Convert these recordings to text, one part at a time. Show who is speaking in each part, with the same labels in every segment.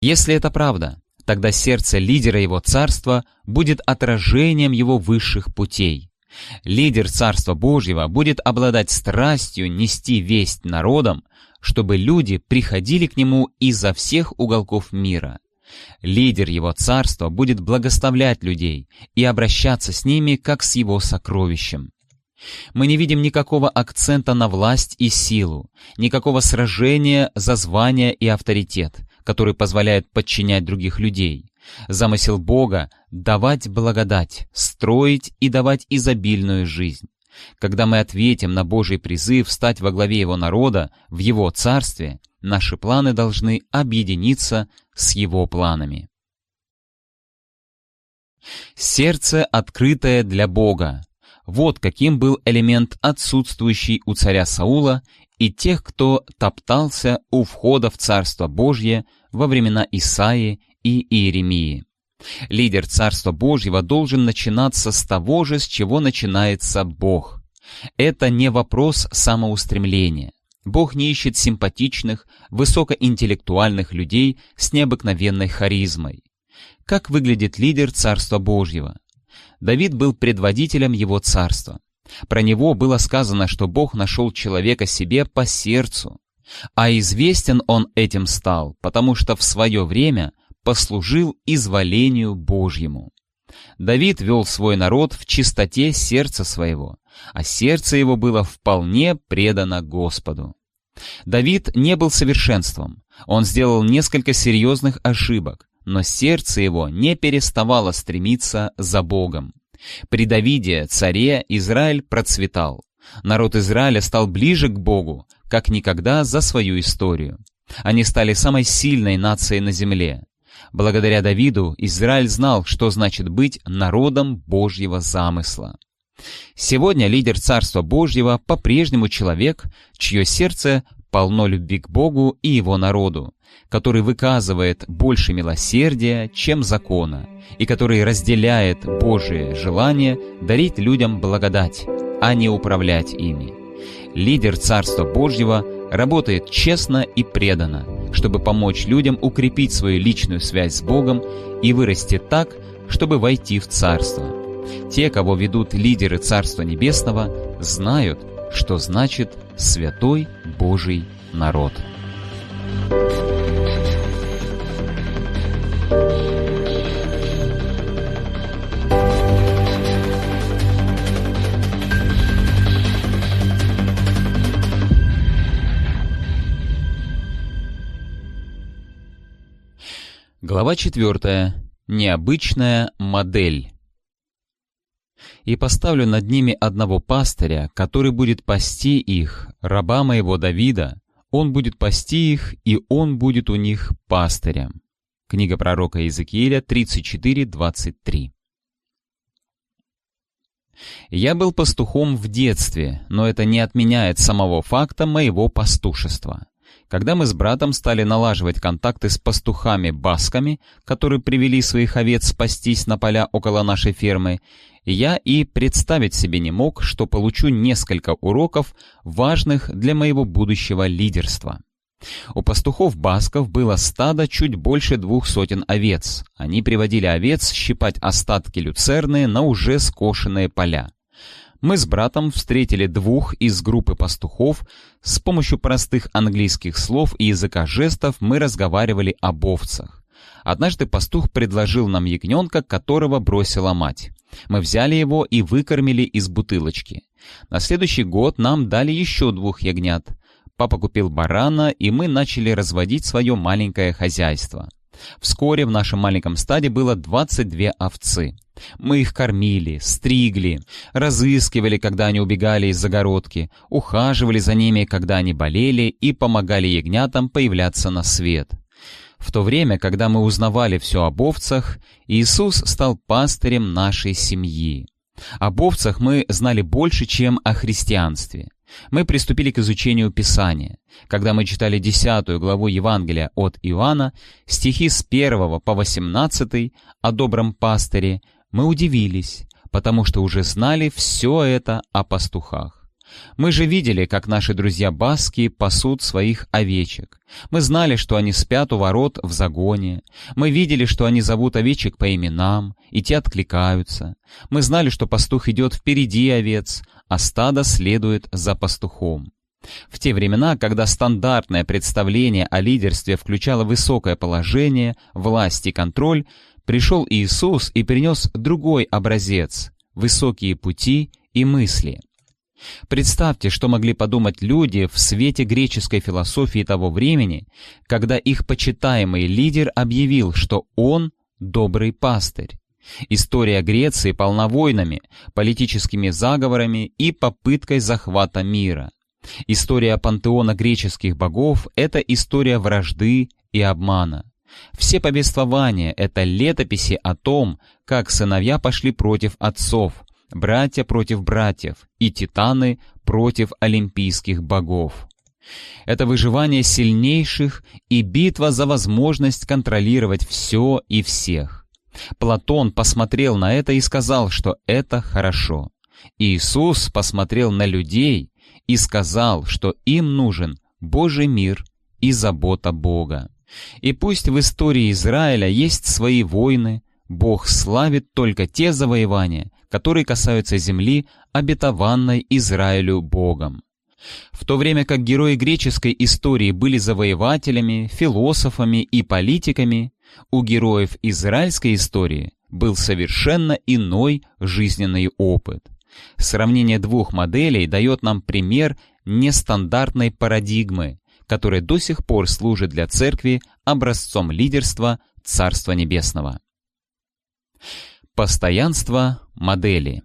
Speaker 1: Если это правда, тогда сердце лидера его царства будет отражением его высших путей. Лидер Царства Божьего будет обладать страстью нести весть народам, чтобы люди приходили к нему изо всех уголков мира. Лидер его царства будет благословлять людей и обращаться с ними, как с его сокровищем. Мы не видим никакого акцента на власть и силу, никакого сражения за звание и авторитет, который позвляет подчинять других людей. Замысел Бога — давать благодать, строить и давать изобильную жизнь. Когда мы ответим на Божий призыв стать во главе Его народа, в Его царстве, наши планы должны объединиться с Его планами. Сердце, открытое для Бога. Вот каким был элемент отсутствующий у царя Саула и тех, кто топтался у входа в Царство Божье во времена Исаии и Иеремии. Лидер Царства Божьего должен начинаться с того же, с чего начинается Бог. Это не вопрос самоустремления. Бог не ищет симпатичных, высокоинтеллектуальных людей с необыкновенной харизмой. Как выглядит лидер Царства Божьего? Давид был предводителем его царства. Про него было сказано, что Бог нашел человека себе по сердцу. А известен он этим стал, потому что в свое время послужил изволению Божьему. Давид вел свой народ в чистоте сердца своего, а сердце его было вполне предано Господу. Давид не был совершенством, он сделал несколько серьезных ошибок, но сердце его не переставало стремиться за Богом. При Давиде, царе, Израиль процветал. Народ Израиля стал ближе к Богу, как никогда за свою историю. Они стали самой сильной нацией на земле. Благодаря Давиду Израиль знал, что значит быть народом Божьего замысла. Сегодня лидер Царства Божьего по-прежнему человек, чье сердце полно любви к Богу и Его народу, который выказывает больше милосердия, чем закона, и который разделяет Божие желание дарить людям благодать, а не управлять ими. Лидер Царства Божьего работает честно и преданно, чтобы помочь людям укрепить свою личную связь с Богом и вырасти так, чтобы войти в Царство. Те, кого ведут лидеры Царства Небесного, знают, что значит «святой Божий народ». Глава 4. Необычная модель. «И поставлю над ними одного пастыря, который будет пасти их, раба моего Давида, он будет пасти их, и он будет у них пастырем». Книга пророка Иезекииля 34.23. Я был пастухом в детстве, но это не отменяет самого факта моего пастушества. Когда мы с братом стали налаживать контакты с пастухами-басками, которые привели своих овец спастись на поля около нашей фермы, я и представить себе не мог, что получу несколько уроков, важных для моего будущего лидерства. У пастухов-басков было стадо чуть больше двух сотен овец. Они приводили овец щипать остатки люцерны на уже скошенные поля мы с братом встретили двух из группы пастухов. С помощью простых английских слов и языка жестов мы разговаривали об овцах. Однажды пастух предложил нам ягненка, которого бросила мать. Мы взяли его и выкормили из бутылочки. На следующий год нам дали еще двух ягнят. Папа купил барана, и мы начали разводить свое маленькое хозяйство. Вскоре в нашем маленьком стаде было 22 овцы. Мы их кормили, стригли, разыскивали, когда они убегали из загородки, ухаживали за ними, когда они болели, и помогали ягнятам появляться на свет. В то время, когда мы узнавали все об овцах, Иисус стал пастырем нашей семьи. Об овцах мы знали больше, чем о христианстве. Мы приступили к изучению Писания. Когда мы читали десятую главу Евангелия от Иоанна, стихи с 1 по 18 о добром пастыре, мы удивились, потому что уже знали все это о пастухах. Мы же видели, как наши друзья баски пасут своих овечек. Мы знали, что они спят у ворот в загоне. Мы видели, что они зовут овечек по именам, и те откликаются. Мы знали, что пастух идет впереди овец, а стадо следует за пастухом. В те времена, когда стандартное представление о лидерстве включало высокое положение, власть и контроль, пришел Иисус и принес другой образец — высокие пути и мысли — Представьте, что могли подумать люди в свете греческой философии того времени, когда их почитаемый лидер объявил, что он добрый пастырь. История Греции полна войнами, политическими заговорами и попыткой захвата мира. История пантеона греческих богов — это история вражды и обмана. Все повествования — это летописи о том, как сыновья пошли против отцов, братья против братьев и титаны против олимпийских богов. Это выживание сильнейших и битва за возможность контролировать все и всех. Платон посмотрел на это и сказал, что это хорошо. Иисус посмотрел на людей и сказал, что им нужен Божий мир и забота Бога. И пусть в истории Израиля есть свои войны, Бог славит только те завоевания, которые касаются земли, обетованной Израилю Богом. В то время как герои греческой истории были завоевателями, философами и политиками, у героев израильской истории был совершенно иной жизненный опыт. Сравнение двух моделей дает нам пример нестандартной парадигмы, которая до сих пор служит для церкви образцом лидерства Царства Небесного. Постоянство модели.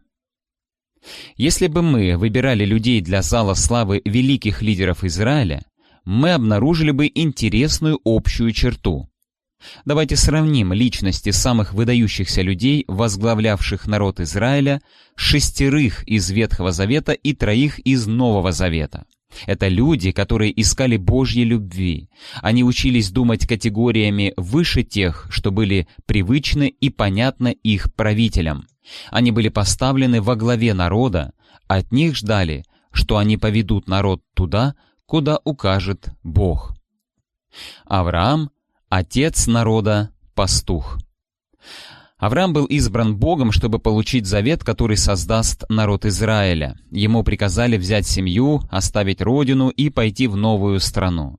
Speaker 1: Если бы мы выбирали людей для зала славы великих лидеров Израиля, мы обнаружили бы интересную общую черту. Давайте сравним личности самых выдающихся людей, возглавлявших народ Израиля, шестерых из Ветхого Завета и троих из Нового Завета. Это люди, которые искали Божьей любви. Они учились думать категориями выше тех, что были привычны и понятны их правителям. Они были поставлены во главе народа, от них ждали, что они поведут народ туда, куда укажет Бог. Авраам — отец народа, пастух. Авраам был избран Богом, чтобы получить завет, который создаст народ Израиля. Ему приказали взять семью, оставить родину и пойти в новую страну.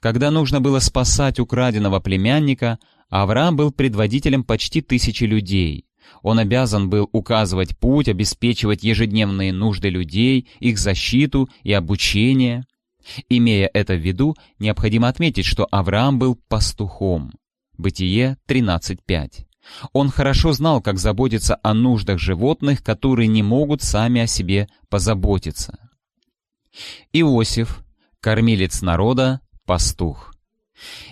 Speaker 1: Когда нужно было спасать украденного племянника, Авраам был предводителем почти тысячи людей. Он обязан был указывать путь, обеспечивать ежедневные нужды людей, их защиту и обучение. Имея это в виду, необходимо отметить, что Авраам был пастухом. Бытие 13.5. Он хорошо знал, как заботиться о нуждах животных, которые не могут сами о себе позаботиться. Иосиф, кормилец народа, пастух.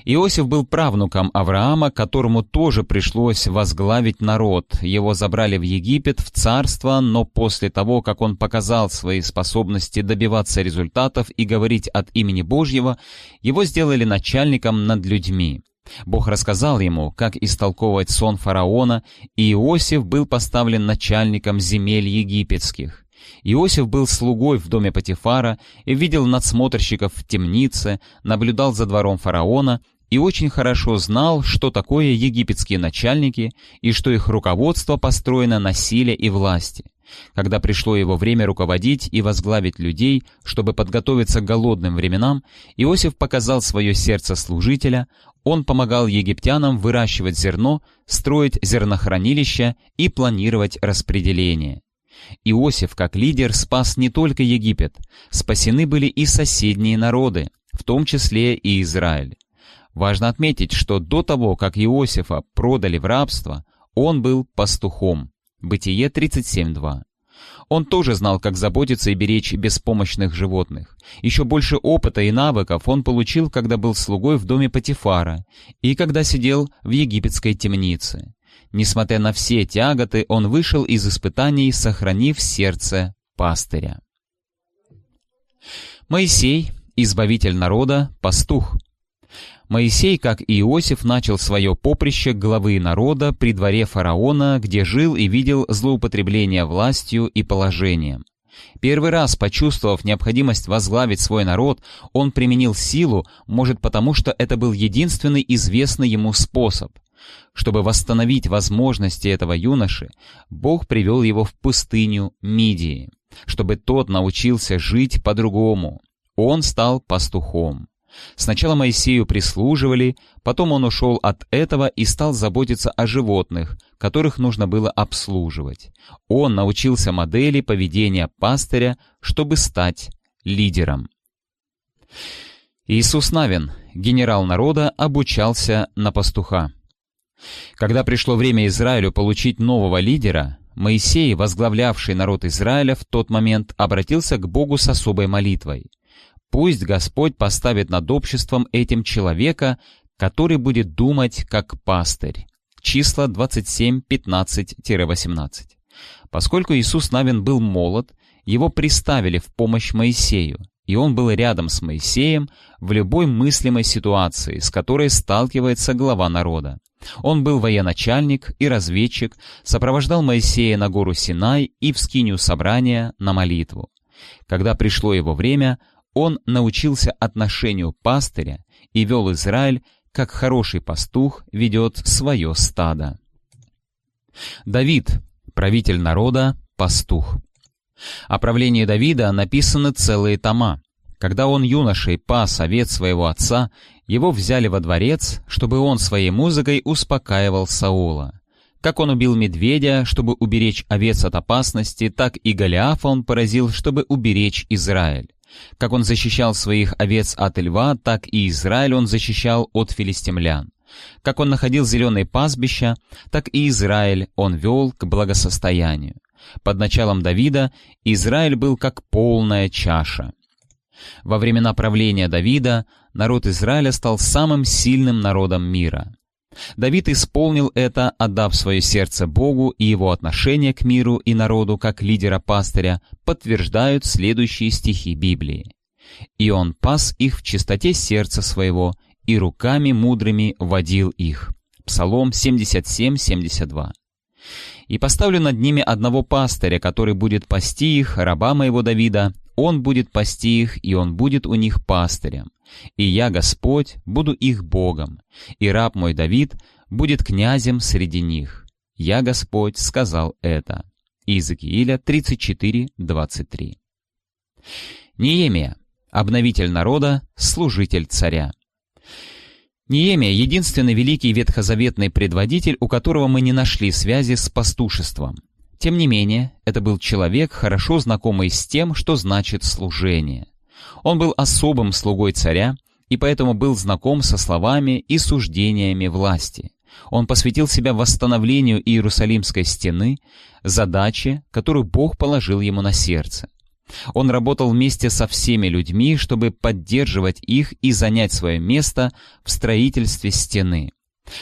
Speaker 1: Иосиф был правнуком Авраама, которому тоже пришлось возглавить народ. Его забрали в Египет, в царство, но после того, как он показал свои способности добиваться результатов и говорить от имени Божьего, его сделали начальником над людьми. Бог рассказал ему, как истолковывать сон фараона, и Иосиф был поставлен начальником земель египетских. Иосиф был слугой в доме Патифара и видел надсмотрщиков в темнице, наблюдал за двором фараона и очень хорошо знал, что такое египетские начальники и что их руководство построено на силе и власти. Когда пришло его время руководить и возглавить людей, чтобы подготовиться к голодным временам, Иосиф показал свое сердце служителя, он помогал египтянам выращивать зерно, строить зернохранилища и планировать распределение. Иосиф, как лидер, спас не только Египет, спасены были и соседние народы, в том числе и Израиль. Важно отметить, что до того, как Иосифа продали в рабство, он был пастухом. Бытие 37.2. Он тоже знал, как заботиться и беречь беспомощных животных. Еще больше опыта и навыков он получил, когда был слугой в доме Патифара и когда сидел в египетской темнице. Несмотря на все тяготы, он вышел из испытаний, сохранив сердце пастыря. Моисей, избавитель народа, пастух. Моисей, как и Иосиф, начал свое поприще главы народа при дворе фараона, где жил и видел злоупотребление властью и положением. Первый раз, почувствовав необходимость возглавить свой народ, он применил силу, может потому, что это был единственный известный ему способ. Чтобы восстановить возможности этого юноши, Бог привел его в пустыню Мидии, чтобы тот научился жить по-другому. Он стал пастухом. Сначала Моисею прислуживали, потом он ушел от этого и стал заботиться о животных, которых нужно было обслуживать. Он научился модели поведения пастыря, чтобы стать лидером. Иисус Навин, генерал народа, обучался на пастуха. Когда пришло время Израилю получить нового лидера, Моисей, возглавлявший народ Израиля, в тот момент обратился к Богу с особой молитвой. Пусть Господь поставит над обществом этим человека, который будет думать как пастырь. Числа 27, 15-18. Поскольку Иисус Навин был молод, его приставили в помощь Моисею, и он был рядом с Моисеем в любой мыслимой ситуации, с которой сталкивается глава народа. Он был военачальник и разведчик, сопровождал Моисея на гору Синай и в скинию собрания на молитву. Когда пришло его время, он научился отношению пастыря и вел Израиль, как хороший пастух ведет свое стадо. Давид, правитель народа, пастух. О правлении Давида написаны целые тома. Когда он юношей пас овец своего отца, его взяли во дворец, чтобы он своей музыкой успокаивал Саула. Как он убил медведя, чтобы уберечь овец от опасности, так и Голиафа он поразил, чтобы уберечь Израиль. Как он защищал своих овец от льва, так и Израиль он защищал от филистимлян. Как он находил зеленые пастбища, так и Израиль он вел к благосостоянию. Под началом Давида Израиль был как полная чаша. Во времена правления Давида народ Израиля стал самым сильным народом мира. Давид исполнил это, отдав свое сердце Богу, и его отношение к миру и народу как лидера-пастыря подтверждают следующие стихи Библии. «И он пас их в чистоте сердца своего, и руками мудрыми водил их». Псалом 77-72. «И поставлю над ними одного пастыря, который будет пасти их, раба моего Давида, он будет пасти их, и он будет у них пастырем. И я, Господь, буду их Богом, и раб мой Давид будет князем среди них. Я, Господь, сказал это». Иезекииля 34, 23. Неемия, обновитель народа, служитель царя. Неемия — единственный великий ветхозаветный предводитель, у которого мы не нашли связи с пастушеством. Тем не менее, это был человек, хорошо знакомый с тем, что значит служение. Он был особым слугой царя и поэтому был знаком со словами и суждениями власти. Он посвятил себя восстановлению Иерусалимской стены, задаче, которую Бог положил ему на сердце. Он работал вместе со всеми людьми, чтобы поддерживать их и занять свое место в строительстве стены.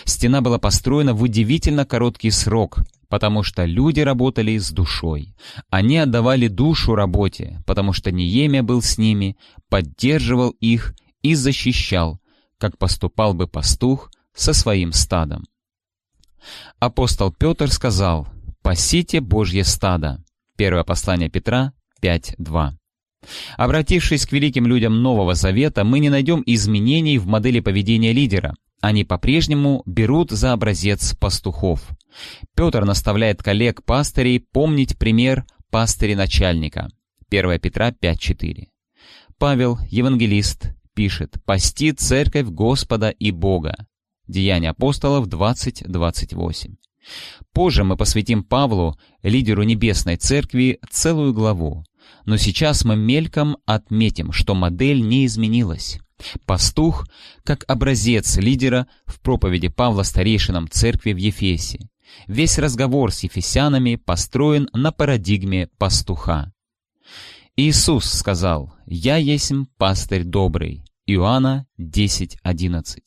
Speaker 1: Стена была построена в удивительно короткий срок, потому что люди работали с душой. Они отдавали душу работе, потому что Неемия был с ними, поддерживал их и защищал, как поступал бы пастух со своим стадом. Апостол Петр сказал «Пасите Божье стадо». Первое послание Петра 5.2. Обратившись к великим людям Нового Завета, мы не найдем изменений в модели поведения лидера. Они по-прежнему берут за образец пастухов. Петр наставляет коллег-пастырей помнить пример пастыря-начальника. 1 Петра 5.4. Павел, евангелист, пишет «Пасти церковь Господа и Бога». Деяния апостолов 20.28. Позже мы посвятим Павлу, лидеру Небесной Церкви, целую главу. Но сейчас мы мельком отметим, что модель не изменилась. Пастух, как образец лидера в проповеди Павла старейшинам церкви в Ефесе. Весь разговор с ефесянами построен на парадигме пастуха. Иисус сказал, «Я есть пастырь добрый». Иоанна 10.11.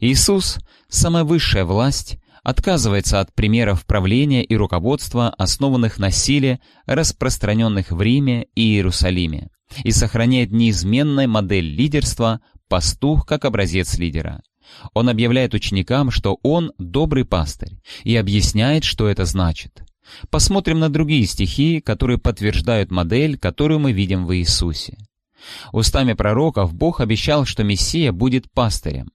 Speaker 1: Иисус, самая высшая власть, отказывается от примеров правления и руководства, основанных на силе, распространенных в Риме и Иерусалиме, и сохраняет неизменной модель лидерства «пастух как образец лидера». Он объявляет ученикам, что он добрый пастырь, и объясняет, что это значит. Посмотрим на другие стихи, которые подтверждают модель, которую мы видим в Иисусе. Устами пророков Бог обещал, что Мессия будет пастырем.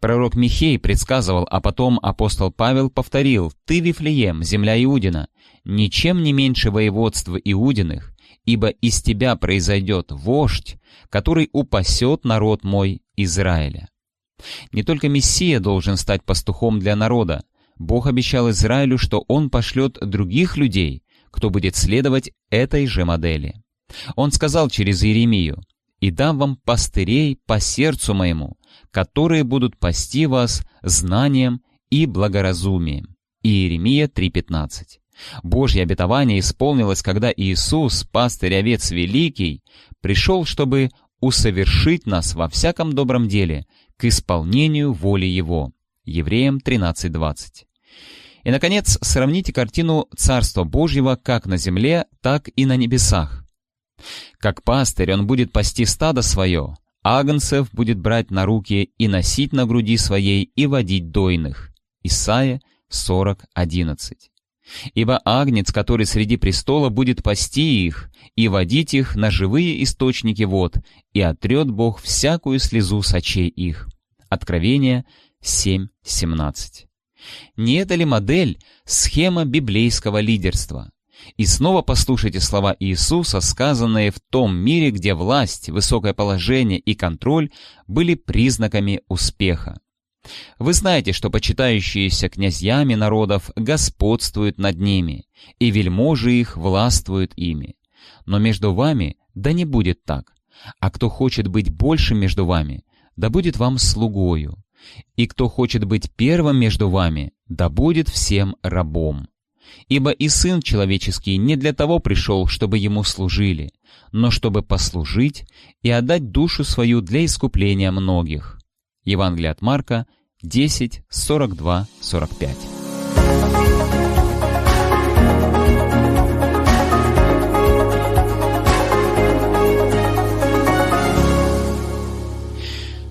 Speaker 1: Пророк Михей предсказывал, а потом апостол Павел повторил «Ты, Вифлеем, земля Иудина, ничем не меньше воеводства Иудиных, ибо из тебя произойдет вождь, который упасет народ мой Израиля». Не только Мессия должен стать пастухом для народа. Бог обещал Израилю, что Он пошлет других людей, кто будет следовать этой же модели. Он сказал через Иеремию, «И дам вам пастырей по сердцу моему, которые будут пасти вас знанием и благоразумием». Иеремия 3.15. Божье обетование исполнилось, когда Иисус, пастырь овец великий, пришел, чтобы усовершить нас во всяком добром деле к исполнению воли Его. Евреям 13.20. И, наконец, сравните картину Царства Божьего как на земле, так и на небесах. Как пастырь он будет пасти стадо свое, агнцев будет брать на руки и носить на груди своей и водить дойных. Исайя 40.11. Ибо агнец, который среди престола будет пасти их и водить их на живые источники вод, и отрет Бог всякую слезу с очей их. Откровение 7.17. Не это ли модель, схема библейского лидерства? И снова послушайте слова Иисуса, сказанные в том мире, где власть, высокое положение и контроль были признаками успеха. Вы знаете, что почитающиеся князьями народов господствуют над ними, и вельможи их властвуют ими. Но между вами да не будет так. А кто хочет быть большим между вами, да будет вам слугою. И кто хочет быть первым между вами, да будет всем рабом. Ибо и Сын Человеческий не для того пришел, чтобы Ему служили, но чтобы послужить и отдать душу свою для искупления многих. Евангелие от Марка 10, 42, 45.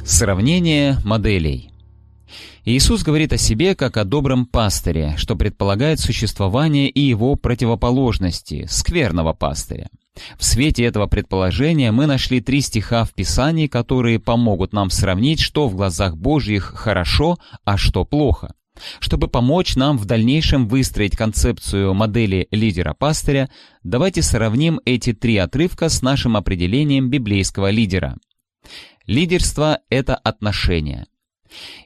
Speaker 1: Сравнение моделей. Иисус говорит о себе как о добром пастыре, что предполагает существование и его противоположности, скверного пастыря. В свете этого предположения мы нашли три стиха в Писании, которые помогут нам сравнить, что в глазах Божьих хорошо, а что плохо. Чтобы помочь нам в дальнейшем выстроить концепцию модели лидера-пастыря, давайте сравним эти три отрывка с нашим определением библейского лидера. Лидерство — это отношения.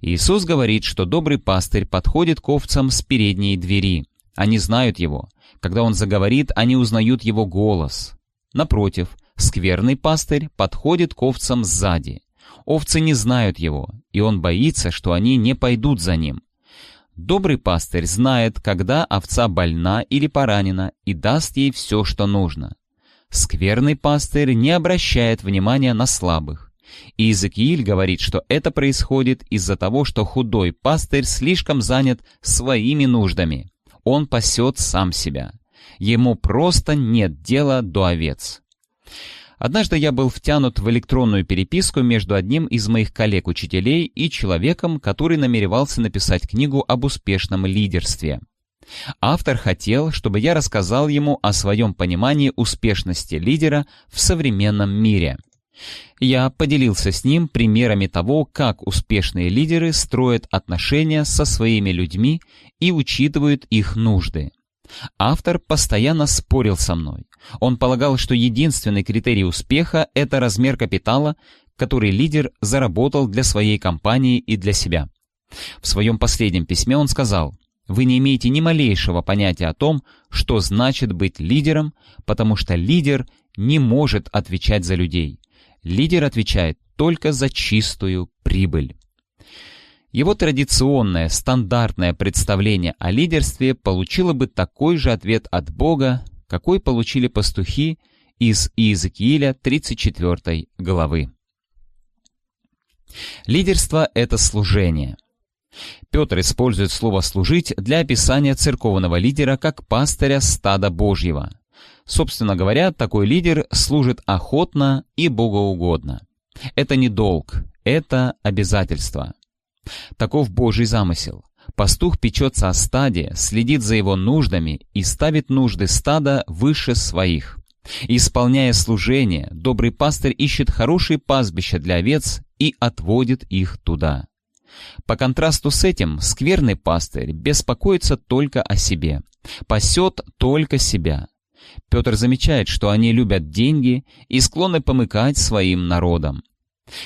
Speaker 1: Иисус говорит, что добрый пастырь подходит к овцам с передней двери. Они знают его. Когда он заговорит, они узнают его голос. Напротив, скверный пастырь подходит к овцам сзади. Овцы не знают его, и он боится, что они не пойдут за ним. Добрый пастырь знает, когда овца больна или поранена, и даст ей все, что нужно. Скверный пастырь не обращает внимания на слабых. И Иезекииль говорит, что это происходит из-за того, что худой пастырь слишком занят своими нуждами. Он пасет сам себя. Ему просто нет дела до овец. Однажды я был втянут в электронную переписку между одним из моих коллег-учителей и человеком, который намеревался написать книгу об успешном лидерстве. Автор хотел, чтобы я рассказал ему о своем понимании успешности лидера в современном мире – я поделился с ним примерами того, как успешные лидеры строят отношения со своими людьми и учитывают их нужды. Автор постоянно спорил со мной. Он полагал, что единственный критерий успеха – это размер капитала, который лидер заработал для своей компании и для себя. В своем последнем письме он сказал, «Вы не имеете ни малейшего понятия о том, что значит быть лидером, потому что лидер не может отвечать за людей лидер отвечает только за чистую прибыль. Его традиционное, стандартное представление о лидерстве получило бы такой же ответ от Бога, какой получили пастухи из Иезекииля 34 главы. Лидерство — это служение. Петр использует слово «служить» для описания церковного лидера как пастыря стада Божьего — Собственно говоря, такой лидер служит охотно и богоугодно. Это не долг, это обязательство. Таков Божий замысел. пастух печется о стаде, следит за его нуждами и ставит нужды стада выше своих. Исполняя служение, добрый пастырь ищет хорошие пастбища для овец и отводит их туда. По контрасту с этим, скверный пастырь беспокоится только о себе, пасет только себя. Петр замечает, что они любят деньги и склонны помыкать своим народом.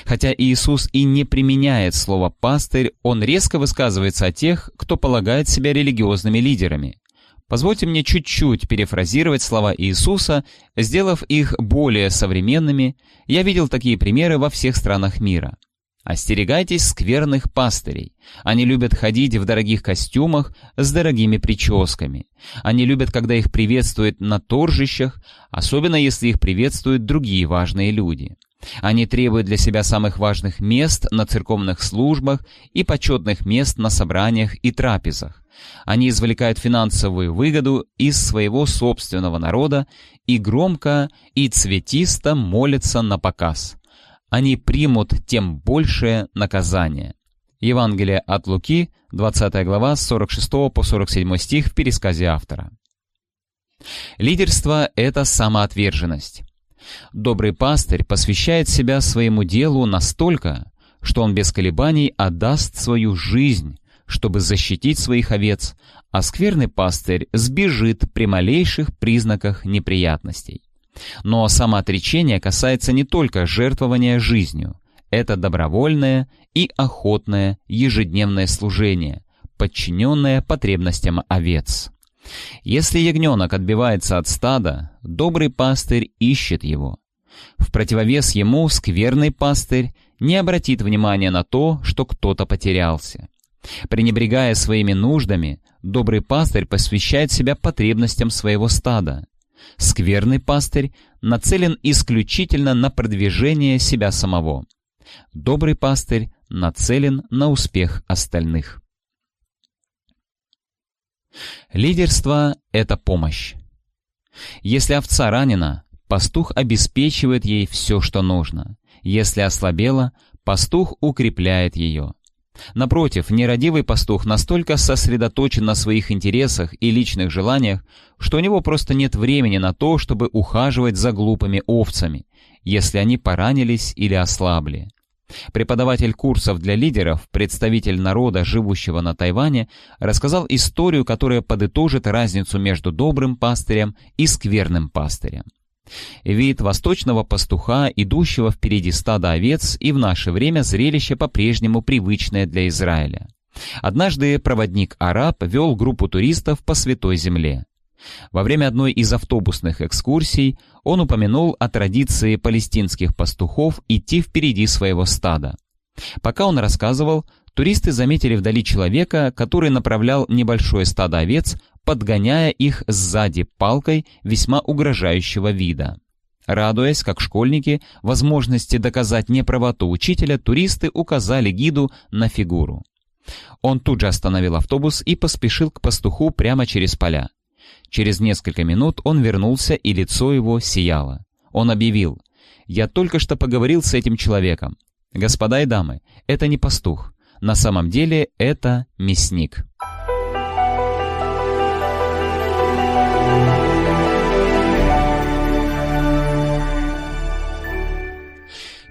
Speaker 1: Хотя Иисус и не применяет слово «пастырь», он резко высказывается о тех, кто полагает себя религиозными лидерами. Позвольте мне чуть-чуть перефразировать слова Иисуса, сделав их более современными. Я видел такие примеры во всех странах мира. Остерегайтесь скверных пастырей. Они любят ходить в дорогих костюмах с дорогими прическами. Они любят, когда их приветствуют на торжищах, особенно если их приветствуют другие важные люди. Они требуют для себя самых важных мест на церковных службах и почетных мест на собраниях и трапезах. Они извлекают финансовую выгоду из своего собственного народа и громко и цветисто молятся на показ они примут тем большее наказание. Евангелие от Луки, 20 глава, с 46 по 47 стих в пересказе автора. Лидерство — это самоотверженность. Добрый пастырь посвящает себя своему делу настолько, что он без колебаний отдаст свою жизнь, чтобы защитить своих овец, а скверный пастырь сбежит при малейших признаках неприятностей. Но самоотречение касается не только жертвования жизнью. Это добровольное и охотное ежедневное служение, подчиненное потребностям овец. Если ягненок отбивается от стада, добрый пастырь ищет его. В противовес ему скверный пастырь не обратит внимания на то, что кто-то потерялся. Пренебрегая своими нуждами, добрый пастырь посвящает себя потребностям своего стада. Скверный пастырь нацелен исключительно на продвижение себя самого. Добрый пастырь нацелен на успех остальных. Лидерство — это помощь. Если овца ранена, пастух обеспечивает ей все, что нужно. Если ослабела, пастух укрепляет ее. Напротив, нерадивый пастух настолько сосредоточен на своих интересах и личных желаниях, что у него просто нет времени на то, чтобы ухаживать за глупыми овцами, если они поранились или ослабли. Преподаватель курсов для лидеров, представитель народа, живущего на Тайване, рассказал историю, которая подытожит разницу между добрым пастырем и скверным пастырем. Вид восточного пастуха, идущего впереди стада овец, и в наше время зрелище по-прежнему привычное для Израиля. Однажды проводник-араб вел группу туристов по Святой Земле. Во время одной из автобусных экскурсий он упомянул о традиции палестинских пастухов идти впереди своего стада. Пока он рассказывал, туристы заметили вдали человека, который направлял небольшое стадо овец подгоняя их сзади палкой весьма угрожающего вида. Радуясь, как школьники, возможности доказать неправоту учителя, туристы указали гиду на фигуру. Он тут же остановил автобус и поспешил к пастуху прямо через поля. Через несколько минут он вернулся, и лицо его сияло. Он объявил, «Я только что поговорил с этим человеком. Господа и дамы, это не пастух. На самом деле это мясник».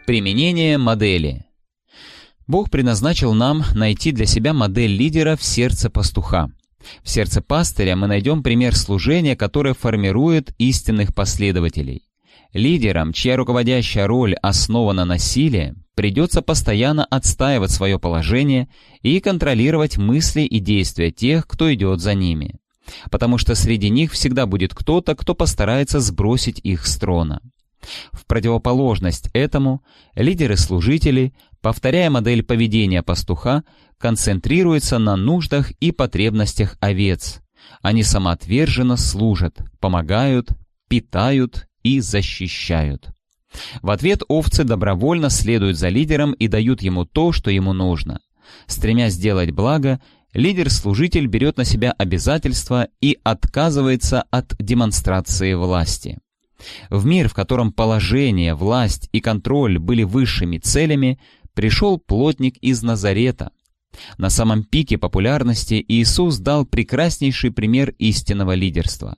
Speaker 1: Применение модели. Бог предназначил нам найти для себя модель лидера в сердце пастуха. В сердце пастыря мы найдем пример служения, которое формирует истинных последователей. Лидерам, чья руководящая роль основана на силе, придется постоянно отстаивать свое положение и контролировать мысли и действия тех, кто идет за ними. Потому что среди них всегда будет кто-то, кто постарается сбросить их с трона. В противоположность этому, лидеры-служители, повторяя модель поведения пастуха, концентрируются на нуждах и потребностях овец. Они самоотверженно служат, помогают, питают и защищают. В ответ овцы добровольно следуют за лидером и дают ему то, что ему нужно. Стремясь сделать благо, лидер-служитель берет на себя обязательства и отказывается от демонстрации власти. В мир, в котором положение, власть и контроль были высшими целями, пришел плотник из Назарета. На самом пике популярности Иисус дал прекраснейший пример истинного лидерства.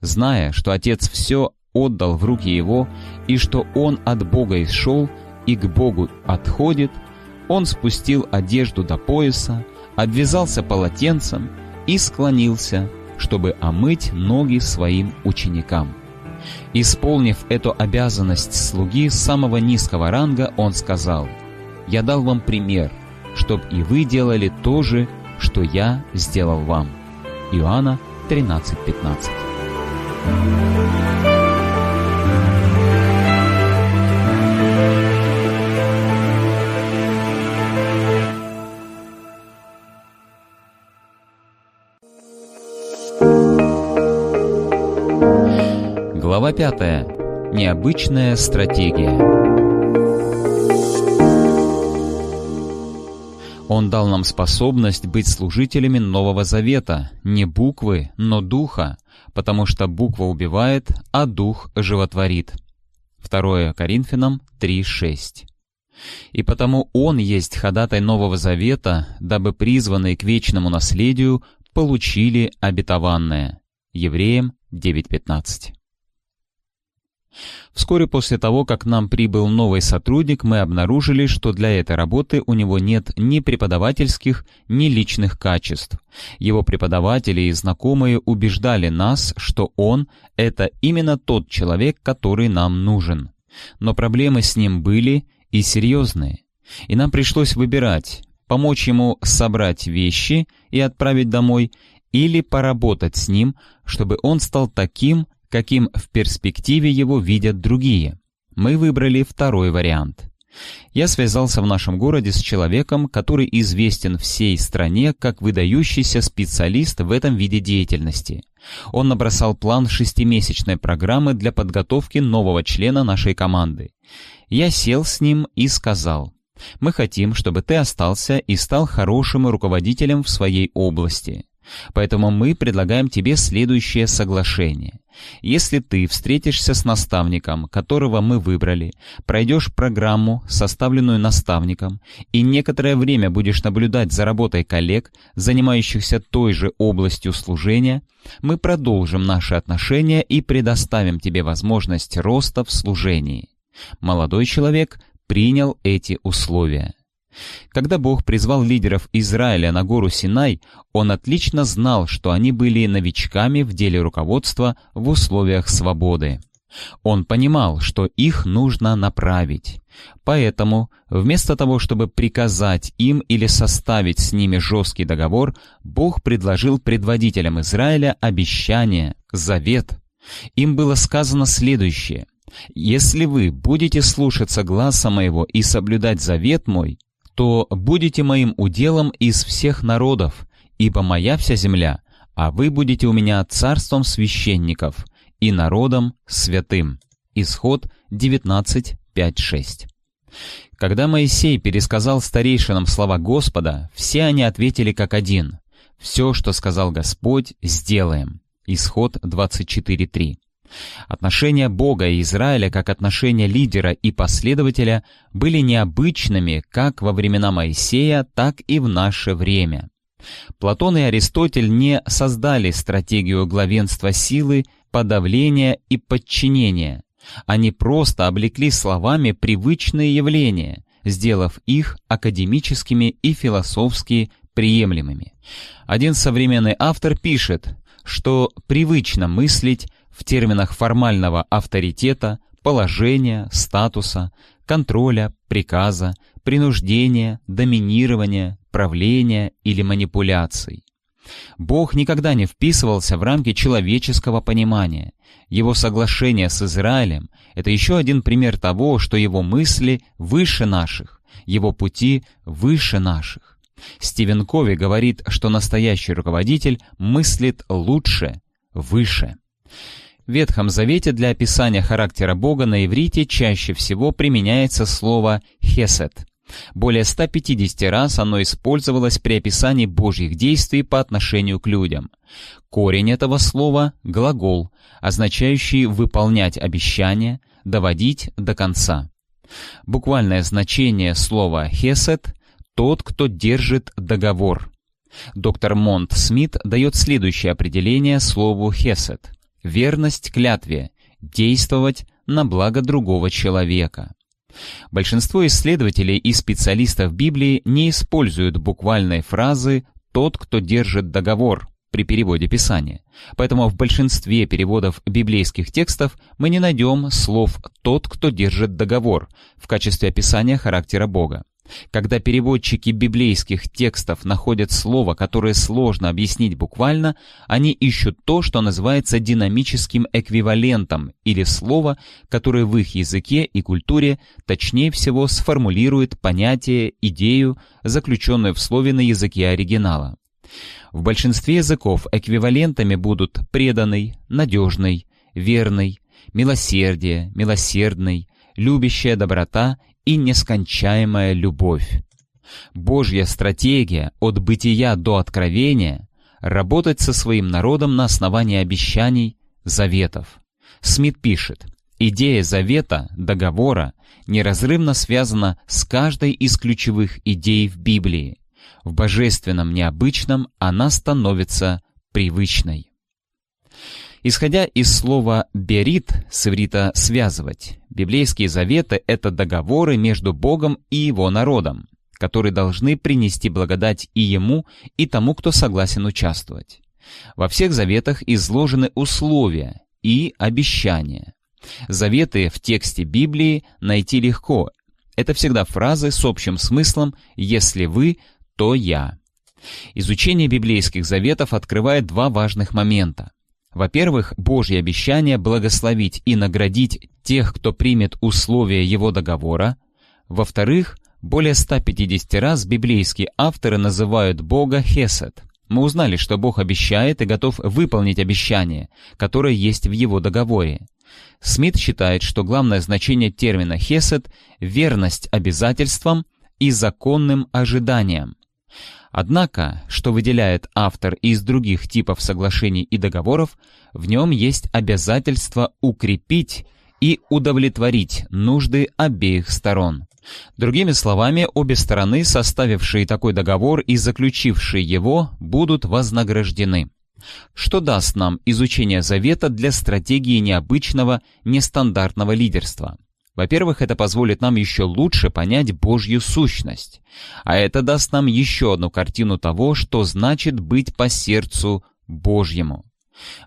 Speaker 1: Зная, что Отец все отдал в руки Его, и что Он от Бога исшел и к Богу отходит, Он спустил одежду до пояса, обвязался полотенцем и склонился, чтобы омыть ноги своим ученикам. Исполнив эту обязанность слуги самого низкого ранга, он сказал, «Я дал вам пример, чтоб и вы делали то же, что я сделал вам». Иоанна 13:15. Необычная стратегия. Он дал нам способность быть служителями Нового Завета, не буквы, но духа, потому что буква убивает, а дух животворит. 2 Коринфянам 3.6 И потому Он есть ходатай Нового Завета, дабы призванные к вечному наследию получили обетованное. Евреям 9.15 Вскоре после того, как нам прибыл новый сотрудник, мы обнаружили, что для этой работы у него нет ни преподавательских, ни личных качеств. Его преподаватели и знакомые убеждали нас, что он — это именно тот человек, который нам нужен. Но проблемы с ним были и серьезные. И нам пришлось выбирать, помочь ему собрать вещи и отправить домой, или поработать с ним, чтобы он стал таким, каким в перспективе его видят другие. Мы выбрали второй вариант. Я связался в нашем городе с человеком, который известен всей стране как выдающийся специалист в этом виде деятельности. Он набросал план шестимесячной программы для подготовки нового члена нашей команды. Я сел с ним и сказал, «Мы хотим, чтобы ты остался и стал хорошим руководителем в своей области. Поэтому мы предлагаем тебе следующее соглашение. Если ты встретишься с наставником, которого мы выбрали, пройдешь программу, составленную наставником, и некоторое время будешь наблюдать за работой коллег, занимающихся той же областью служения, мы продолжим наши отношения и предоставим тебе возможность роста в служении. Молодой человек принял эти условия. Когда Бог призвал лидеров Израиля на гору Синай, Он отлично знал, что они были новичками в деле руководства в условиях свободы. Он понимал, что их нужно направить. Поэтому, вместо того, чтобы приказать им или составить с ними жесткий договор, Бог предложил предводителям Израиля обещание, завет. Им было сказано следующее. «Если вы будете слушаться гласа моего и соблюдать завет мой, то будете моим уделом из всех народов, ибо моя вся земля, а вы будете у меня царством священников и народом святым». Исход 19.5.6. Когда Моисей пересказал старейшинам слова Господа, все они ответили как один. «Все, что сказал Господь, сделаем». Исход 24.3. Отношения Бога и Израиля как отношения лидера и последователя были необычными как во времена Моисея, так и в наше время. Платон и Аристотель не создали стратегию главенства силы, подавления и подчинения. Они просто облекли словами привычные явления, сделав их академическими и философски приемлемыми. Один современный автор пишет, что привычно мыслить в терминах формального авторитета, положения, статуса, контроля, приказа, принуждения, доминирования, правления или манипуляций. Бог никогда не вписывался в рамки человеческого понимания. Его соглашение с Израилем — это еще один пример того, что его мысли выше наших, его пути выше наших. Стивен Кови говорит, что настоящий руководитель мыслит лучше, выше. В Ветхом Завете для описания характера Бога на иврите чаще всего применяется слово «хесед». Более 150 раз оно использовалось при описании Божьих действий по отношению к людям. Корень этого слова — глагол, означающий выполнять обещание, доводить до конца. Буквальное значение слова «хесед» тот, кто держит договор. Доктор Монт Смит дает следующее определение слову «хесед» — верность клятве, действовать на благо другого человека. Большинство исследователей и специалистов Библии не используют буквальной фразы «тот, кто держит договор» при переводе Писания. Поэтому в большинстве переводов библейских текстов мы не найдем слов «тот, кто держит договор» в качестве описания характера Бога. Когда переводчики библейских текстов находят слово, которое сложно объяснить буквально, они ищут то, что называется динамическим эквивалентом, или слово, которое в их языке и культуре точнее всего сформулирует понятие, идею, заключенную в слове на языке оригинала. В большинстве языков эквивалентами будут преданный, надежный, верный, милосердие, милосердный, любящая доброта и нескончаемая любовь. Божья стратегия от бытия до откровения — работать со своим народом на основании обещаний, заветов. Смит пишет, идея завета, договора, неразрывно связана с каждой из ключевых идей в Библии. В божественном необычном она становится привычной. Исходя из слова «берит» с иврита «связывать», библейские заветы — это договоры между Богом и Его народом, которые должны принести благодать и Ему, и тому, кто согласен участвовать. Во всех заветах изложены условия и обещания. Заветы в тексте Библии найти легко. Это всегда фразы с общим смыслом «если вы, то я». Изучение библейских заветов открывает два важных момента. Во-первых, Божье обещание благословить и наградить тех, кто примет условия его договора. Во-вторых, более 150 раз библейские авторы называют Бога Хесед. Мы узнали, что Бог обещает и готов выполнить обещание, которое есть в его договоре. Смит считает, что главное значение термина «хесед» — верность обязательствам и законным ожиданиям. Однако, что выделяет автор из других типов соглашений и договоров, в нем есть обязательство укрепить и удовлетворить нужды обеих сторон. Другими словами, обе стороны, составившие такой договор и заключившие его, будут вознаграждены. Что даст нам изучение завета для стратегии необычного, нестандартного лидерства? Во-первых, это позволит нам еще лучше понять Божью сущность, а это даст нам еще одну картину того, что значит быть по сердцу Божьему.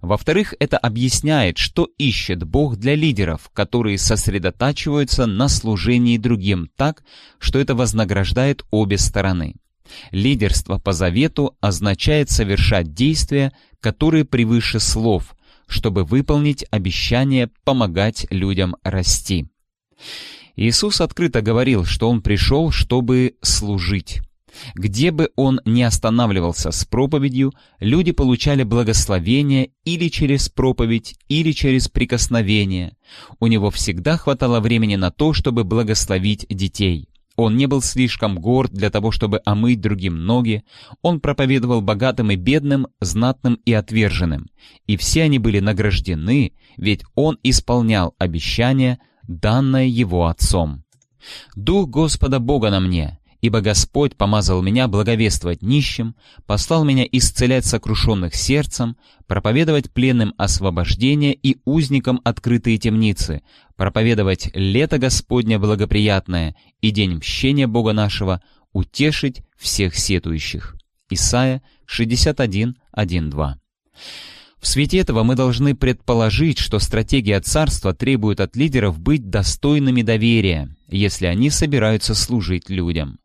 Speaker 1: Во-вторых, это объясняет, что ищет Бог для лидеров, которые сосредотачиваются на служении другим так, что это вознаграждает обе стороны. Лидерство по завету означает совершать действия, которые превыше слов, чтобы выполнить обещание помогать людям расти. Иисус открыто говорил, что Он пришел, чтобы служить. Где бы он ни останавливался с проповедью, люди получали благословение или через проповедь, или через прикосновение. У него всегда хватало времени на то, чтобы благословить детей. Он не был слишком горд для того, чтобы омыть другим ноги. Он проповедовал богатым и бедным, знатным и отверженным. И все они были награждены, ведь он исполнял обещания, данное его отцом. «Дух Господа Бога на мне, ибо Господь помазал меня благовествовать нищим, послал меня исцелять сокрушенных сердцем, проповедовать пленным освобождение и узникам открытые темницы, проповедовать лето Господня благоприятное и день мщения Бога нашего, утешить всех сетующих». Исайя 61, 1, 2. В свете этого мы должны предположить, что стратегия царства требует от лидеров быть достойными доверия, если они собираются служить людям.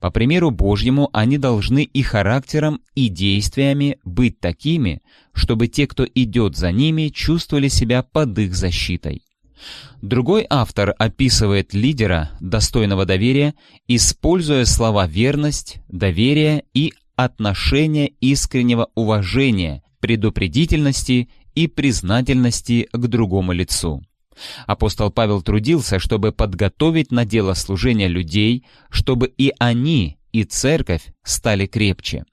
Speaker 1: По примеру Божьему они должны и характером, и действиями быть такими, чтобы те, кто идет за ними, чувствовали себя под их защитой. Другой автор описывает лидера, достойного доверия, используя слова «верность», «доверие» и «отношение искреннего уважения», предупредительности и признательности к другому лицу. Апостол Павел трудился, чтобы подготовить на дело служения людей, чтобы и они, и церковь стали крепче.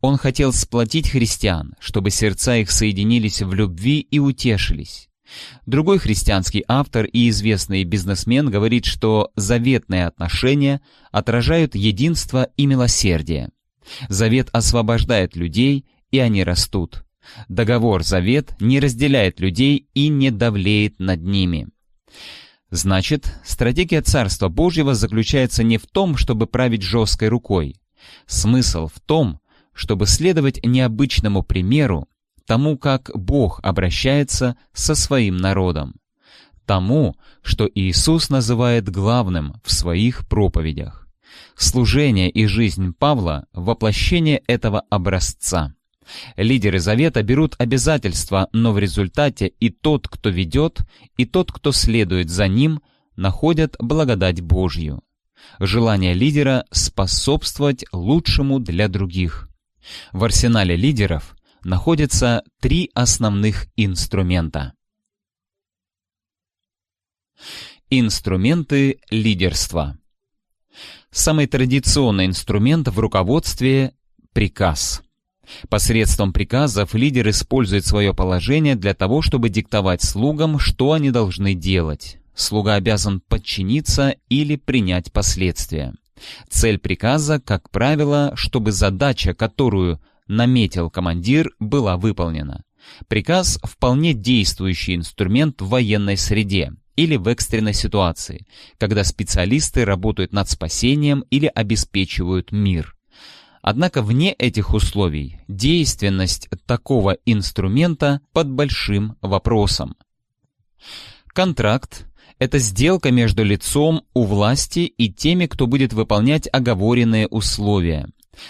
Speaker 1: Он хотел сплотить христиан, чтобы сердца их соединились в любви и утешились. Другой христианский автор и известный бизнесмен говорит, что заветные отношения отражают единство и милосердие. Завет освобождает людей, и они растут. Договор-завет не разделяет людей и не давлеет над ними. Значит, стратегия Царства Божьего заключается не в том, чтобы править жесткой рукой. Смысл в том, чтобы следовать необычному примеру, тому, как Бог обращается со своим народом, тому, что Иисус называет главным в своих проповедях. Служение и жизнь Павла — воплощение этого образца. Лидеры Завета берут обязательства, но в результате и тот, кто ведет, и тот, кто следует за ним, находят благодать Божью. Желание лидера способствовать лучшему для других. В арсенале лидеров находятся три основных инструмента. Инструменты лидерства. Самый традиционный инструмент в руководстве – приказ. Посредством приказов лидер использует свое положение для того, чтобы диктовать слугам, что они должны делать. Слуга обязан подчиниться или принять последствия. Цель приказа, как правило, чтобы задача, которую наметил командир, была выполнена. Приказ – вполне действующий инструмент в военной среде или в экстренной ситуации, когда специалисты работают над спасением или обеспечивают мир. Однако вне этих условий действенность такого инструмента под большим вопросом. Контракт – это сделка между лицом у власти и теми, кто будет выполнять оговоренные условия.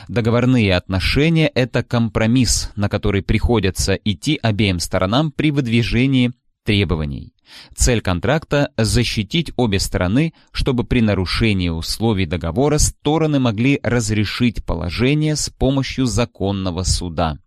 Speaker 1: Договорные отношения – это компромисс, на который приходится идти обеим сторонам при выдвижении требований. Цель контракта – защитить обе стороны, чтобы при нарушении условий договора стороны могли разрешить положение с помощью законного суда.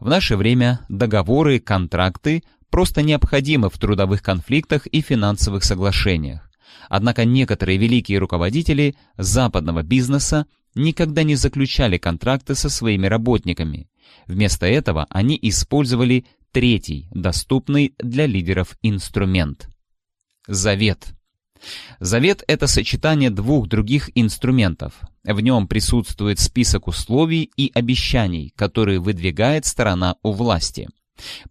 Speaker 1: В наше время договоры и контракты просто необходимы в трудовых конфликтах и финансовых соглашениях. Однако некоторые великие руководители западного бизнеса никогда не заключали контракты со своими работниками. Вместо этого они использовали третий, доступный для лидеров инструмент. Завет. Завет — это сочетание двух других инструментов. В нем присутствует список условий и обещаний, которые выдвигает сторона у власти.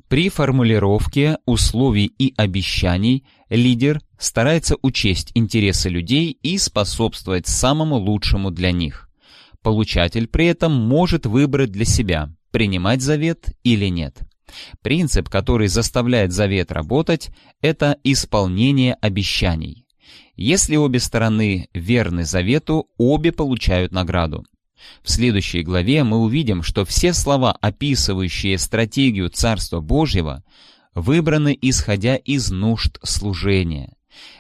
Speaker 1: При формулировке условий и обещаний лидер старается учесть интересы людей и способствовать самому лучшему для них. Получатель при этом может выбрать для себя, принимать завет или нет. Принцип, который заставляет завет работать, это исполнение обещаний. Если обе стороны верны завету, обе получают награду. В следующей главе мы увидим, что все слова, описывающие стратегию Царства Божьего, выбраны исходя из нужд служения.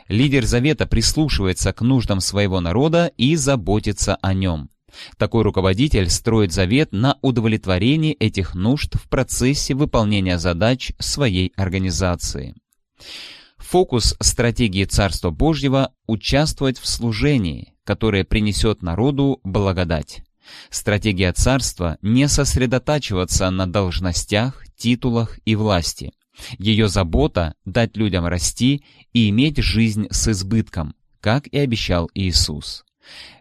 Speaker 1: Лидер Завета прислушивается к нуждам своего народа и заботится о нем. Такой руководитель строит завет на удовлетворении этих нужд в процессе выполнения задач своей организации. Фокус стратегии Царства Божьего – участвовать в служении, которое принесет народу благодать. Стратегия Царства – не сосредотачиваться на должностях, титулах и власти. Ее забота – дать людям расти и иметь жизнь с избытком, как и обещал Иисус.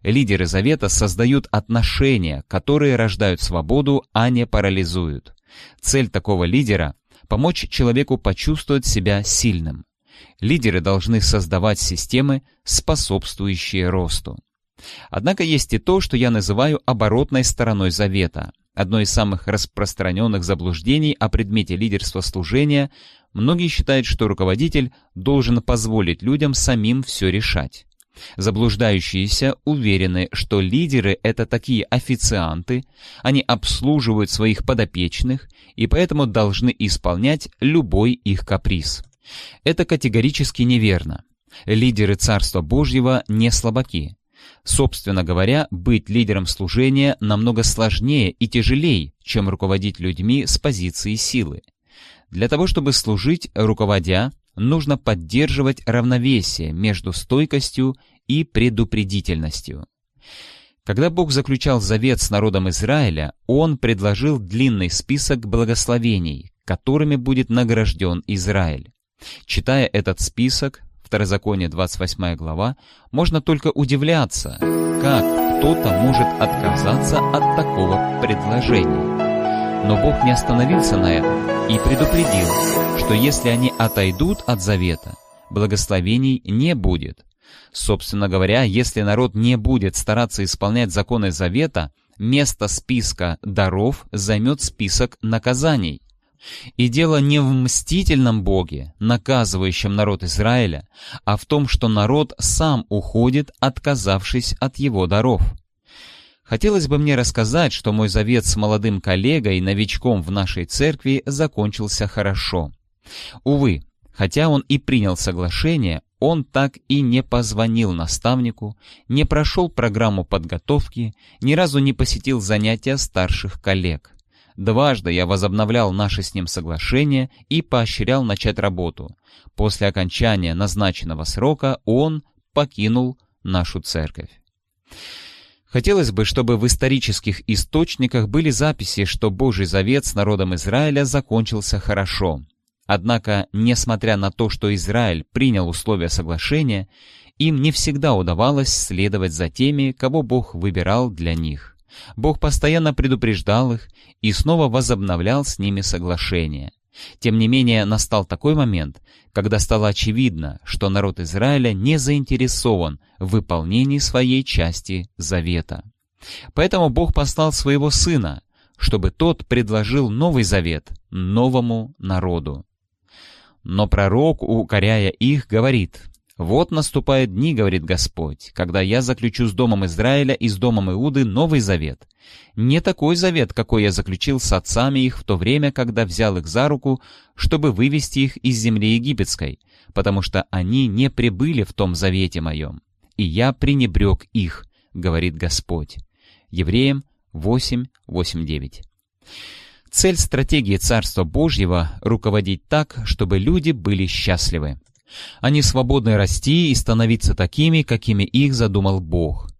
Speaker 1: Лидеры Завета создают отношения, которые рождают свободу, а не парализуют. Цель такого лидера – помочь человеку почувствовать себя сильным. Лидеры должны создавать системы, способствующие росту. Однако есть и то, что я называю оборотной стороной Завета. Одно из самых распространенных заблуждений о предмете лидерства служения – многие считают, что руководитель должен позволить людям самим все решать. Заблуждающиеся уверены, что лидеры — это такие официанты, они обслуживают своих подопечных и поэтому должны исполнять любой их каприз. Это категорически неверно. Лидеры Царства Божьего не слабаки. Собственно говоря, быть лидером служения намного сложнее и тяжелее, чем руководить людьми с позиции силы. Для того, чтобы служить, руководя, нужно поддерживать равновесие между стойкостью и предупредительностью. Когда Бог заключал завет с народом Израиля, Он предложил длинный список благословений, которыми будет награжден Израиль. Читая этот список, Второзаконие 28 глава, можно только удивляться, как кто-то может отказаться от такого предложения. Но Бог не остановился на этом и предупредил, что если они отойдут от завета, благословений не будет. Собственно говоря, если народ не будет стараться исполнять законы завета, место списка даров займет список наказаний. И дело не в мстительном Боге, наказывающем народ Израиля, а в том, что народ сам уходит, отказавшись от его даров. Хотелось бы мне рассказать, что мой завет с молодым коллегой, новичком в нашей церкви, закончился хорошо. Увы, хотя он и принял соглашение, он так и не позвонил наставнику, не прошел программу подготовки, ни разу не посетил занятия старших коллег. Дважды я возобновлял наше с ним соглашение и поощрял начать работу. После окончания назначенного срока он покинул нашу церковь. Хотелось бы, чтобы в исторических источниках были записи, что Божий завет с народом Израиля закончился хорошо. Однако, несмотря на то, что Израиль принял условия соглашения, им не всегда удавалось следовать за теми, кого Бог выбирал для них. Бог постоянно предупреждал их и снова возобновлял с ними соглашение. Тем не менее, настал такой момент, когда стало очевидно, что народ Израиля не заинтересован в выполнении своей части завета. Поэтому Бог послал своего Сына, чтобы тот предложил новый завет новому народу. Но пророк, укоряя их, говорит, «Вот наступают дни, — говорит Господь, — когда я заключу с домом Израиля и с домом Иуды новый завет. Не такой завет, какой я заключил с отцами их в то время, когда взял их за руку, чтобы вывести их из земли египетской, потому что они не прибыли в том завете моем. И я пренебрег их, — говорит Господь». Евреям 8, 8, 9. Цель стратегии Царства Божьего — руководить так, чтобы люди были счастливы. Они свободны расти и становиться такими, какими их задумал Бог.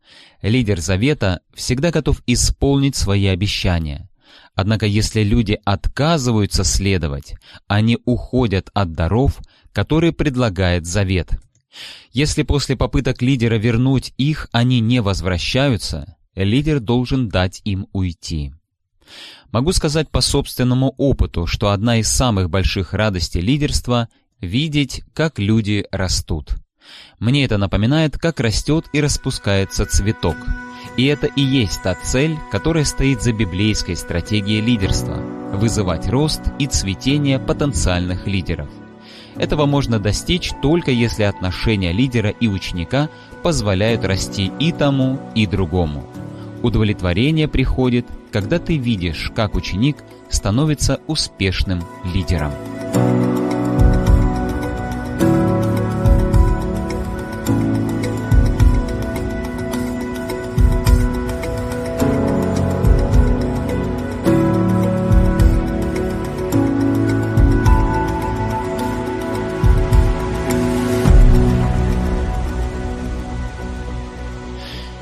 Speaker 1: Лидер Завета всегда готов исполнить свои обещания. Однако если люди отказываются следовать, они уходят от даров, которые предлагает Завет. Если после попыток лидера вернуть их они не возвращаются, лидер должен дать им уйти. Могу сказать по собственному опыту, что одна из самых больших радостей лидерства видеть, как люди растут. Мне это напоминает, как растет и распускается цветок. И это и есть та цель, которая стоит за библейской стратегией лидерства – вызывать рост и цветение потенциальных лидеров. Этого можно достичь только если отношения лидера и ученика позволяют расти и тому, и другому. Удовлетворение приходит, когда ты видишь, как ученик становится успешным лидером.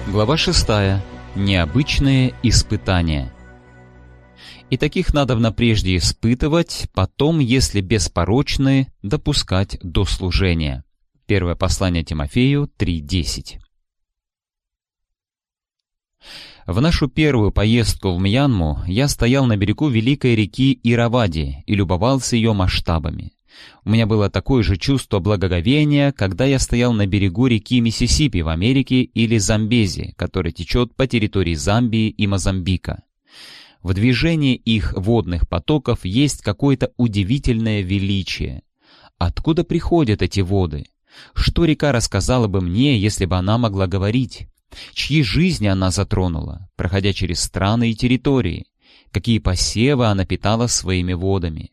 Speaker 1: Глава 6. Необычные испытания. И таких надо прежде испытывать, потом, если беспорочные, допускать до служения. Первое послание Тимофею 3.10. В нашу первую поездку в Мьянму я стоял на берегу великой реки Иравади и любовался ее масштабами. У меня было такое же чувство благоговения, когда я стоял на берегу реки Миссисипи в Америке или Замбези, которая течет по территории Замбии и Мозамбика. В движении их водных потоков есть какое-то удивительное величие. Откуда приходят эти воды? Что река рассказала бы мне, если бы она могла говорить? Чьи жизни она затронула, проходя через страны и территории? Какие посевы она питала своими водами?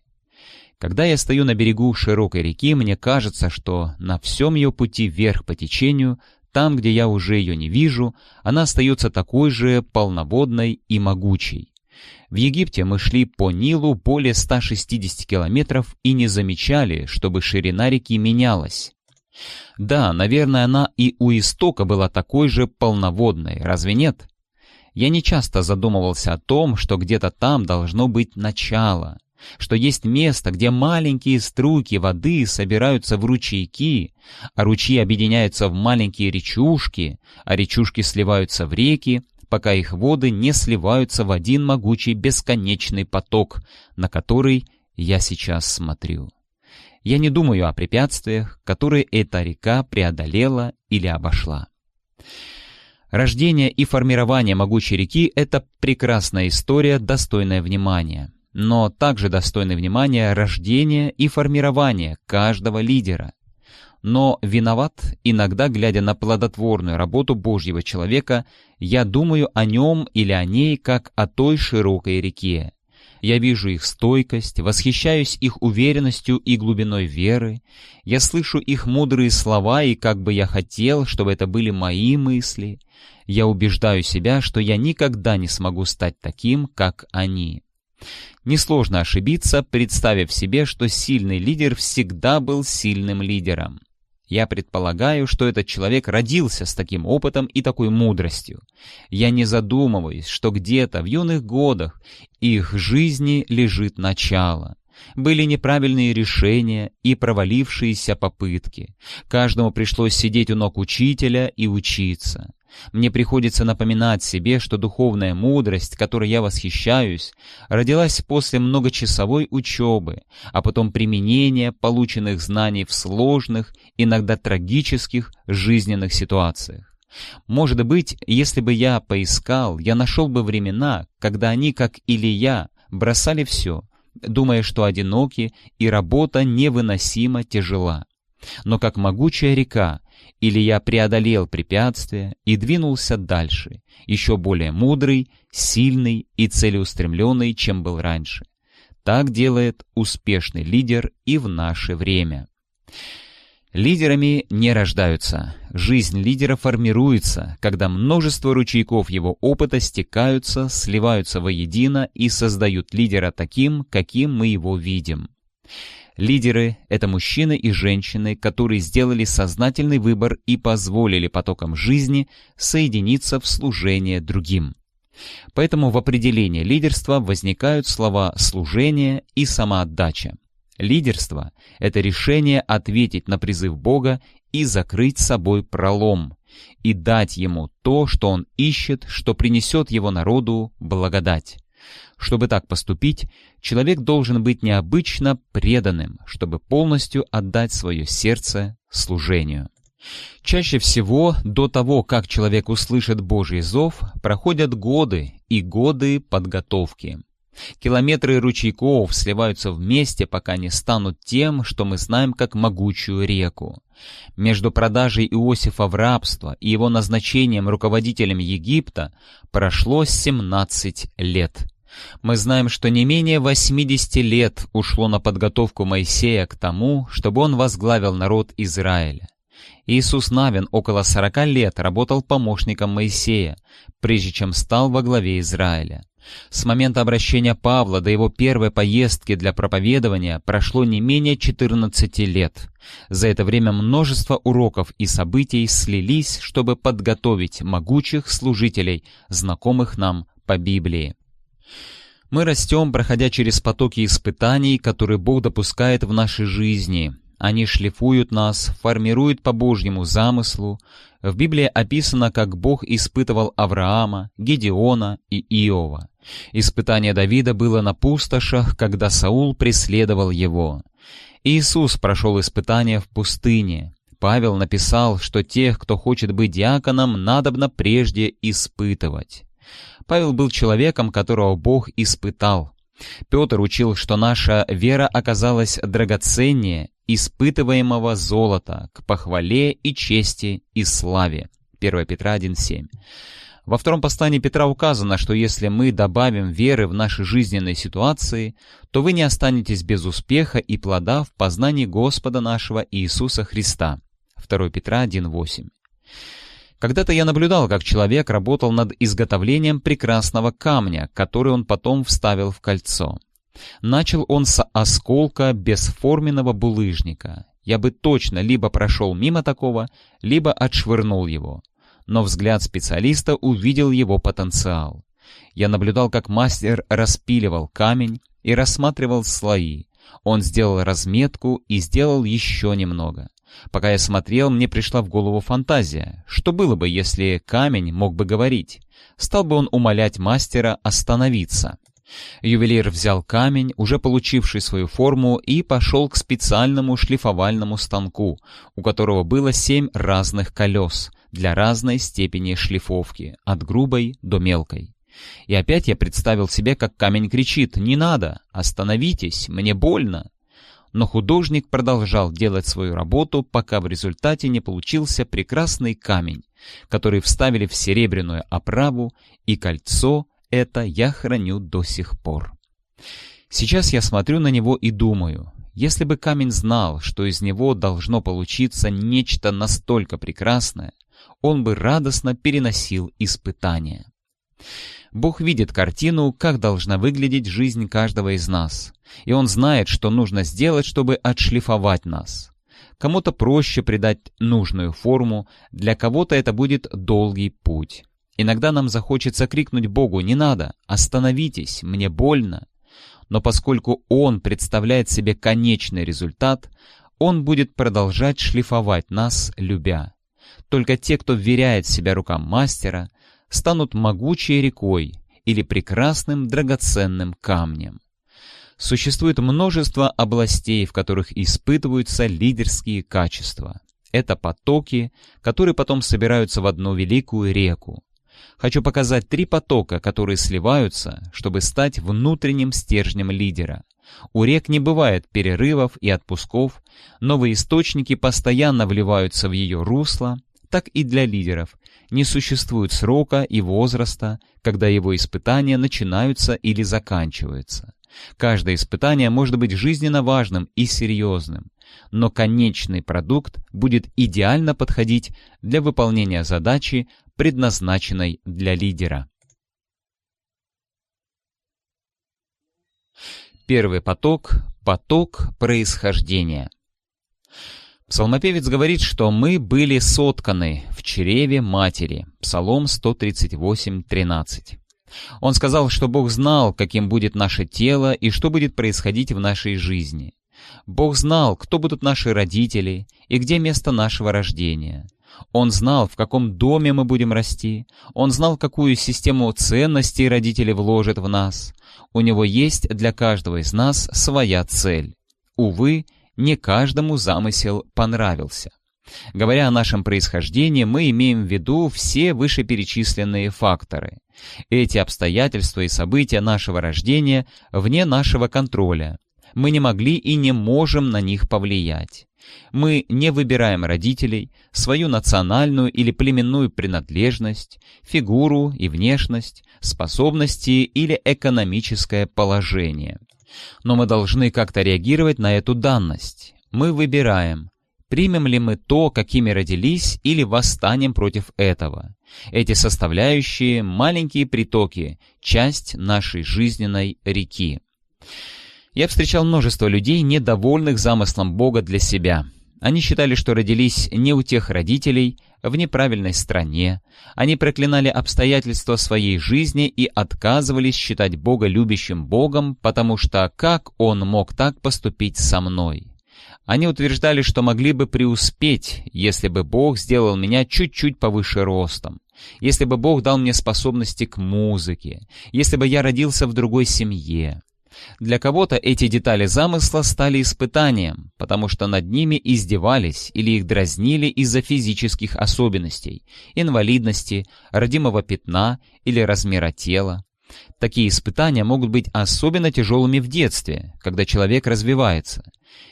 Speaker 1: Когда я стою на берегу широкой реки, мне кажется, что на всем ее пути вверх по течению, там, где я уже ее не вижу, она остается такой же полноводной и могучей. В Египте мы шли по Нилу более 160 километров и не замечали, чтобы ширина реки менялась. Да, наверное, она и у истока была такой же полноводной, разве нет? Я не часто задумывался о том, что где-то там должно быть начало — что есть место, где маленькие струйки воды собираются в ручейки, а ручьи объединяются в маленькие речушки, а речушки сливаются в реки, пока их воды не сливаются в один могучий бесконечный поток, на который я сейчас смотрю. Я не думаю о препятствиях, которые эта река преодолела или обошла. Рождение и формирование могучей реки – это прекрасная история, достойная внимания. Но также достойны внимания рождение и формирование каждого лидера. Но виноват, иногда глядя на плодотворную работу Божьего человека, я думаю о нем или о ней, как о той широкой реке. Я вижу их стойкость, восхищаюсь их уверенностью и глубиной веры. Я слышу их мудрые слова, и как бы я хотел, чтобы это были мои мысли. Я убеждаю себя, что я никогда не смогу стать таким, как они. Несложно ошибиться, представив себе, что сильный лидер всегда был сильным лидером. Я предполагаю, что этот человек родился с таким опытом и такой мудростью. Я не задумываюсь, что где-то в юных годах их жизни лежит начало. Были неправильные решения и провалившиеся попытки. Каждому пришлось сидеть у ног учителя и учиться. Мне приходится напоминать себе, что духовная мудрость, которой я восхищаюсь, родилась после многочасовой учебы, а потом применения полученных знаний в сложных, иногда трагических жизненных ситуациях. Может быть, если бы я поискал, я нашел бы времена, когда они, как Илья, бросали все, думая, что одиноки и работа невыносимо тяжела. Но как могучая река, Илья преодолел препятствия и двинулся дальше, еще более мудрый, сильный и целеустремленный, чем был раньше. Так делает успешный лидер и в наше время. Лидерами не рождаются. Жизнь лидера формируется, когда множество ручейков его опыта стекаются, сливаются воедино и создают лидера таким, каким мы его видим. Лидеры — это мужчины и женщины, которые сделали сознательный выбор и позволили потокам жизни соединиться в служение другим. Поэтому в определении лидерства возникают слова «служение» и «самоотдача». Лидерство — это решение ответить на призыв Бога и закрыть собой пролом, и дать ему то, что он ищет, что принесет его народу благодать. Чтобы так поступить, человек должен быть необычно преданным, чтобы полностью отдать свое сердце служению. Чаще всего до того, как человек услышит Божий зов, проходят годы и годы подготовки. Километры ручейков сливаются вместе, пока не станут тем, что мы знаем как могучую реку. Между продажей Иосифа в рабство и его назначением руководителем Египта прошло 17 лет. Мы знаем, что не менее 80 лет ушло на подготовку Моисея к тому, чтобы он возглавил народ Израиля. Иисус Навин около 40 лет работал помощником Моисея, прежде чем стал во главе Израиля. С момента обращения Павла до его первой поездки для проповедования прошло не менее 14 лет. За это время множество уроков и событий слились, чтобы подготовить могучих служителей, знакомых нам по Библии. Мы растем, проходя через потоки испытаний, которые Бог допускает в нашей жизни. Они шлифуют нас, формируют по Божьему замыслу. В Библии описано, как Бог испытывал Авраама, Гедеона и Иова. Испытание Давида было на пустошах, когда Саул преследовал его. Иисус прошел испытание в пустыне. Павел написал, что тех, кто хочет быть диаконом, надобно прежде испытывать. Павел был человеком, которого Бог испытал. Петр учил, что наша вера оказалась драгоценнее испытываемого золота к похвале и чести и славе. 1 Петра 1.7. Во втором послании Петра указано, что если мы добавим веры в наши жизненные ситуации, то вы не останетесь без успеха и плода в познании Господа нашего Иисуса Христа. 2 Петра 1.8. Когда-то я наблюдал, как человек работал над изготовлением прекрасного камня, который он потом вставил в кольцо. Начал он с осколка бесформенного булыжника. Я бы точно либо прошел мимо такого, либо отшвырнул его. Но взгляд специалиста увидел его потенциал. Я наблюдал, как мастер распиливал камень, и рассматривал слои. Он сделал разметку и сделал еще немного. Пока я смотрел, мне пришла в голову фантазия. Что было бы, если камень мог бы говорить? Стал бы он умолять мастера остановиться. Ювелир взял камень, уже получивший свою форму, и пошел к специальному шлифовальному станку, у которого было семь разных колес для разной степени шлифовки, от грубой до мелкой. И опять я представил себе, как камень кричит «Не надо! Остановитесь! Мне больно!» Но художник продолжал делать свою работу, пока в результате не получился прекрасный камень, который вставили в серебряную оправу, и кольцо это я храню до сих пор. Сейчас я смотрю на него и думаю, если бы камень знал, что из него должно получиться нечто настолько прекрасное, он бы радостно переносил испытания. Бог видит картину, как должна выглядеть жизнь каждого из нас, и Он знает, что нужно сделать, чтобы отшлифовать нас. Кому-то проще придать нужную форму, для кого-то это будет долгий путь. Иногда нам захочется крикнуть Богу «Не надо! Остановитесь! Мне больно!» Но поскольку Он представляет себе конечный результат, Он будет продолжать шлифовать нас, любя. Только те, кто вверяет себя рукам мастера, станут могучей рекой или прекрасным драгоценным камнем. Существует множество областей, в которых испытываются лидерские качества. Это потоки, которые потом собираются в одну великую реку. Хочу показать три потока, которые сливаются, чтобы стать внутренним стержнем лидера. У рек не бывает перерывов и отпусков, новые источники постоянно вливаются в ее русло, так и для лидеров. Не существует срока и возраста, когда его испытания начинаются или заканчиваются. Каждое испытание может быть жизненно важным и серьезным, но конечный продукт будет идеально подходить для выполнения задачи, предназначенной для лидера. Первый поток – поток происхождения. Псалмопевец говорит, что мы были сотканы в чреве матери. Псалом 138.13. Он сказал, что Бог знал, каким будет наше тело и что будет происходить в нашей жизни. Бог знал, кто будут наши родители и где место нашего рождения. Он знал, в каком доме мы будем расти. Он знал, какую систему ценностей родители вложат в нас. У него есть для каждого из нас своя цель. Увы, не каждому замысел понравился. Говоря о нашем происхождении, мы имеем в виду все вышеперечисленные факторы. Эти обстоятельства и события нашего рождения вне нашего контроля. Мы не могли и не можем на них повлиять. Мы не выбираем родителей, свою национальную или племенную принадлежность, фигуру и внешность, способности или экономическое положение. Но мы должны как-то реагировать на эту данность. Мы выбираем, примем ли мы то, какими родились, или восстанем против этого. Эти составляющие – маленькие притоки, часть нашей жизненной реки. Я встречал множество людей, недовольных замыслом Бога для себя. Они считали, что родились не у тех родителей, в неправильной стране. Они проклинали обстоятельства своей жизни и отказывались считать Бога любящим Богом, потому что как Он мог так поступить со мной? Они утверждали, что могли бы преуспеть, если бы Бог сделал меня чуть-чуть повыше ростом, если бы Бог дал мне способности к музыке, если бы я родился в другой семье. Для кого-то эти детали замысла стали испытанием, потому что над ними издевались или их дразнили из-за физических особенностей, инвалидности, родимого пятна или размера тела. Такие испытания могут быть особенно тяжелыми в детстве, когда человек развивается.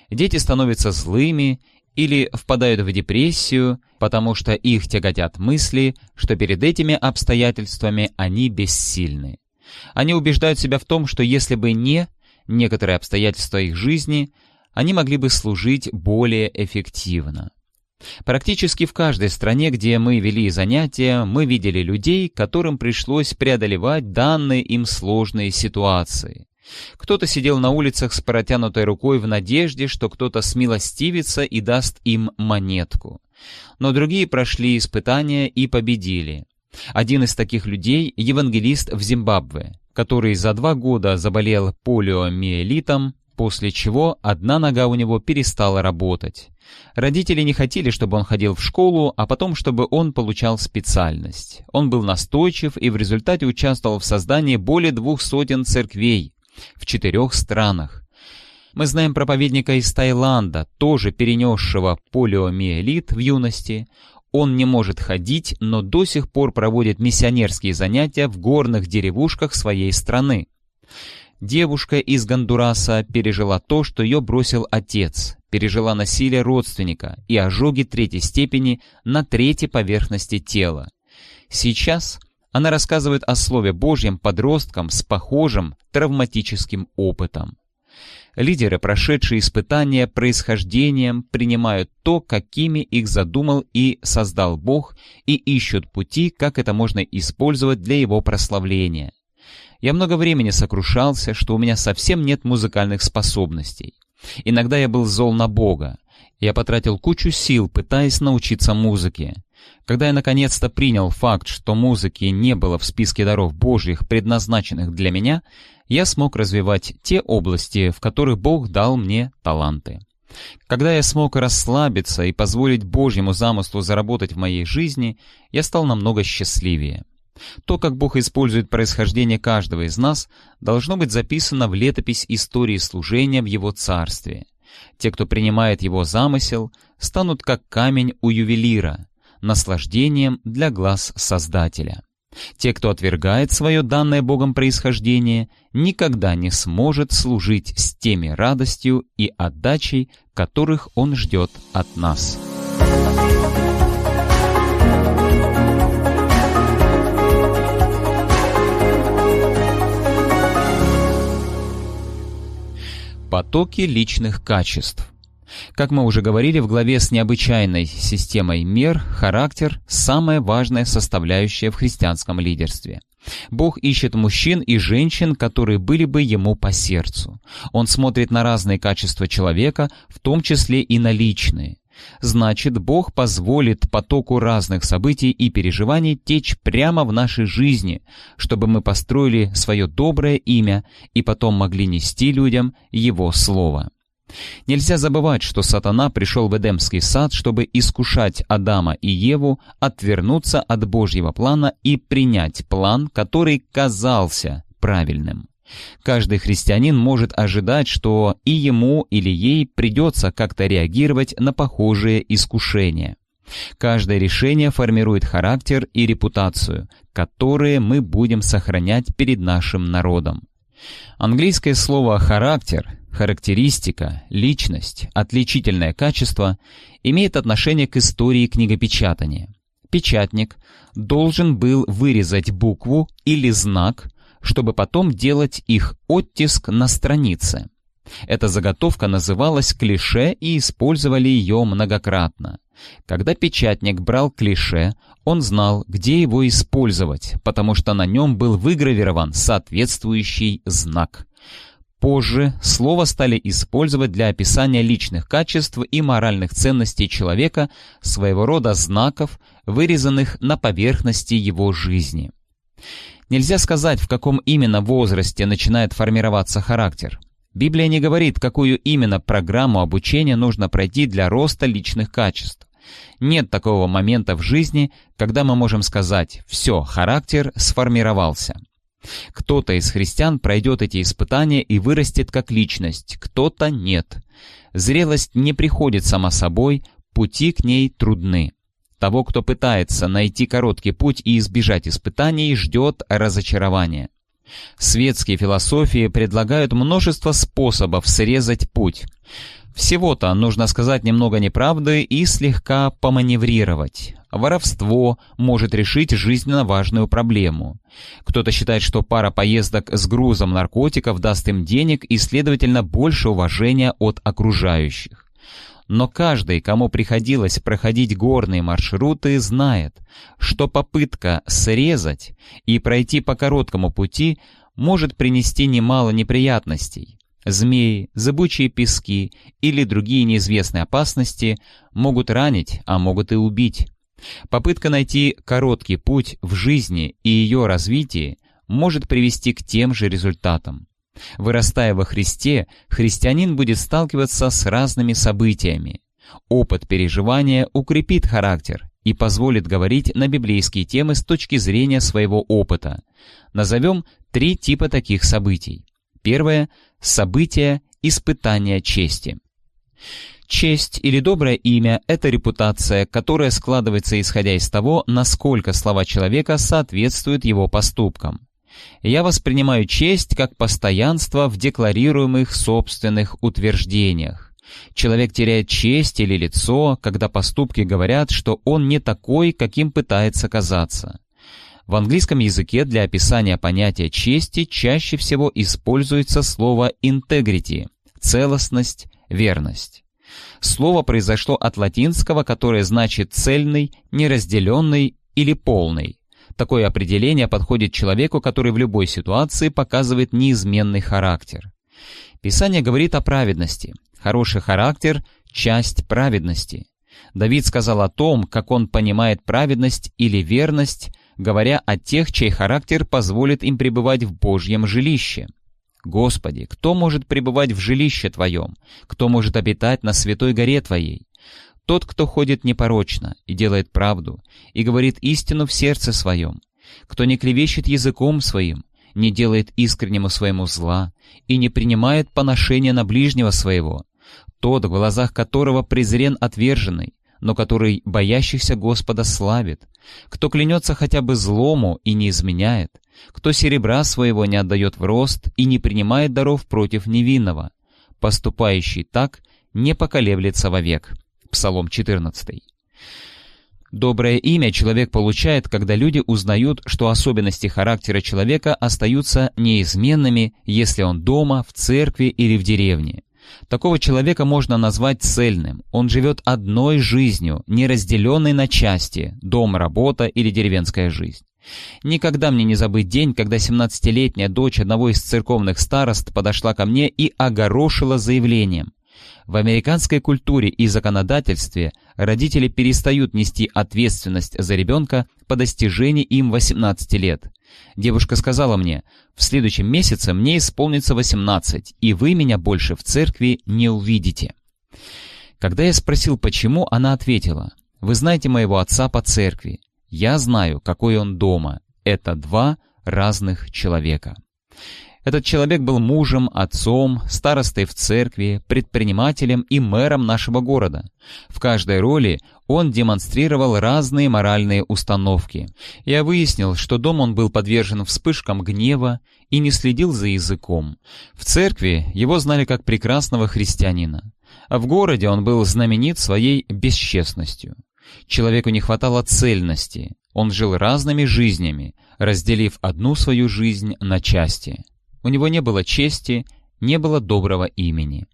Speaker 1: Дети становятся злыми или впадают в депрессию, потому что их тяготят мысли, что перед этими обстоятельствами они бессильны. Они убеждают себя в том, что если бы не некоторые обстоятельства их жизни, они могли бы служить более эффективно. Практически в каждой стране, где мы вели занятия, мы видели людей, которым пришлось преодолевать данные им сложные ситуации. Кто-то сидел на улицах с протянутой рукой в надежде, что кто-то смилостивится и даст им монетку. Но другие прошли испытания и победили. Один из таких людей — евангелист в Зимбабве, который за два года заболел полиомиелитом, после чего одна нога у него перестала работать. Родители не хотели, чтобы он ходил в школу, а потом, чтобы он получал специальность. Он был настойчив и в результате участвовал в создании более двух сотен церквей в четырех странах. Мы знаем проповедника из Таиланда, тоже перенесшего полиомиелит в юности. Он не может ходить, но до сих пор проводит миссионерские занятия в горных деревушках своей страны. Девушка из Гондураса пережила то, что ее бросил отец, пережила насилие родственника и ожоги третьей степени на третьей поверхности тела. Сейчас она рассказывает о Слове Божьем подросткам с похожим травматическим опытом. Лидеры, прошедшие испытания происхождением, принимают то, какими их задумал и создал Бог, и ищут пути, как это можно использовать для его прославления. Я много времени сокрушался, что у меня совсем нет музыкальных способностей. Иногда я был зол на Бога. Я потратил кучу сил, пытаясь научиться музыке. Когда я наконец-то принял факт, что музыки не было в списке даров Божьих, предназначенных для меня, я смог развивать те области, в которых Бог дал мне таланты. Когда я смог расслабиться и позволить Божьему замыслу заработать в моей жизни, я стал намного счастливее. То, как Бог использует происхождение каждого из нас, должно быть записано в летопись истории служения в Его Царстве. Те, кто принимает Его замысел, станут как камень у ювелира, наслаждением для глаз Создателя. Те, кто отвергает свое данное Богом происхождение, никогда не сможет служить с теми радостью и отдачей, которых Он ждет от нас. Потоки личных качеств. Как мы уже говорили в главе с необычайной системой мер, характер – самая важная составляющая в христианском лидерстве. Бог ищет мужчин и женщин, которые были бы ему по сердцу. Он смотрит на разные качества человека, в том числе и на личные. Значит, Бог позволит потоку разных событий и переживаний течь прямо в нашей жизни, чтобы мы построили свое доброе имя и потом могли нести людям Его Слово. Нельзя забывать, что сатана пришел в Эдемский сад, чтобы искушать Адама и Еву, отвернуться от Божьего плана и принять план, который казался правильным. Каждый христианин может ожидать, что и ему или ей придется как-то реагировать на похожие искушения. Каждое решение формирует характер и репутацию, которые мы будем сохранять перед нашим народом. Английское слово «характер» характеристика, личность, отличительное качество имеет отношение к истории книгопечатания. Печатник должен был вырезать букву или знак, чтобы потом делать их оттиск на странице. Эта заготовка называлась клише и использовали ее многократно. Когда печатник брал клише, он знал, где его использовать, потому что на нем был выгравирован соответствующий знак. Позже слово стали использовать для описания личных качеств и моральных ценностей человека, своего рода знаков, вырезанных на поверхности его жизни. Нельзя сказать, в каком именно возрасте начинает формироваться характер. Библия не говорит, какую именно программу обучения нужно пройти для роста личных качеств. Нет такого момента в жизни, когда мы можем сказать «все, характер сформировался». Кто-то из христиан пройдет эти испытания и вырастет как личность, кто-то нет. Зрелость не приходит сама собой, пути к ней трудны. Того, кто пытается найти короткий путь и избежать испытаний, ждет разочарование. Светские философии предлагают множество способов срезать путь. Всего-то нужно сказать немного неправды и слегка поманеврировать. Воровство может решить жизненно важную проблему. Кто-то считает, что пара поездок с грузом наркотиков даст им денег и, следовательно, больше уважения от окружающих. Но каждый, кому приходилось проходить горные маршруты, знает, что попытка срезать и пройти по короткому пути может принести немало неприятностей. Змеи, зыбучие пески или другие неизвестные опасности могут ранить, а могут и убить. Попытка найти короткий путь в жизни и ее развитии может привести к тем же результатам. Вырастая во Христе, христианин будет сталкиваться с разными событиями. Опыт переживания укрепит характер и позволит говорить на библейские темы с точки зрения своего опыта. Назовем три типа таких событий. Первое – события испытания чести. Честь или доброе имя – это репутация, которая складывается исходя из того, насколько слова человека соответствуют его поступкам. Я воспринимаю честь как постоянство в декларируемых собственных утверждениях. Человек теряет честь или лицо, когда поступки говорят, что он не такой, каким пытается казаться. В английском языке для описания понятия чести чаще всего используется слово integrity – целостность, верность. Слово произошло от латинского, которое значит «цельный», «неразделенный» или «полный». Такое определение подходит человеку, который в любой ситуации показывает неизменный характер. Писание говорит о праведности. Хороший характер – часть праведности. Давид сказал о том, как он понимает праведность или верность, говоря о тех, чей характер позволит им пребывать в Божьем жилище. Господи, кто может пребывать в жилище Твоем? Кто может обитать на святой горе Твоей? Тот, кто ходит непорочно и делает правду, и говорит истину в сердце своем, кто не клевещет языком своим, не делает искреннему своему зла и не принимает поношения на ближнего своего, тот, в глазах которого презрен отверженный, но который боящихся Господа славит, кто клянется хотя бы злому и не изменяет, кто серебра своего не отдает в рост и не принимает даров против невинного, поступающий так не поколеблется вовек. Псалом 14. Доброе имя человек получает, когда люди узнают, что особенности характера человека остаются неизменными, если он дома, в церкви или в деревне. Такого человека можно назвать цельным. Он живет одной жизнью, не разделенной на части, дом, работа или деревенская жизнь. Никогда мне не забыть день, когда 17-летняя дочь одного из церковных старост подошла ко мне и огорошила заявлением. В американской культуре и законодательстве родители перестают нести ответственность за ребенка по достижении им 18 лет. Девушка сказала мне, «В следующем месяце мне исполнится 18, и вы меня больше в церкви не увидите». Когда я спросил, почему, она ответила, «Вы знаете моего отца по церкви. Я знаю, какой он дома. Это два разных человека». Этот человек был мужем, отцом, старостой в церкви, предпринимателем и мэром нашего города. В каждой роли он демонстрировал разные моральные установки. Я выяснил, что дом он был подвержен вспышкам гнева и не следил за языком. В церкви его знали как прекрасного христианина, а в городе он был знаменит своей бесчестностью. Человеку не хватало цельности, он жил разными жизнями, разделив одну свою жизнь на части. У него не было чести, не было доброго имени.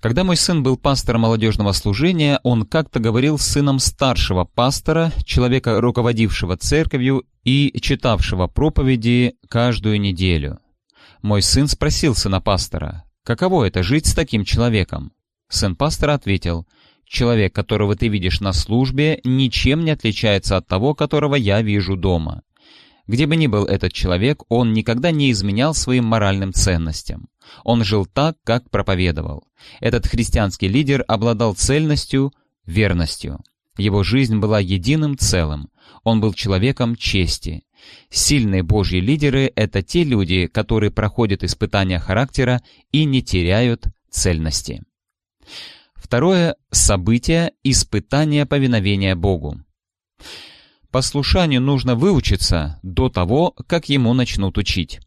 Speaker 1: Когда мой сын был пастором молодежного служения, он как-то говорил с сыном старшего пастора, человека, руководившего церковью и читавшего проповеди каждую неделю. Мой сын спросил сына пастора, каково это жить с таким человеком? Сын пастора ответил, человек, которого ты видишь на службе, ничем не отличается от того, которого я вижу дома. Где бы ни был этот человек, он никогда не изменял своим моральным ценностям. Он жил так, как проповедовал. Этот христианский лидер обладал цельностью, верностью. Его жизнь была единым целым. Он был человеком чести. Сильные Божьи лидеры — это те люди, которые проходят испытания характера и не теряют цельности. Второе — событие, испытание повиновения Богу. Послушанию нужно выучиться до того, как ему начнут учить.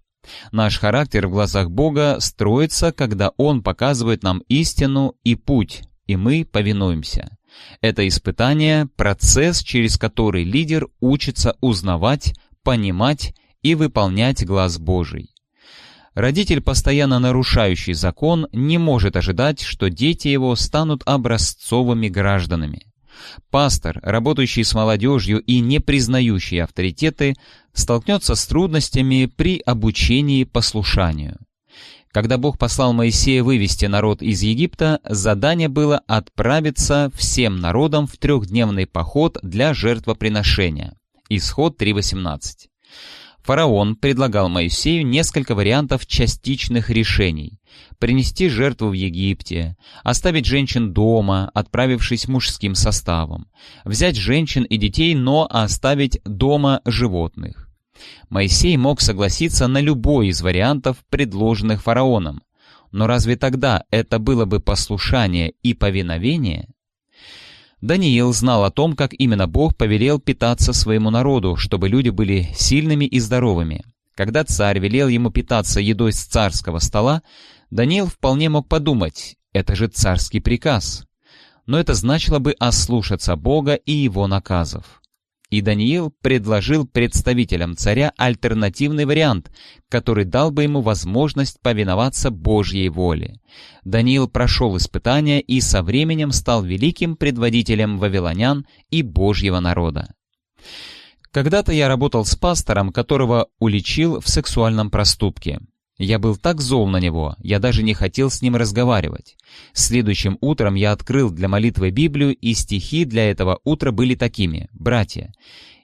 Speaker 1: Наш характер в глазах Бога строится, когда Он показывает нам истину и путь, и мы повинуемся. Это испытание – процесс, через который лидер учится узнавать, понимать и выполнять глаз Божий. Родитель, постоянно нарушающий закон, не может ожидать, что дети его станут образцовыми гражданами. Пастор, работающий с молодежью и не признающий авторитеты, столкнется с трудностями при обучении послушанию. Когда Бог послал Моисея вывести народ из Египта, задание было отправиться всем народам в трехдневный поход для жертвоприношения. Исход 3.18. Фараон предлагал Моисею несколько вариантов частичных решений. Принести жертву в Египте, оставить женщин дома, отправившись мужским составом, взять женщин и детей, но оставить дома животных. Моисей мог согласиться на любой из вариантов, предложенных фараоном. Но разве тогда это было бы послушание и повиновение? Даниил знал о том, как именно Бог повелел питаться своему народу, чтобы люди были сильными и здоровыми. Когда царь велел ему питаться едой с царского стола, Даниил вполне мог подумать, это же царский приказ. Но это значило бы ослушаться Бога и его наказов и Даниил предложил представителям царя альтернативный вариант, который дал бы ему возможность повиноваться Божьей воле. Даниил прошел испытания и со временем стал великим предводителем вавилонян и Божьего народа. Когда-то я работал с пастором, которого уличил в сексуальном проступке. Я был так зол на него, я даже не хотел с ним разговаривать. Следующим утром я открыл для молитвы Библию, и стихи для этого утра были такими. «Братья,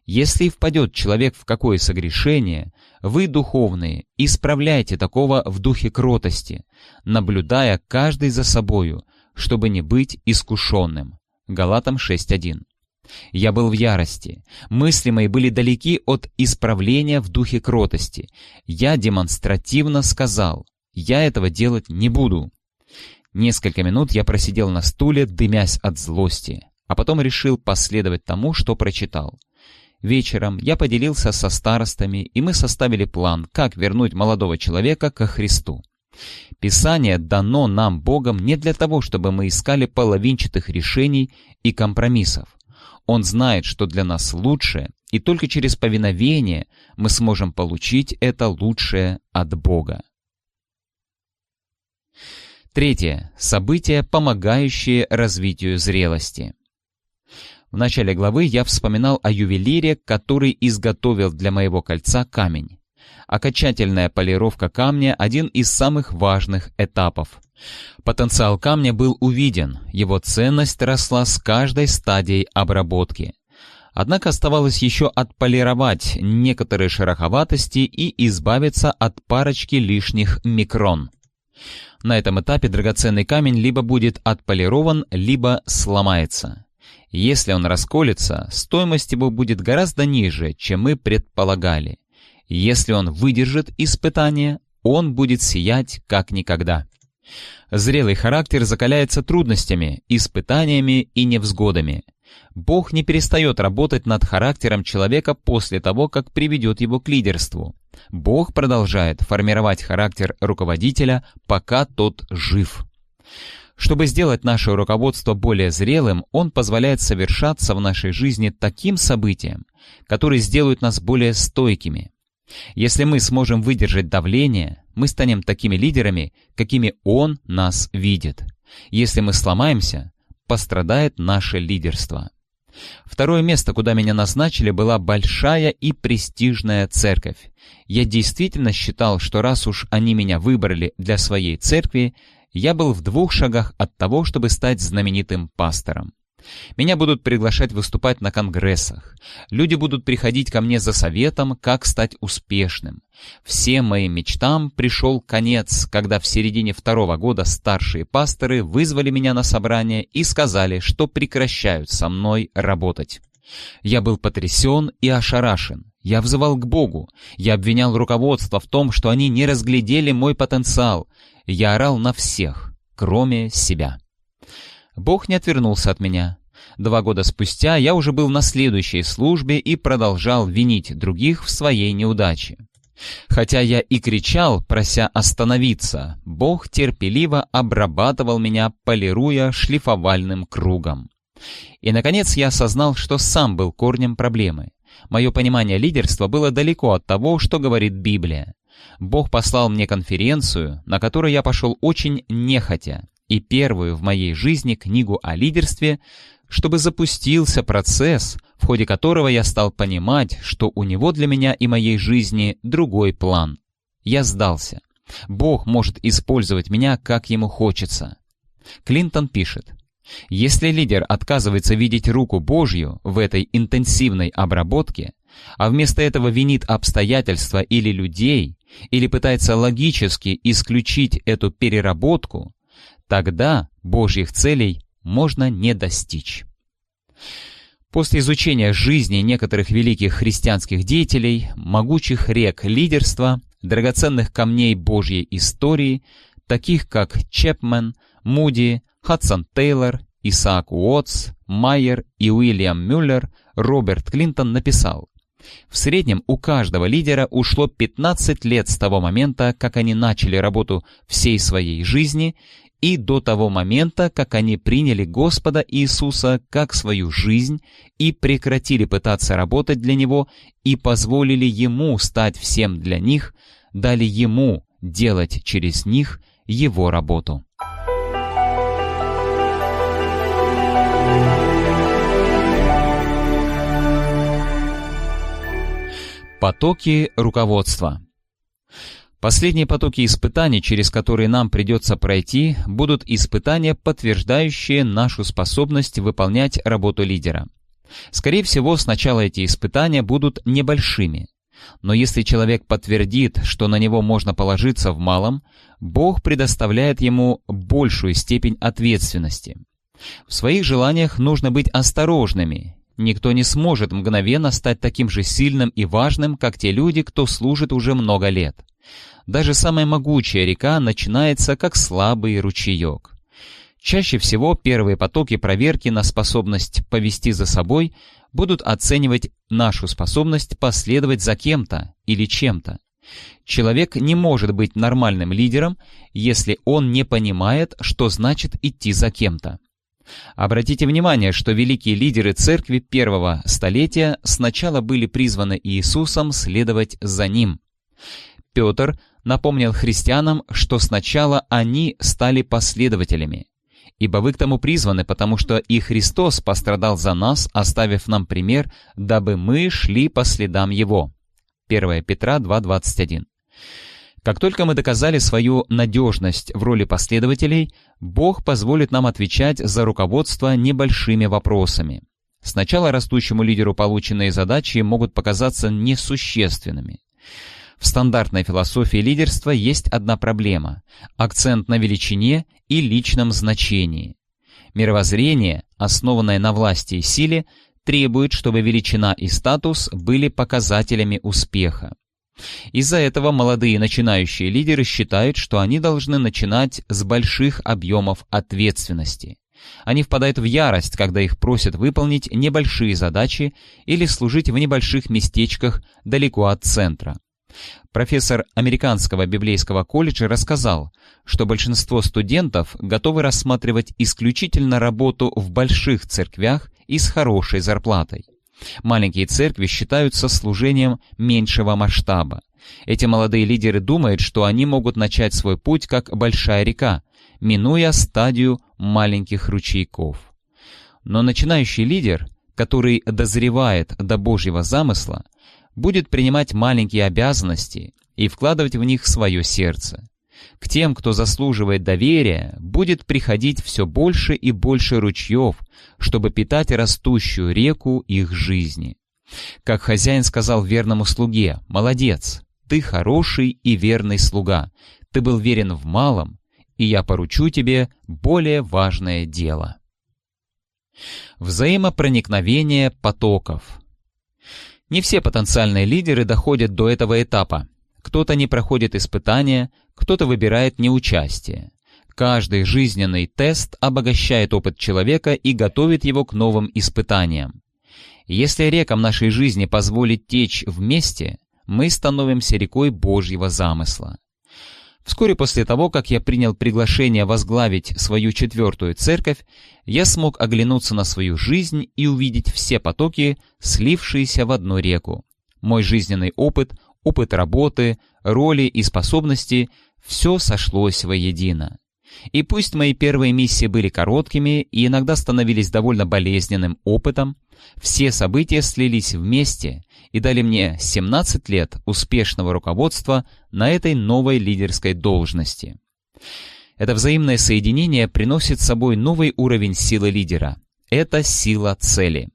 Speaker 1: если впадет человек в какое согрешение, вы, духовные, исправляйте такого в духе кротости, наблюдая каждый за собою, чтобы не быть искушенным». Галатам 6.1 я был в ярости. Мысли мои были далеки от исправления в духе кротости. Я демонстративно сказал, я этого делать не буду. Несколько минут я просидел на стуле, дымясь от злости, а потом решил последовать тому, что прочитал. Вечером я поделился со старостами, и мы составили план, как вернуть молодого человека ко Христу. Писание дано нам Богом не для того, чтобы мы искали половинчатых решений и компромиссов. Он знает, что для нас лучше, и только через повиновение мы сможем получить это лучшее от Бога. Третье. События, помогающие развитию зрелости. В начале главы я вспоминал о ювелире, который изготовил для моего кольца камень. Окончательная полировка камня – один из самых важных этапов. Потенциал камня был увиден, его ценность росла с каждой стадией обработки. Однако оставалось еще отполировать некоторые шероховатости и избавиться от парочки лишних микрон. На этом этапе драгоценный камень либо будет отполирован, либо сломается. Если он расколется, стоимость его будет гораздо ниже, чем мы предполагали. Если он выдержит испытание, он будет сиять как никогда. Зрелый характер закаляется трудностями, испытаниями и невзгодами. Бог не перестает работать над характером человека после того, как приведет его к лидерству. Бог продолжает формировать характер руководителя, пока тот жив. Чтобы сделать наше руководство более зрелым, Он позволяет совершаться в нашей жизни таким событиям, которые сделают нас более стойкими. Если мы сможем выдержать давление, мы станем такими лидерами, какими Он нас видит. Если мы сломаемся, пострадает наше лидерство. Второе место, куда меня назначили, была большая и престижная церковь. Я действительно считал, что раз уж они меня выбрали для своей церкви, я был в двух шагах от того, чтобы стать знаменитым пастором. Меня будут приглашать выступать на конгрессах. Люди будут приходить ко мне за советом, как стать успешным. Всем моим мечтам пришел конец, когда в середине второго года старшие пасторы вызвали меня на собрание и сказали, что прекращают со мной работать. Я был потрясен и ошарашен. Я взывал к Богу. Я обвинял руководство в том, что они не разглядели мой потенциал. Я орал на всех, кроме себя. Бог не отвернулся от меня. Два года спустя я уже был на следующей службе и продолжал винить других в своей неудаче. Хотя я и кричал, прося остановиться, Бог терпеливо обрабатывал меня, полируя шлифовальным кругом. И, наконец, я осознал, что сам был корнем проблемы. Мое понимание лидерства было далеко от того, что говорит Библия. Бог послал мне конференцию, на которую я пошел очень нехотя, и первую в моей жизни книгу о лидерстве, чтобы запустился процесс, в ходе которого я стал понимать, что у него для меня и моей жизни другой план. Я сдался. Бог может использовать меня, как ему хочется. Клинтон пишет, «Если лидер отказывается видеть руку Божью в этой интенсивной обработке, а вместо этого винит обстоятельства или людей, или пытается логически исключить эту переработку, тогда Божьих целей можно не достичь. После изучения жизни некоторых великих христианских деятелей, могучих рек лидерства, драгоценных камней Божьей истории, таких как Чепмен, Муди, Хадсон Тейлор, Исаак Уотс, Майер и Уильям Мюллер, Роберт Клинтон написал, в среднем у каждого лидера ушло 15 лет с того момента, как они начали работу всей своей жизни, и до того момента, как они приняли Господа Иисуса как свою жизнь и прекратили пытаться работать для Него и позволили Ему стать всем для них, дали Ему делать через них Его работу. Потоки руководства Последние потоки испытаний, через которые нам придется пройти, будут испытания, подтверждающие нашу способность выполнять работу лидера. Скорее всего, сначала эти испытания будут небольшими. Но если человек подтвердит, что на него можно положиться в малом, Бог предоставляет ему большую степень ответственности. В своих желаниях нужно быть осторожными. Никто не сможет мгновенно стать таким же сильным и важным, как те люди, кто служит уже много лет. Даже самая могучая река начинается как слабый ручеек. Чаще всего первые потоки проверки на способность повести за собой будут оценивать нашу способность последовать за кем-то или чем-то. Человек не может быть нормальным лидером, если он не понимает, что значит идти за кем-то. Обратите внимание, что великие лидеры церкви первого столетия сначала были призваны Иисусом следовать за Ним. Петр напомнил христианам, что сначала они стали последователями. Ибо вы к тому призваны, потому что и Христос пострадал за нас, оставив нам пример, дабы мы шли по следам Его. 1 Петра 2.21 Как только мы доказали свою надежность в роли последователей, Бог позволит нам отвечать за руководство небольшими вопросами. Сначала растущему лидеру полученные задачи могут показаться несущественными. В стандартной философии лидерства есть одна проблема – акцент на величине и личном значении. Мировоззрение, основанное на власти и силе, требует, чтобы величина и статус были показателями успеха. Из-за этого молодые начинающие лидеры считают, что они должны начинать с больших объемов ответственности. Они впадают в ярость, когда их просят выполнить небольшие задачи или служить в небольших местечках далеко от центра. Профессор Американского библейского колледжа рассказал, что большинство студентов готовы рассматривать исключительно работу в больших церквях и с хорошей зарплатой. Маленькие церкви считаются служением меньшего масштаба. Эти молодые лидеры думают, что они могут начать свой путь как большая река, минуя стадию маленьких ручейков. Но начинающий лидер, который дозревает до Божьего замысла, будет принимать маленькие обязанности и вкладывать в них свое сердце. К тем, кто заслуживает доверия, будет приходить все больше и больше ручьев, чтобы питать растущую реку их жизни. Как хозяин сказал верному слуге, «Молодец, ты хороший и верный слуга, ты был верен в малом, и я поручу тебе более важное дело». Взаимопроникновение потоков не все потенциальные лидеры доходят до этого этапа. Кто-то не проходит испытания, кто-то выбирает неучастие. Каждый жизненный тест обогащает опыт человека и готовит его к новым испытаниям. Если рекам нашей жизни позволить течь вместе, мы становимся рекой Божьего замысла. Вскоре после того, как я принял приглашение возглавить свою четвертую церковь, я смог оглянуться на свою жизнь и увидеть все потоки, слившиеся в одну реку. Мой жизненный опыт, опыт работы, роли и способности – все сошлось воедино. И пусть мои первые миссии были короткими и иногда становились довольно болезненным опытом, все события слились вместе и дали мне 17 лет успешного руководства на этой новой лидерской должности. Это взаимное соединение приносит с собой новый уровень силы лидера. Это сила цели.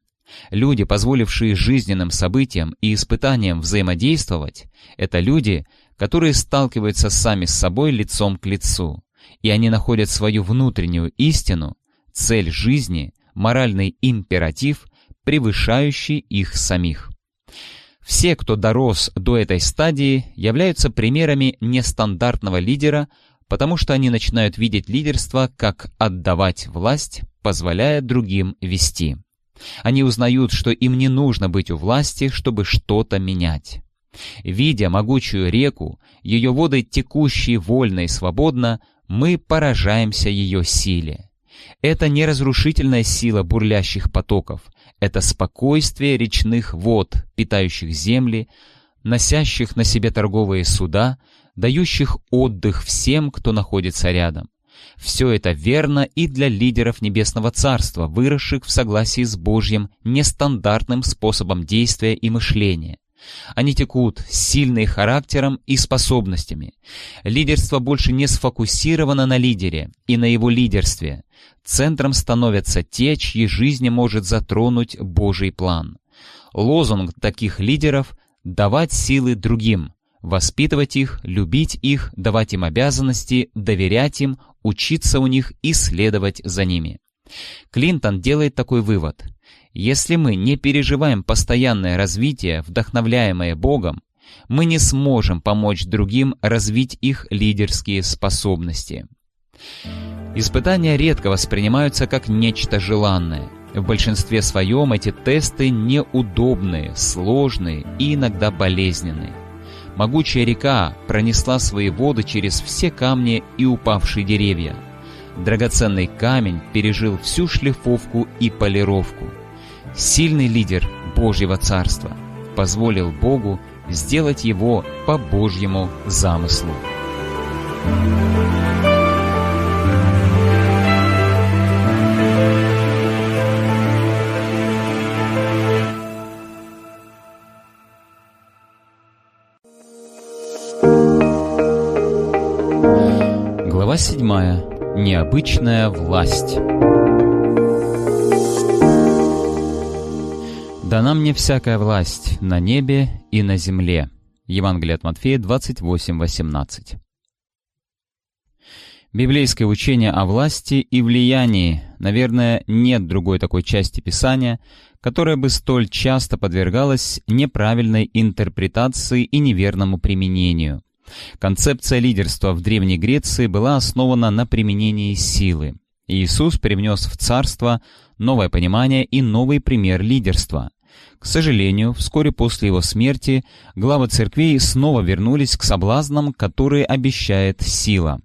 Speaker 1: Люди, позволившие жизненным событиям и испытаниям взаимодействовать, это люди, которые сталкиваются сами с собой лицом к лицу, и они находят свою внутреннюю истину, цель жизни, моральный императив, превышающий их самих. Все, кто дорос до этой стадии, являются примерами нестандартного лидера, потому что они начинают видеть лидерство как отдавать власть, позволяя другим вести. Они узнают, что им не нужно быть у власти, чтобы что-то менять. Видя могучую реку, ее воды текущие вольно и свободно, мы поражаемся ее силе. Это не разрушительная сила бурлящих потоков, это спокойствие речных вод, питающих земли, носящих на себе торговые суда, дающих отдых всем, кто находится рядом. Все это верно и для лидеров Небесного Царства, выросших в согласии с Божьим нестандартным способом действия и мышления. Они текут, сильные характером и способностями. Лидерство больше не сфокусировано на лидере и на его лидерстве. Центром становятся те, чьи жизни может затронуть Божий план. Лозунг таких лидеров — давать силы другим, воспитывать их, любить их, давать им обязанности, доверять им, учиться у них и следовать за ними. Клинтон делает такой вывод. Если мы не переживаем постоянное развитие, вдохновляемое Богом, мы не сможем помочь другим развить их лидерские способности. Испытания редко воспринимаются как нечто желанное. В большинстве своем эти тесты неудобные, сложные и иногда болезненные. Могучая река пронесла свои воды через все камни и упавшие деревья. Драгоценный камень пережил всю шлифовку и полировку – Сильный лидер Божьего Царства позволил Богу сделать его по Божьему замыслу. Глава 7. Необычная власть. «Дана мне всякая власть на небе и на земле». Евангелие от Матфея 28:18. Библейское учение о власти и влиянии, наверное, нет другой такой части Писания, которая бы столь часто подвергалась неправильной интерпретации и неверному применению. Концепция лидерства в Древней Греции была основана на применении силы. Иисус привнес в царство новое понимание и новый пример лидерства. К сожалению, вскоре после его смерти главы церквей снова вернулись к соблазнам, которые обещает сила.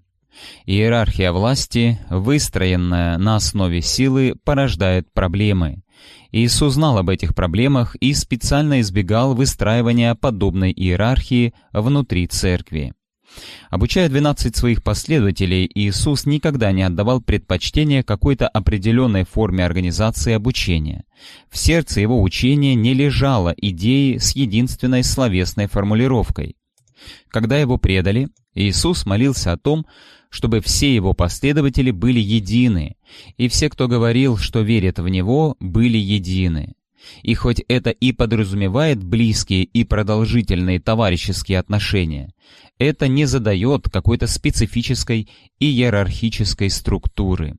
Speaker 1: Иерархия власти, выстроенная на основе силы, порождает проблемы. Иисус знал об этих проблемах и специально избегал выстраивания подобной иерархии внутри церкви. Обучая 12 своих последователей, Иисус никогда не отдавал предпочтение какой-то определенной форме организации обучения. В сердце его учения не лежала идеи с единственной словесной формулировкой. Когда его предали, Иисус молился о том, чтобы все его последователи были едины, и все, кто говорил, что верят в Него, были едины. И хоть это и подразумевает близкие и продолжительные товарищеские отношения, это не задает какой-то специфической иерархической структуры.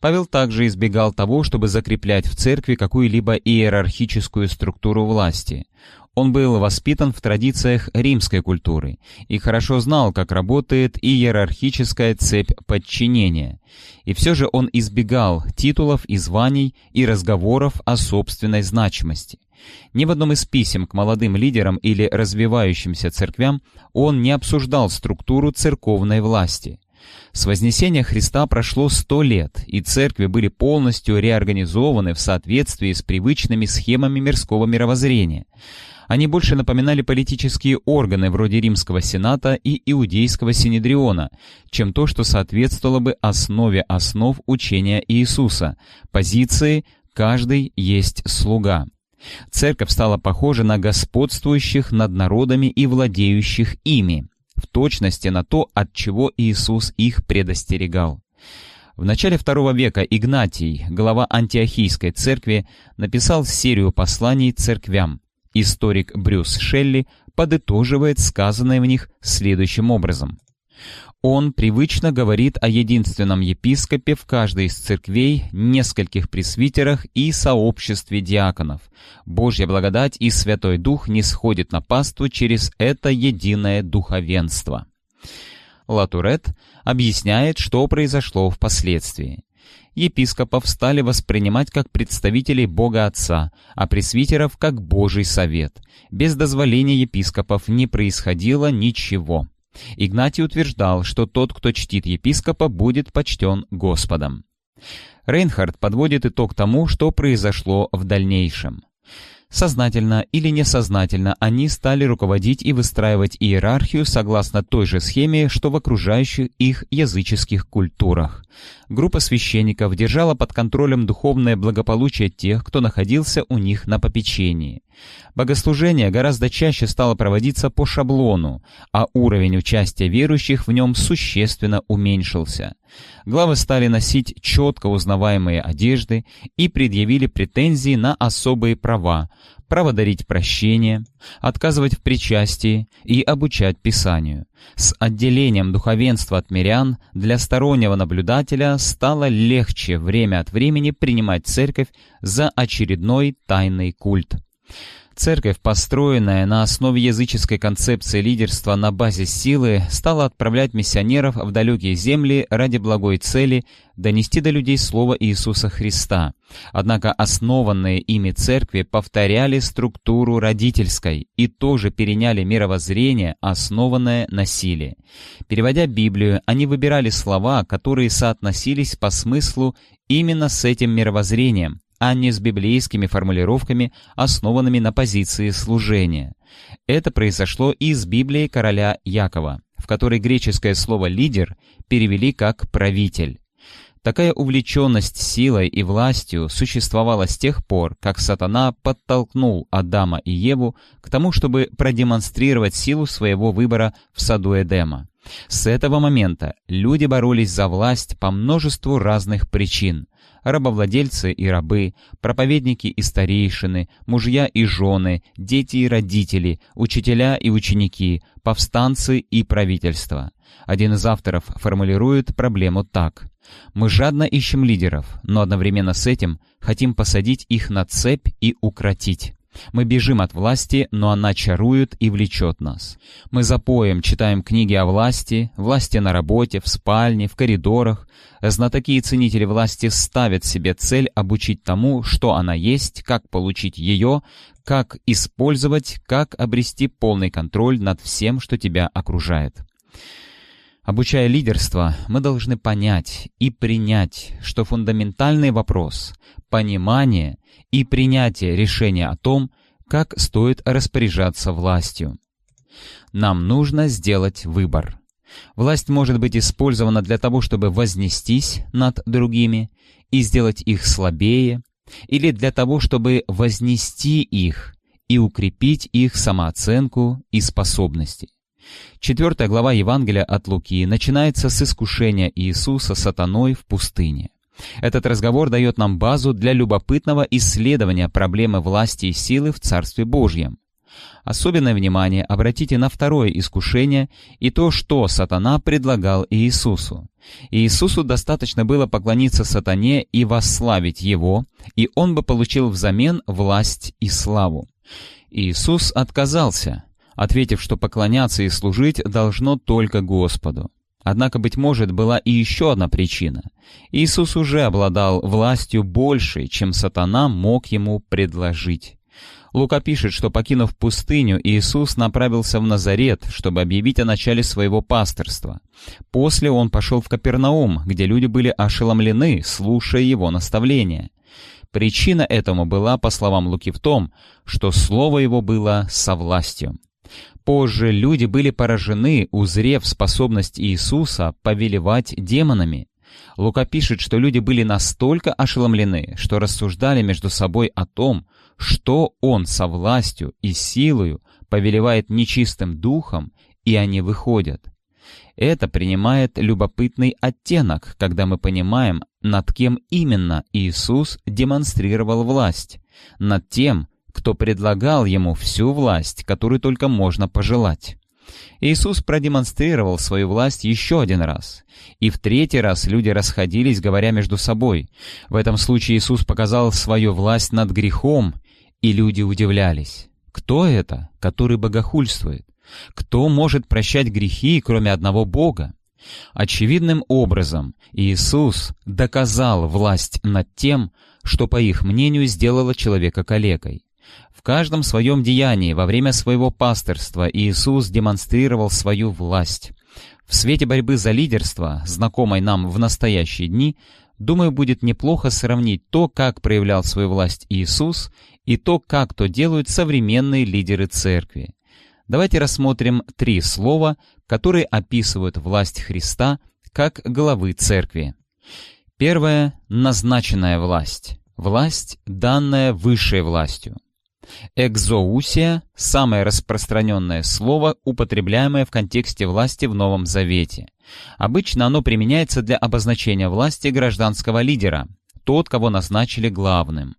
Speaker 1: Павел также избегал того, чтобы закреплять в церкви какую-либо иерархическую структуру власти. Он был воспитан в традициях римской культуры и хорошо знал, как работает иерархическая цепь подчинения. И все же он избегал титулов и званий и разговоров о собственной значимости. Ни в одном из писем к молодым лидерам или развивающимся церквям он не обсуждал структуру церковной власти. С Вознесения Христа прошло сто лет, и церкви были полностью реорганизованы в соответствии с привычными схемами мирского мировоззрения. Они больше напоминали политические органы вроде Римского Сената и Иудейского Синедриона, чем то, что соответствовало бы основе основ учения Иисуса, позиции «каждый есть слуга». Церковь стала похожа на господствующих над народами и владеющих ими, в точности на то, от чего Иисус их предостерегал. В начале II века Игнатий, глава антиохийской церкви, написал серию посланий церквям. Историк Брюс Шелли подытоживает сказанное в них следующим образом. Он привычно говорит о единственном епископе в каждой из церквей, нескольких пресвитерах и сообществе диаконов. Божья благодать и Святой Дух не сходит на паству через это единое духовенство. Латурет объясняет, что произошло впоследствии. Епископов стали воспринимать как представителей Бога Отца, а пресвитеров как Божий совет. Без дозволения епископов не происходило ничего. Игнатий утверждал, что тот, кто чтит епископа, будет почтен Господом. Рейнхард подводит итог тому, что произошло в дальнейшем. Сознательно или несознательно они стали руководить и выстраивать иерархию согласно той же схеме, что в окружающих их языческих культурах. Группа священников держала под контролем духовное благополучие тех, кто находился у них на попечении. Богослужение гораздо чаще стало проводиться по шаблону, а уровень участия верующих в нем существенно уменьшился. Главы стали носить четко узнаваемые одежды и предъявили претензии на особые права, право дарить прощение, отказывать в причастии и обучать Писанию. С отделением духовенства от мирян для стороннего наблюдателя стало легче время от времени принимать церковь за очередной тайный культ. Церковь, построенная на основе языческой концепции лидерства на базе силы, стала отправлять миссионеров в далекие земли ради благой цели донести до людей Слово Иисуса Христа. Однако основанные ими церкви повторяли структуру родительской и тоже переняли мировоззрение, основанное на силе. Переводя Библию, они выбирали слова, которые соотносились по смыслу именно с этим мировоззрением, а не с библейскими формулировками, основанными на позиции служения. Это произошло из Библии короля Якова, в которой греческое слово «лидер» перевели как «правитель». Такая увлеченность силой и властью существовала с тех пор, как сатана подтолкнул Адама и Еву к тому, чтобы продемонстрировать силу своего выбора в саду Эдема. С этого момента люди боролись за власть по множеству разных причин рабовладельцы и рабы, проповедники и старейшины, мужья и жены, дети и родители, учителя и ученики, повстанцы и правительство. Один из авторов формулирует проблему так. «Мы жадно ищем лидеров, но одновременно с этим хотим посадить их на цепь и укротить». Мы бежим от власти, но она чарует и влечет нас. Мы запоем, читаем книги о власти, власти на работе, в спальне, в коридорах. Знатоки и ценители власти ставят себе цель обучить тому, что она есть, как получить ее, как использовать, как обрести полный контроль над всем, что тебя окружает. Обучая лидерство, мы должны понять и принять, что фундаментальный вопрос — понимание и принятие решения о том, как стоит распоряжаться властью. Нам нужно сделать выбор. Власть может быть использована для того, чтобы вознестись над другими и сделать их слабее, или для того, чтобы вознести их и укрепить их самооценку и способности. Четвертая глава Евангелия от Луки начинается с искушения Иисуса сатаной в пустыне. Этот разговор дает нам базу для любопытного исследования проблемы власти и силы в Царстве Божьем. Особенное внимание обратите на второе искушение и то, что сатана предлагал Иисусу. Иисусу достаточно было поклониться сатане и восславить его, и он бы получил взамен власть и славу. Иисус отказался ответив, что поклоняться и служить должно только Господу. Однако, быть может, была и еще одна причина. Иисус уже обладал властью большей, чем сатана мог ему предложить. Лука пишет, что, покинув пустыню, Иисус направился в Назарет, чтобы объявить о начале своего пасторства. После он пошел в Капернаум, где люди были ошеломлены, слушая его наставления. Причина этому была, по словам Луки, в том, что слово его было со властью. Позже люди были поражены, узрев способность Иисуса повелевать демонами. Лука пишет, что люди были настолько ошеломлены, что рассуждали между собой о том, что Он со властью и силою повелевает нечистым духом, и они выходят. Это принимает любопытный оттенок, когда мы понимаем, над кем именно Иисус демонстрировал власть. Над тем, кто предлагал ему всю власть, которую только можно пожелать. Иисус продемонстрировал свою власть еще один раз. И в третий раз люди расходились, говоря между собой. В этом случае Иисус показал свою власть над грехом, и люди удивлялись. Кто это, который богохульствует? Кто может прощать грехи, кроме одного Бога? Очевидным образом Иисус доказал власть над тем, что, по их мнению, сделало человека калекой. Каждом своем деянии во время своего пасторства Иисус демонстрировал свою власть. В свете борьбы за лидерство, знакомой нам в настоящие дни, думаю, будет неплохо сравнить то, как проявлял свою власть Иисус, и то, как то делают современные лидеры церкви. Давайте рассмотрим три слова, которые описывают власть Христа как главы церкви. Первое — назначенная власть. Власть, данная высшей властью. Экзоусия – самое распространенное слово, употребляемое в контексте власти в Новом Завете. Обычно оно применяется для обозначения власти гражданского лидера, тот, кого назначили главным.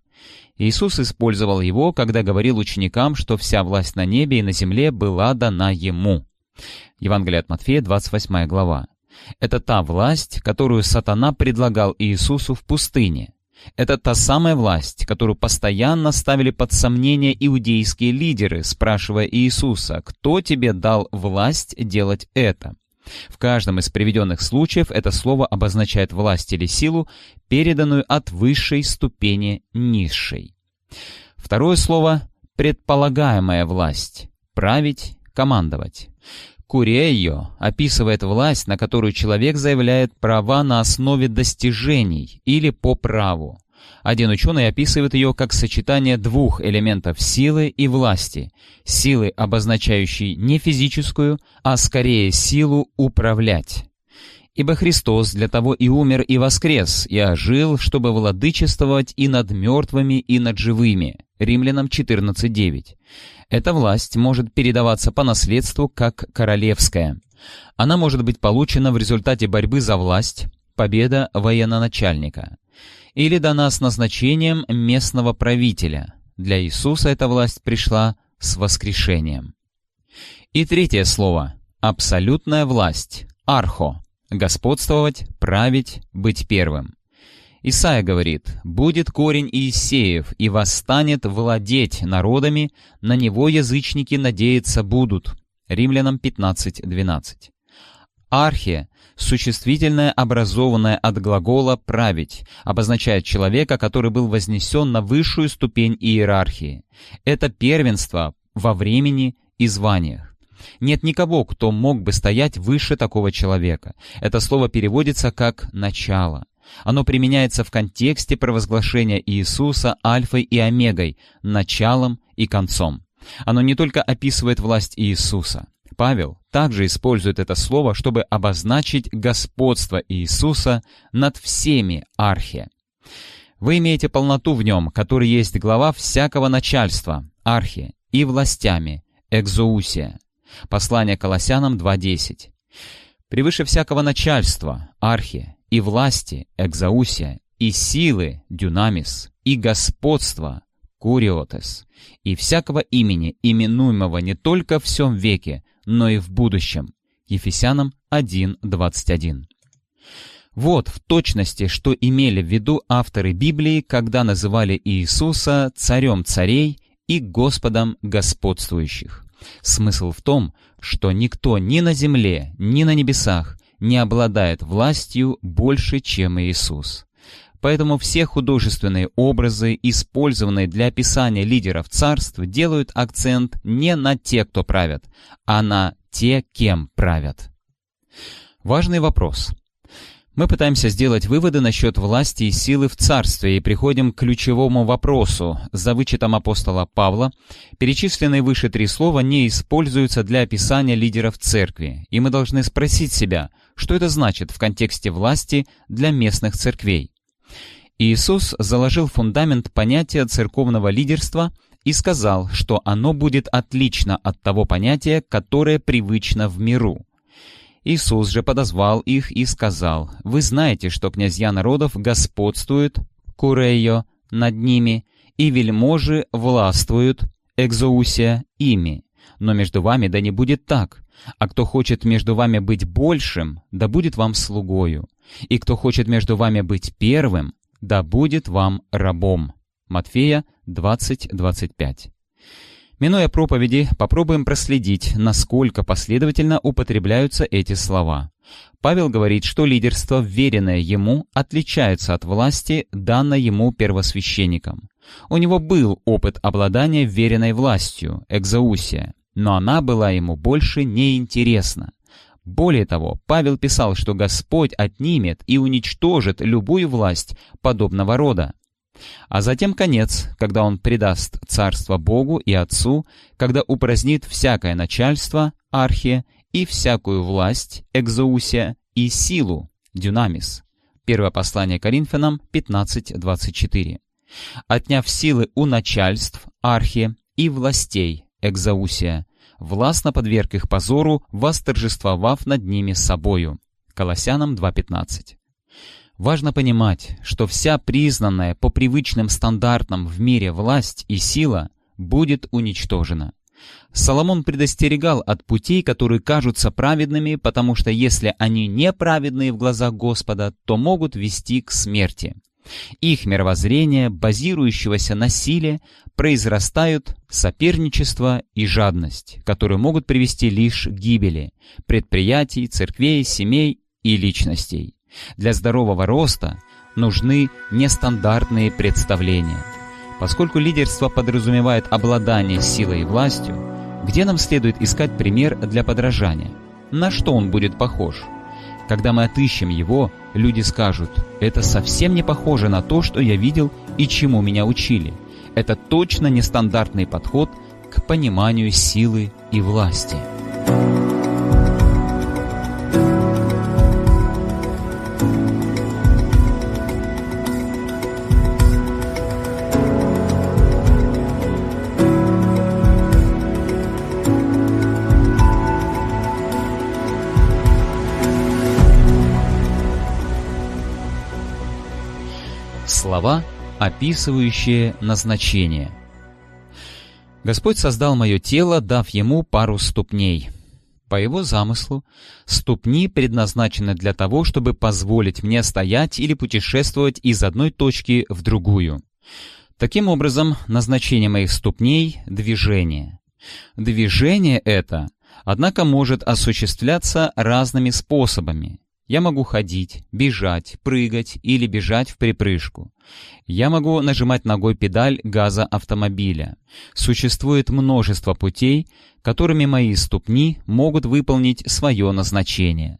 Speaker 1: Иисус использовал его, когда говорил ученикам, что вся власть на небе и на земле была дана Ему. Евангелие от Матфея, 28 глава. Это та власть, которую сатана предлагал Иисусу в пустыне. Это та самая власть, которую постоянно ставили под сомнение иудейские лидеры, спрашивая Иисуса, кто тебе дал власть делать это? В каждом из приведенных случаев это слово обозначает власть или силу, переданную от высшей ступени низшей. Второе слово — предполагаемая власть, править, командовать. Курейо описывает власть, на которую человек заявляет права на основе достижений или по праву. Один ученый описывает ее как сочетание двух элементов силы и власти. Силы, обозначающей не физическую, а скорее силу управлять. Ибо Христос для того и умер и воскрес, и ожил, чтобы владычествовать и над мертвыми, и над живыми. Римлянам 14.9. Эта власть может передаваться по наследству как королевская. Она может быть получена в результате борьбы за власть, победа военноначальника. Или дана с назначением местного правителя. Для Иисуса эта власть пришла с воскрешением. И третье слово – абсолютная власть, архо, господствовать, править, быть первым. Исаия говорит, «Будет корень Иисеев, и восстанет владеть народами, на него язычники надеяться будут». Римлянам 15.12. Архия, существительное, образованное от глагола «править», обозначает человека, который был вознесен на высшую ступень иерархии. Это первенство во времени и званиях. Нет никого, кто мог бы стоять выше такого человека. Это слово переводится как «начало». Оно применяется в контексте провозглашения Иисуса альфой и омегой, началом и концом. Оно не только описывает власть Иисуса. Павел также использует это слово, чтобы обозначить господство Иисуса над всеми архе. Вы имеете полноту в нем, который есть глава всякого начальства, архи, и властями, экзоусия. Послание Колоссянам 2.10. Превыше всякого начальства, архи, и власти, экзаусия, и силы, дюнамис, и господства, куриотес, и всякого имени, именуемого не только в всем веке, но и в будущем. Ефесянам 1.21. Вот в точности, что имели в виду авторы Библии, когда называли Иисуса царем царей и Господом господствующих. Смысл в том, что никто ни на земле, ни на небесах не обладает властью больше, чем Иисус. Поэтому все художественные образы, использованные для описания лидеров царств, делают акцент не на те, кто правят, а на те, кем правят. Важный вопрос. Мы пытаемся сделать выводы насчет власти и силы в царстве и приходим к ключевому вопросу. За вычетом апостола Павла перечисленные выше три слова не используются для описания лидеров церкви, и мы должны спросить себя, что это значит в контексте власти для местных церквей. Иисус заложил фундамент понятия церковного лидерства и сказал, что оно будет отлично от того понятия, которое привычно в миру. Иисус же подозвал их и сказал, «Вы знаете, что князья народов господствуют, курейо, над ними, и вельможи властвуют, экзоусия, ими. Но между вами да не будет так. А кто хочет между вами быть большим, да будет вам слугою. И кто хочет между вами быть первым, да будет вам рабом». Матфея 20:25. Минуя проповеди, попробуем проследить, насколько последовательно употребляются эти слова. Павел говорит, что лидерство, веренное ему, отличается от власти, данной ему первосвященником. У него был опыт обладания веренной властью, экзоусия, но она была ему больше неинтересна. Более того, Павел писал, что Господь отнимет и уничтожит любую власть подобного рода. А затем конец, когда он предаст царство Богу и Отцу, когда упразднит всякое начальство, архия, и всякую власть, экзоусия, и силу, дюнамис. Первое послание Коринфянам 15.24. Отняв силы у начальств, архи, и властей, экзоусия, властно подверг их позору, восторжествовав над ними собою. Колоссянам 2.15. Важно понимать, что вся признанная по привычным стандартам в мире власть и сила будет уничтожена. Соломон предостерегал от путей, которые кажутся праведными, потому что если они неправедные в глазах Господа, то могут вести к смерти. Их мировоззрение, базирующегося на силе, произрастают соперничество и жадность, которые могут привести лишь к гибели предприятий, церквей, семей и личностей. Для здорового роста нужны нестандартные представления. Поскольку лидерство подразумевает обладание силой и властью, где нам следует искать пример для подражания? На что он будет похож? Когда мы отыщем его, люди скажут, это совсем не похоже на то, что я видел и чему меня учили. Это точно нестандартный подход к пониманию силы и власти. Слова, описывающие назначение. Господь создал мое тело, дав ему пару ступней. По его замыслу, ступни предназначены для того, чтобы позволить мне стоять или путешествовать из одной точки в другую. Таким образом, назначение моих ступней — движение. Движение это, однако, может осуществляться разными способами. Я могу ходить, бежать, прыгать или бежать в припрыжку. Я могу нажимать ногой педаль газа автомобиля. Существует множество путей, которыми мои ступни могут выполнить свое назначение.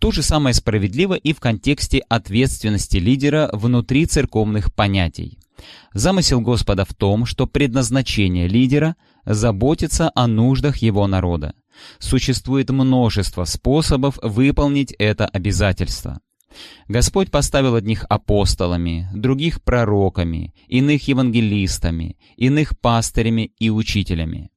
Speaker 1: То же самое справедливо и в контексте ответственности лидера внутри церковных понятий. Замысел Господа в том, что предназначение лидера – заботиться о нуждах его народа. Существует множество способов выполнить это обязательство. Господь поставил одних апостолами, других пророками, иных евангелистами, иных пастырями и учителями.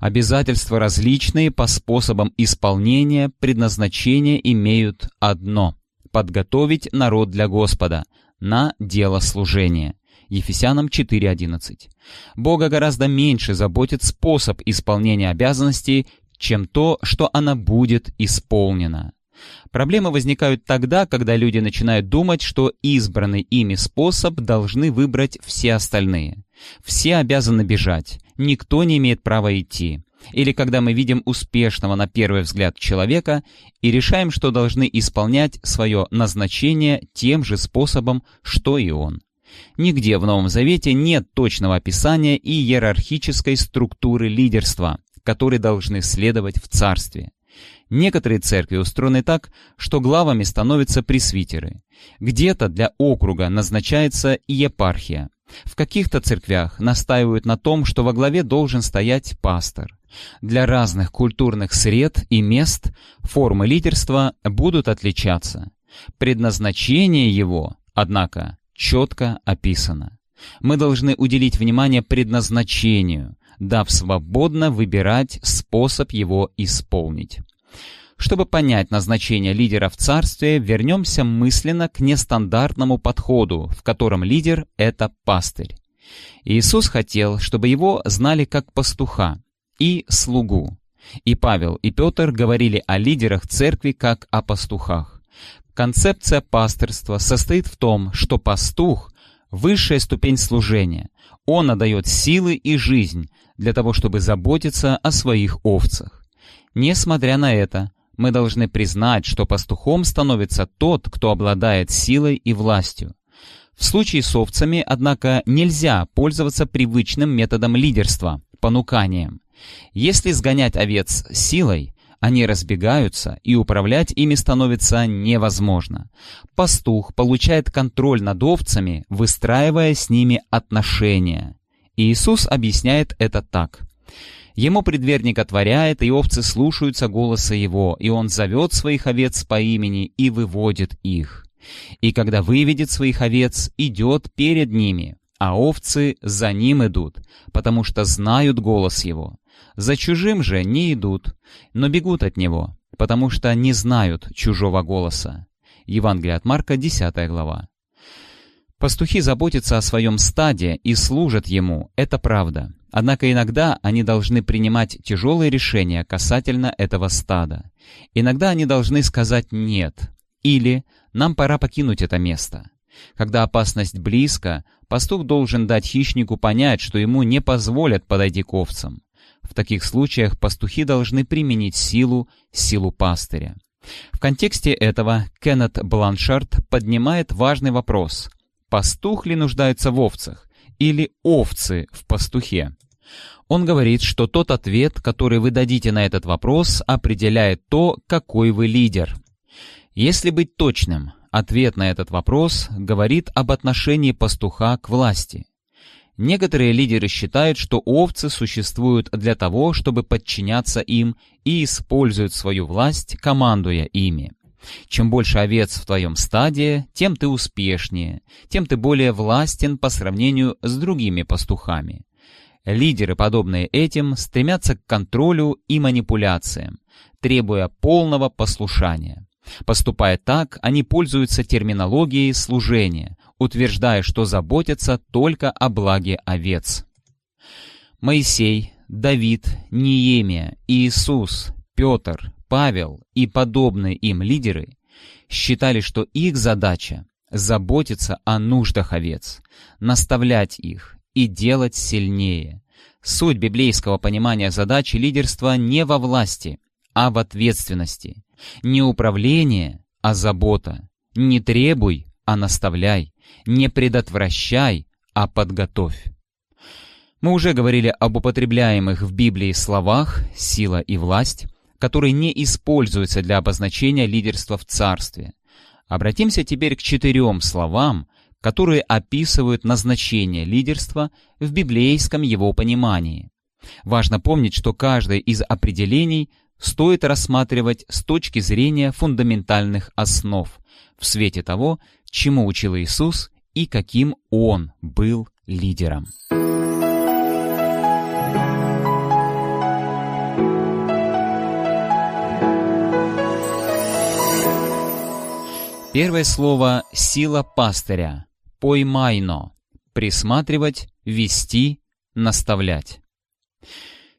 Speaker 1: Обязательства различные по способам исполнения предназначения имеют одно – подготовить народ для Господа на дело служения. Ефесянам 4.11. Бога гораздо меньше заботит способ исполнения обязанностей, чем то, что она будет исполнена. Проблемы возникают тогда, когда люди начинают думать, что избранный ими способ должны выбрать все остальные. Все обязаны бежать, никто не имеет права идти. Или когда мы видим успешного на первый взгляд человека и решаем, что должны исполнять свое назначение тем же способом, что и он. Нигде в Новом Завете нет точного описания и иерархической структуры лидерства, которые должны следовать в царстве. Некоторые церкви устроены так, что главами становятся пресвитеры. Где-то для округа назначается епархия. В каких-то церквях настаивают на том, что во главе должен стоять пастор. Для разных культурных сред и мест формы лидерства будут отличаться. Предназначение его, однако, четко описано. Мы должны уделить внимание предназначению, дав свободно выбирать способ его исполнить. Чтобы понять назначение лидера в царстве, вернемся мысленно к нестандартному подходу, в котором лидер — это пастырь. Иисус хотел, чтобы его знали как пастуха и слугу. И Павел, и Петр говорили о лидерах церкви как о пастухах. Концепция пастырства состоит в том, что пастух — высшая ступень служения. Он отдает силы и жизнь для того, чтобы заботиться о своих овцах. Несмотря на это, мы должны признать, что пастухом становится тот, кто обладает силой и властью. В случае с овцами, однако, нельзя пользоваться привычным методом лидерства – понуканием. Если сгонять овец силой, они разбегаются, и управлять ими становится невозможно. Пастух получает контроль над овцами, выстраивая с ними отношения. Иисус объясняет это так. Ему предверник отворяет, и овцы слушаются голоса его, и он зовет своих овец по имени и выводит их. И когда выведет своих овец, идет перед ними, а овцы за ним идут, потому что знают голос его. За чужим же не идут, но бегут от него, потому что не знают чужого голоса. Евангелие от Марка, 10 глава. Пастухи заботятся о своем стаде и служат ему, это правда. Однако иногда они должны принимать тяжелые решения касательно этого стада. Иногда они должны сказать «нет» или «нам пора покинуть это место». Когда опасность близко, пастух должен дать хищнику понять, что ему не позволят подойти к овцам. В таких случаях пастухи должны применить силу, силу пастыря. В контексте этого Кеннет Бланшард поднимает важный вопрос. Пастух ли нуждается в овцах или овцы в пастухе? Он говорит, что тот ответ, который вы дадите на этот вопрос, определяет то, какой вы лидер. Если быть точным, ответ на этот вопрос говорит об отношении пастуха к власти. Некоторые лидеры считают, что овцы существуют для того, чтобы подчиняться им и используют свою власть, командуя ими. Чем больше овец в твоем стаде, тем ты успешнее, тем ты более властен по сравнению с другими пастухами. Лидеры, подобные этим, стремятся к контролю и манипуляциям, требуя полного послушания. Поступая так, они пользуются терминологией служения, утверждая, что заботятся только о благе овец. Моисей, Давид, Ниемия, Иисус, Петр, Павел и подобные им лидеры считали, что их задача – заботиться о нуждах овец, наставлять их и делать сильнее. Суть библейского понимания задачи лидерства не во власти, а в ответственности. Не управление, а забота. Не требуй, а наставляй. Не предотвращай, а подготовь. Мы уже говорили об употребляемых в Библии словах «сила» и «власть», которые не используются для обозначения лидерства в царстве. Обратимся теперь к четырем словам, которые описывают назначение лидерства в библейском его понимании. Важно помнить, что каждое из определений стоит рассматривать с точки зрения фундаментальных основ, в свете того, чему учил Иисус и каким Он был лидером. Первое слово «сила пастыря» — «поймайно» — присматривать, вести, наставлять.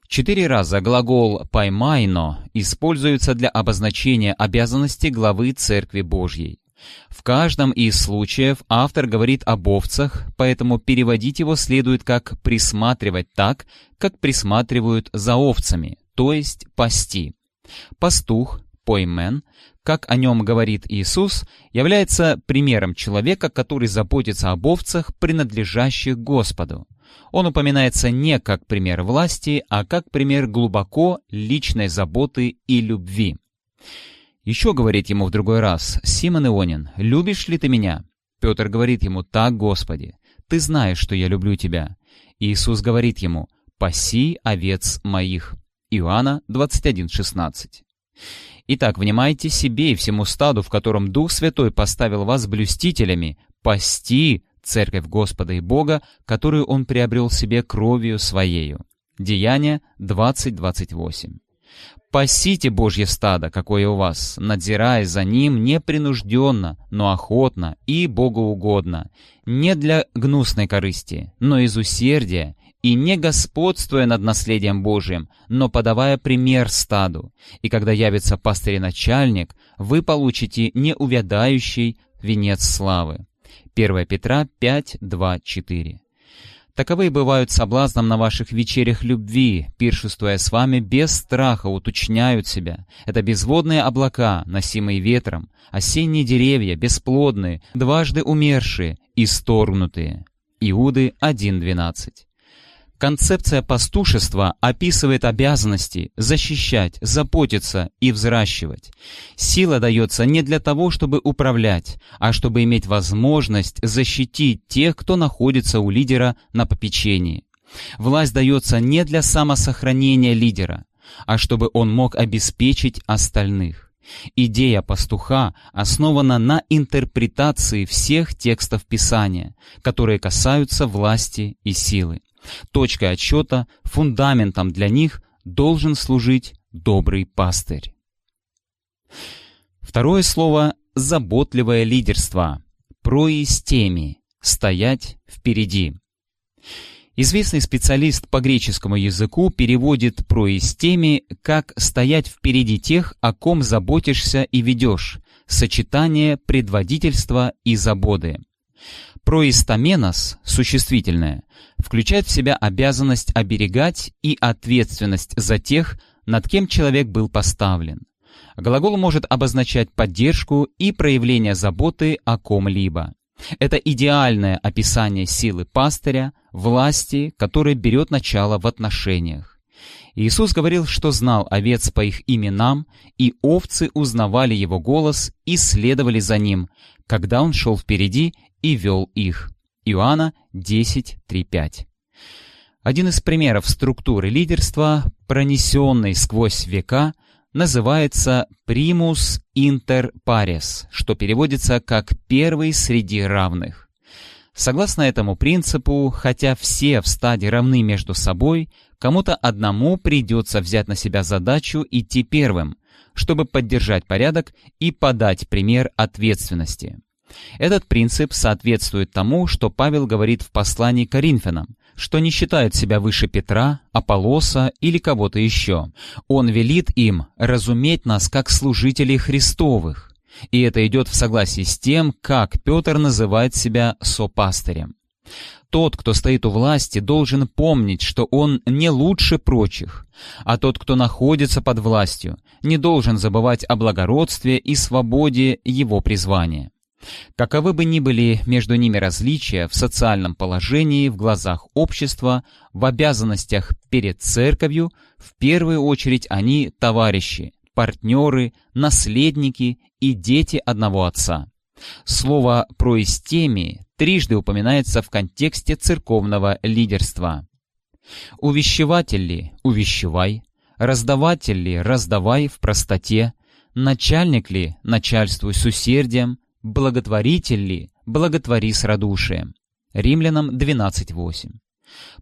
Speaker 1: Четыре раза глагол «поймайно» используется для обозначения обязанности главы Церкви Божьей. В каждом из случаев автор говорит об овцах, поэтому переводить его следует как «присматривать так, как присматривают за овцами», то есть «пасти». Пастух, поймен, как о нем говорит Иисус, является примером человека, который заботится об овцах, принадлежащих Господу. Он упоминается не как пример власти, а как пример глубоко личной заботы и любви. Еще говорит ему в другой раз, «Симон Ионин, любишь ли ты меня?» Петр говорит ему, «Так, Господи, ты знаешь, что я люблю тебя». Иисус говорит ему, «Паси овец моих». Иоанна 21,16. Итак, внимайте себе и всему стаду, в котором Дух Святой поставил вас блюстителями, пасти церковь Господа и Бога, которую Он приобрел себе кровью Своею. Деяние 20.28. Пасите Божье стадо, какое у вас, надзирая за ним непринужденно, но охотно и богоугодно, не для гнусной корысти, но из усердия, и не господствуя над наследием Божиим, но подавая пример стаду. И когда явится пастырь-начальник, вы получите неувядающий венец славы. 1 Петра 5, 2, 4. Таковые бывают соблазном на ваших вечерях любви, пиршествуя с вами без страха, уточняют себя. Это безводные облака, носимые ветром, осенние деревья, бесплодные, дважды умершие, исторгнутые. Иуды 1.12 Концепция пастушества описывает обязанности защищать, заботиться и взращивать. Сила дается не для того, чтобы управлять, а чтобы иметь возможность защитить тех, кто находится у лидера на попечении. Власть дается не для самосохранения лидера, а чтобы он мог обеспечить остальных. Идея пастуха основана на интерпретации всех текстов Писания, которые касаются власти и силы. Точкой отсчета, фундаментом для них должен служить добрый пастырь. Второе слово – заботливое лидерство, проистеми, стоять впереди. Известный специалист по греческому языку переводит проистеми как «стоять впереди тех, о ком заботишься и ведешь», сочетание предводительства и заботы. Проистоменос, существительное, включает в себя обязанность оберегать и ответственность за тех, над кем человек был поставлен. Глагол может обозначать поддержку и проявление заботы о ком-либо. Это идеальное описание силы пастыря, власти, которая берет начало в отношениях. Иисус говорил, что знал овец по их именам, и овцы узнавали его голос и следовали за ним, когда он шел впереди и вел их. Иоанна 10.3.5. Один из примеров структуры лидерства, пронесенной сквозь века, называется «primus inter pares», что переводится как «первый среди равных». Согласно этому принципу, хотя все в стаде равны между собой, кому-то одному придется взять на себя задачу идти первым, чтобы поддержать порядок и подать пример ответственности. Этот принцип соответствует тому, что Павел говорит в послании к Коринфянам, что не считает себя выше Петра, Аполлоса или кого-то еще. Он велит им разуметь нас как служителей Христовых. И это идет в согласии с тем, как Петр называет себя сопастырем. Тот, кто стоит у власти, должен помнить, что он не лучше прочих, а тот, кто находится под властью, не должен забывать о благородстве и свободе его призвания. Каковы бы ни были между ними различия в социальном положении, в глазах общества, в обязанностях перед церковью, в первую очередь они товарищи, партнеры, наследники и дети одного отца. Слово «проистеми» трижды упоминается в контексте церковного лидерства. «Увещеватель ли – увещевай», «раздаватель ли – раздавай в простоте», «начальник ли – начальствуй с усердием», благотворитель ли, благотвори с радушием. Римлянам 12.8.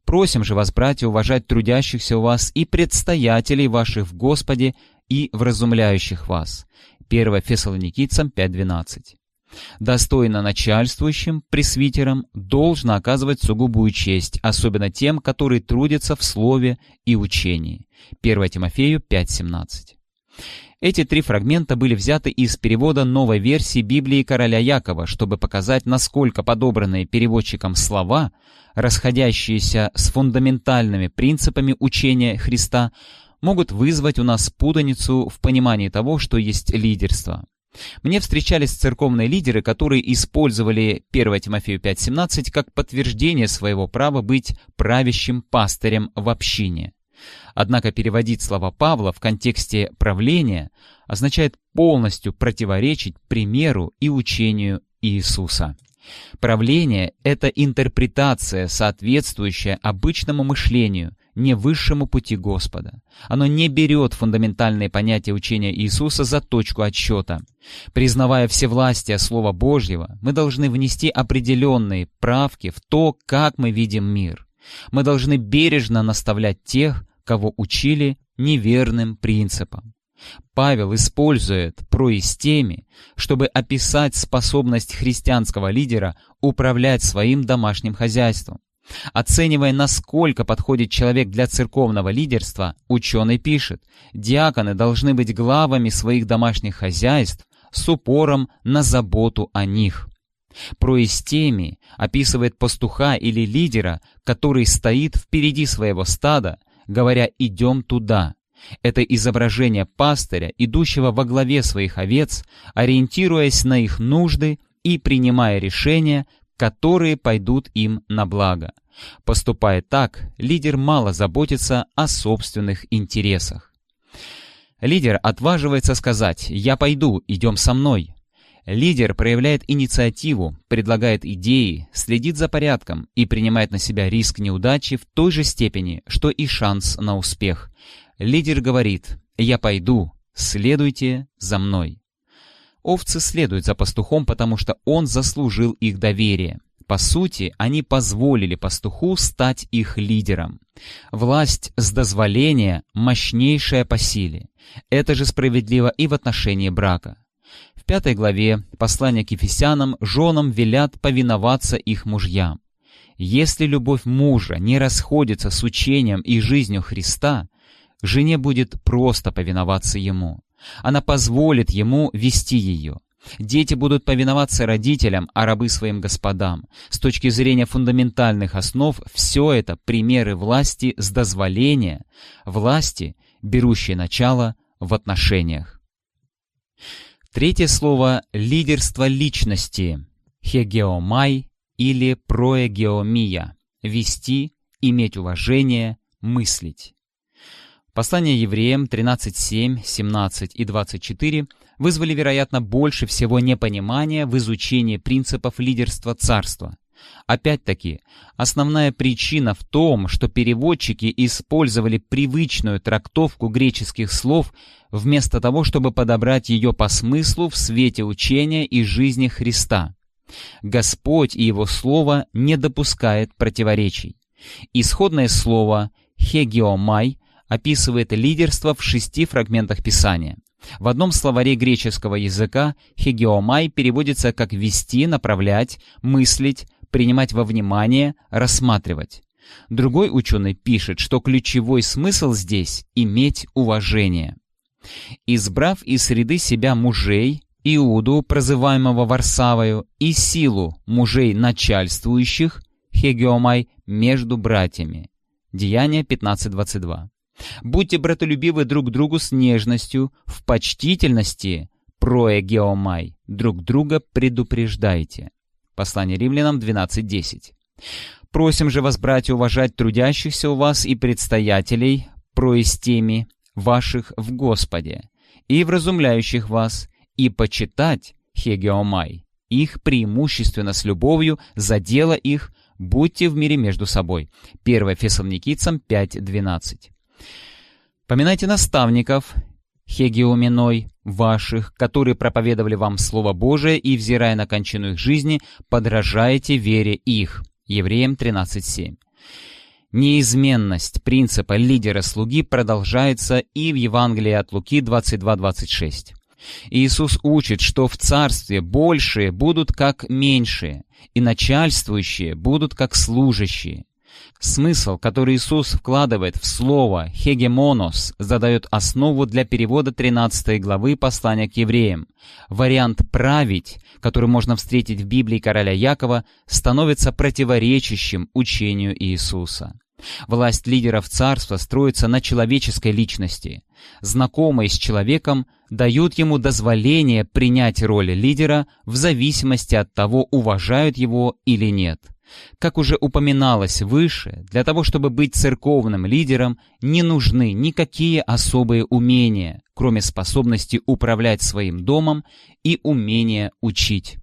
Speaker 1: Просим же вас, братья, уважать трудящихся у вас и предстоятелей ваших в Господе и вразумляющих вас. 1 Фессалоникийцам 5.12. Достойно начальствующим, пресвитерам, должно оказывать сугубую честь, особенно тем, которые трудятся в слове и учении. 1 Тимофею 5.17. Эти три фрагмента были взяты из перевода новой версии Библии короля Якова, чтобы показать, насколько подобранные переводчиком слова, расходящиеся с фундаментальными принципами учения Христа, могут вызвать у нас путаницу в понимании того, что есть лидерство. Мне встречались церковные лидеры, которые использовали 1 Тимофею 5.17 как подтверждение своего права быть правящим пастырем в общине. Однако переводить слова Павла в контексте правления означает полностью противоречить примеру и учению Иисуса. Правление — это интерпретация, соответствующая обычному мышлению, не высшему пути Господа. Оно не берет фундаментальные понятия учения Иисуса за точку отсчета. Признавая всевластие Слова Божьего, мы должны внести определенные правки в то, как мы видим мир. Мы должны бережно наставлять тех, кого учили неверным принципам. Павел использует проистеми, чтобы описать способность христианского лидера управлять своим домашним хозяйством. Оценивая, насколько подходит человек для церковного лидерства, ученый пишет, диаконы должны быть главами своих домашних хозяйств с упором на заботу о них. Проистеми описывает пастуха или лидера, который стоит впереди своего стада, говоря «идем туда». Это изображение пастыря, идущего во главе своих овец, ориентируясь на их нужды и принимая решения, которые пойдут им на благо. Поступая так, лидер мало заботится о собственных интересах. Лидер отваживается сказать «Я пойду, идем со мной». Лидер проявляет инициативу, предлагает идеи, следит за порядком и принимает на себя риск неудачи в той же степени, что и шанс на успех. Лидер говорит «Я пойду, следуйте за мной». Овцы следуют за пастухом, потому что он заслужил их доверие. По сути, они позволили пастуху стать их лидером. Власть с дозволения мощнейшая по силе. Это же справедливо и в отношении брака. В пятой главе послания к Ефесянам женам велят повиноваться их мужьям. Если любовь мужа не расходится с учением и жизнью Христа, жене будет просто повиноваться ему. Она позволит ему вести ее. Дети будут повиноваться родителям, а рабы своим господам. С точки зрения фундаментальных основ, все это примеры власти с дозволения, власти, берущей начало в отношениях. Третье слово — лидерство личности, хегеомай или проэгеомия, вести, иметь уважение, мыслить. Послание евреям 13.7, 17 и 24 вызвали, вероятно, больше всего непонимания в изучении принципов лидерства царства. Опять-таки, основная причина в том, что переводчики использовали привычную трактовку греческих слов вместо того, чтобы подобрать ее по смыслу в свете учения и жизни Христа. Господь и Его Слово не допускает противоречий. Исходное слово «хегиомай» описывает лидерство в шести фрагментах Писания. В одном словаре греческого языка «хегиомай» переводится как «вести», «направлять», «мыслить», принимать во внимание, рассматривать. Другой ученый пишет, что ключевой смысл здесь – иметь уважение. Избрав из среды себя мужей, Иуду, прозываемого Варсавою, и силу мужей начальствующих, Хегеомай, между братьями. Деяние 15.22. Будьте братолюбивы друг другу с нежностью, в почтительности, проэгеомай, друг друга предупреждайте. Послание римлянам 12.10. «Просим же вас, братья, уважать трудящихся у вас и предстоятелей, проистеми ваших в Господе, и вразумляющих вас, и почитать, хегеомай, их преимущественно с любовью за дело их, будьте в мире между собой». 1 Фессалоникийцам 5.12. Поминайте наставников, хегеуменой ваших, которые проповедовали вам Слово Божие и, взирая на кончину их жизни, подражаете вере их. Евреям 13.7. Неизменность принципа лидера-слуги продолжается и в Евангелии от Луки 22.26. Иисус учит, что в Царстве большие будут как меньшие, и начальствующие будут как служащие. Смысл, который Иисус вкладывает в слово «хегемонос», задает основу для перевода 13 главы послания к евреям. Вариант «править», который можно встретить в Библии короля Якова, становится противоречащим учению Иисуса. Власть лидеров царства строится на человеческой личности. Знакомые с человеком дают ему дозволение принять роль лидера в зависимости от того, уважают его или нет. Как уже упоминалось выше, для того, чтобы быть церковным лидером, не нужны никакие особые умения, кроме способности управлять своим домом и умения учить.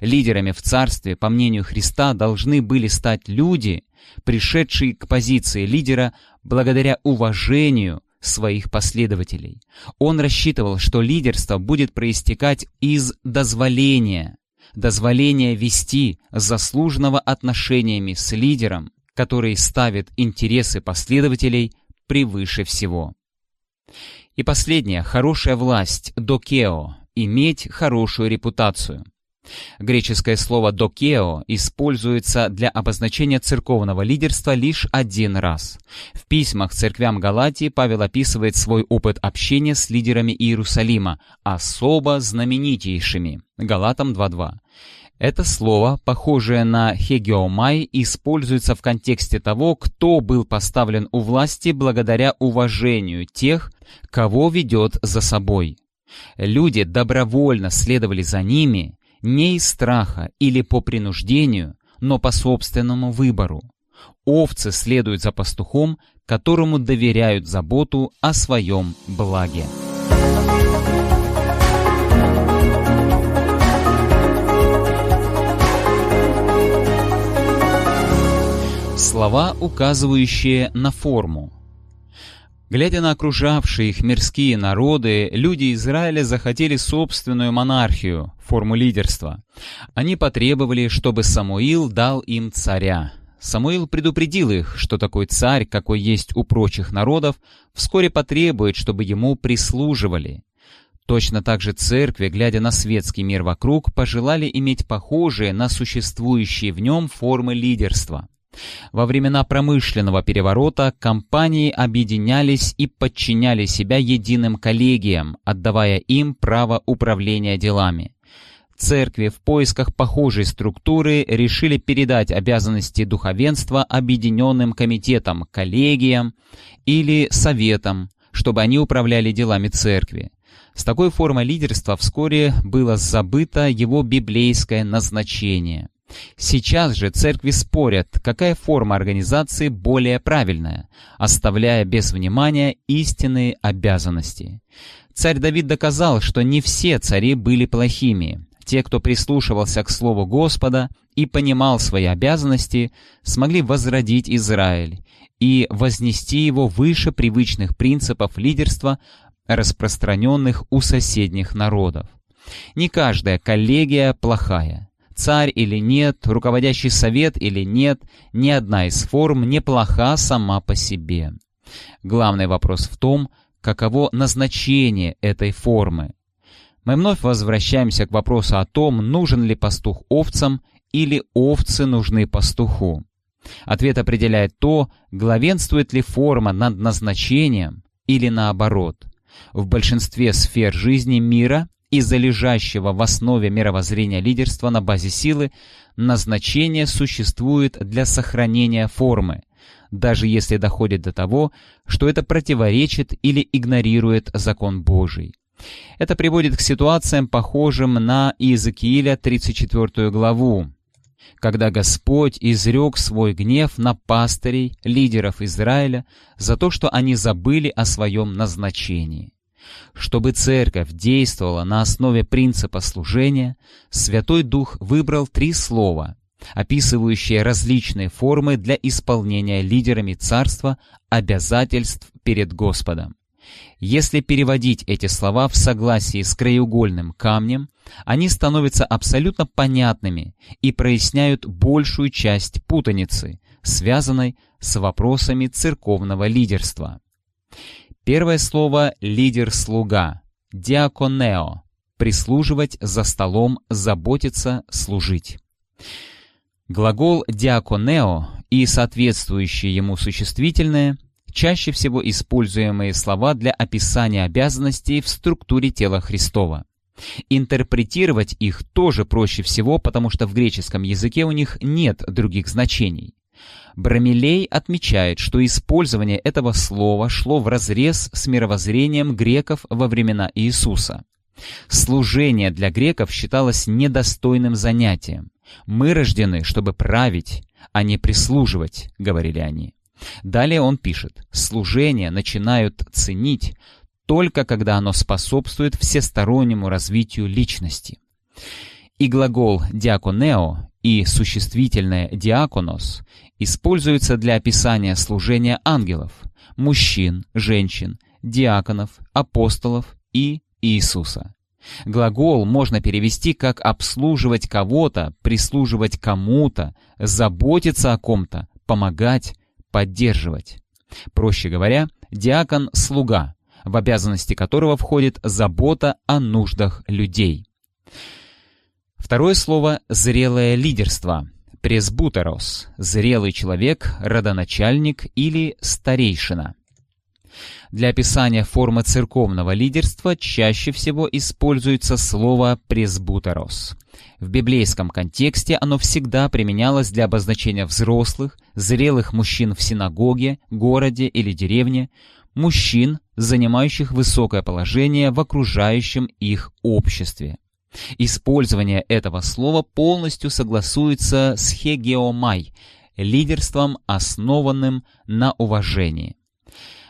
Speaker 1: Лидерами в царстве, по мнению Христа, должны были стать люди, пришедшие к позиции лидера благодаря уважению своих последователей. Он рассчитывал, что лидерство будет проистекать из дозволения, дозволение вести заслуженного отношениями с лидером, который ставит интересы последователей превыше всего. И последнее — хорошая власть, докео, иметь хорошую репутацию. Греческое слово «докео» используется для обозначения церковного лидерства лишь один раз. В письмах церквям Галатии Павел описывает свой опыт общения с лидерами Иерусалима, особо знаменитейшими. Галатам 2.2. Это слово, похожее на хегеомай, используется в контексте того, кто был поставлен у власти благодаря уважению тех, кого ведет за собой. Люди добровольно следовали за ними, не из страха или по принуждению, но по собственному выбору. Овцы следуют за пастухом, которому доверяют заботу о своем благе. Слова, указывающие на форму. Глядя на окружавшие их мирские народы, люди Израиля захотели собственную монархию, форму лидерства. Они потребовали, чтобы Самуил дал им царя. Самуил предупредил их, что такой царь, какой есть у прочих народов, вскоре потребует, чтобы ему прислуживали. Точно так же церкви, глядя на светский мир вокруг, пожелали иметь похожие на существующие в нем формы лидерства. Во времена промышленного переворота компании объединялись и подчиняли себя единым коллегиям, отдавая им право управления делами. Церкви в поисках похожей структуры решили передать обязанности духовенства объединенным комитетам, коллегиям или советам, чтобы они управляли делами церкви. С такой формой лидерства вскоре было забыто его библейское назначение. Сейчас же церкви спорят, какая форма организации более правильная, оставляя без внимания истинные обязанности. Царь Давид доказал, что не все цари были плохими. Те, кто прислушивался к слову Господа и понимал свои обязанности, смогли возродить Израиль и вознести его выше привычных принципов лидерства, распространенных у соседних народов. Не каждая коллегия плохая царь или нет, руководящий совет или нет, ни одна из форм не плоха сама по себе. Главный вопрос в том, каково назначение этой формы. Мы вновь возвращаемся к вопросу о том, нужен ли пастух овцам или овцы нужны пастуху. Ответ определяет то, главенствует ли форма над назначением или наоборот. В большинстве сфер жизни мира из-за лежащего в основе мировоззрения лидерства на базе силы, назначение существует для сохранения формы, даже если доходит до того, что это противоречит или игнорирует закон Божий. Это приводит к ситуациям, похожим на Иезекииля 34 главу, когда Господь изрек свой гнев на пастырей, лидеров Израиля, за то, что они забыли о своем назначении. Чтобы церковь действовала на основе принципа служения, Святой Дух выбрал три слова, описывающие различные формы для исполнения лидерами царства обязательств перед Господом. Если переводить эти слова в согласии с краеугольным камнем, они становятся абсолютно понятными и проясняют большую часть путаницы, связанной с вопросами церковного лидерства. Первое слово «лидер-слуга» — «диаконео» — прислуживать за столом, заботиться, служить. Глагол «диаконео» и соответствующие ему существительные — чаще всего используемые слова для описания обязанностей в структуре тела Христова. Интерпретировать их тоже проще всего, потому что в греческом языке у них нет других значений. Брамилей отмечает, что использование этого слова шло вразрез с мировоззрением греков во времена Иисуса. Служение для греков считалось недостойным занятием. «Мы рождены, чтобы править, а не прислуживать», — говорили они. Далее он пишет, «Служение начинают ценить только когда оно способствует всестороннему развитию личности». И глагол «диаконео» и существительное «диаконос» используются для описания служения ангелов, мужчин, женщин, диаконов, апостолов и Иисуса. Глагол можно перевести как «обслуживать кого-то», «прислуживать кому-то», «заботиться о ком-то», «помогать», «поддерживать». Проще говоря, диакон — слуга, в обязанности которого входит забота о нуждах людей. Второе слово «зрелое лидерство» — пресбутерос, зрелый человек, родоначальник или старейшина. Для описания формы церковного лидерства чаще всего используется слово «пресбутерос». В библейском контексте оно всегда применялось для обозначения взрослых, зрелых мужчин в синагоге, городе или деревне, мужчин, занимающих высокое положение в окружающем их обществе. Использование этого слова полностью согласуется с хегеомай, лидерством, основанным на уважении.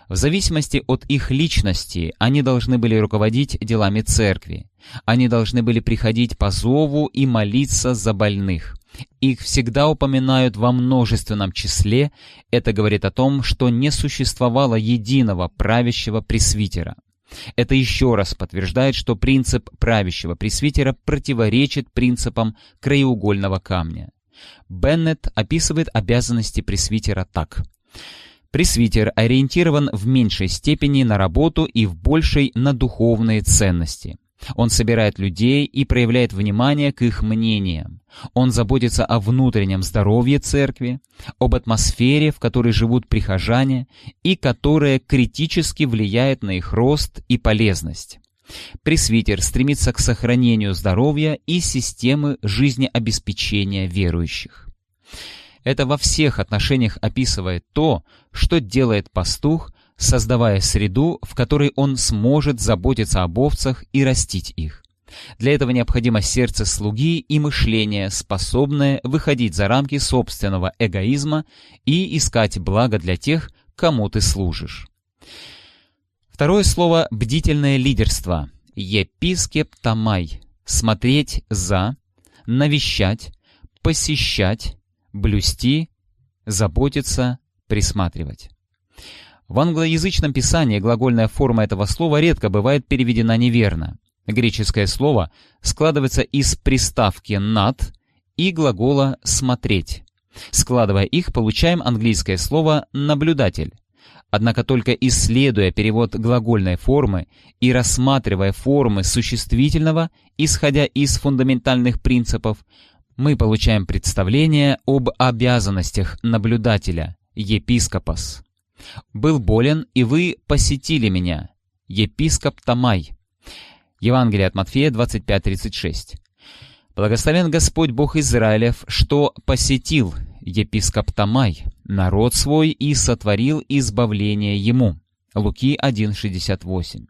Speaker 1: В зависимости от их личности они должны были руководить делами церкви. Они должны были приходить по зову и молиться за больных. Их всегда упоминают во множественном числе. Это говорит о том, что не существовало единого правящего пресвитера. Это еще раз подтверждает, что принцип правящего пресвитера противоречит принципам краеугольного камня. Беннет описывает обязанности пресвитера так. Пресвитер ориентирован в меньшей степени на работу и в большей на духовные ценности. Он собирает людей и проявляет внимание к их мнениям. Он заботится о внутреннем здоровье церкви, об атмосфере, в которой живут прихожане, и которая критически влияет на их рост и полезность. Пресвитер стремится к сохранению здоровья и системы жизнеобеспечения верующих. Это во всех отношениях описывает то, что делает пастух, создавая среду, в которой он сможет заботиться об овцах и растить их. Для этого необходимо сердце слуги и мышление, способное выходить за рамки собственного эгоизма и искать благо для тех, кому ты служишь. Второе слово «бдительное лидерство» — епискептомай — смотреть за, навещать, посещать, блюсти, заботиться, присматривать. В англоязычном писании глагольная форма этого слова редко бывает переведена неверно. Греческое слово складывается из приставки «над» и глагола «смотреть». Складывая их, получаем английское слово «наблюдатель». Однако только исследуя перевод глагольной формы и рассматривая формы существительного, исходя из фундаментальных принципов, мы получаем представление об обязанностях наблюдателя, епископос. «Был болен, и вы посетили меня». Епископ Тамай. Евангелие от Матфея 25.36. «Благословен Господь Бог Израилев, что посетил епископ Тамай, народ свой, и сотворил избавление ему». Луки 1.68.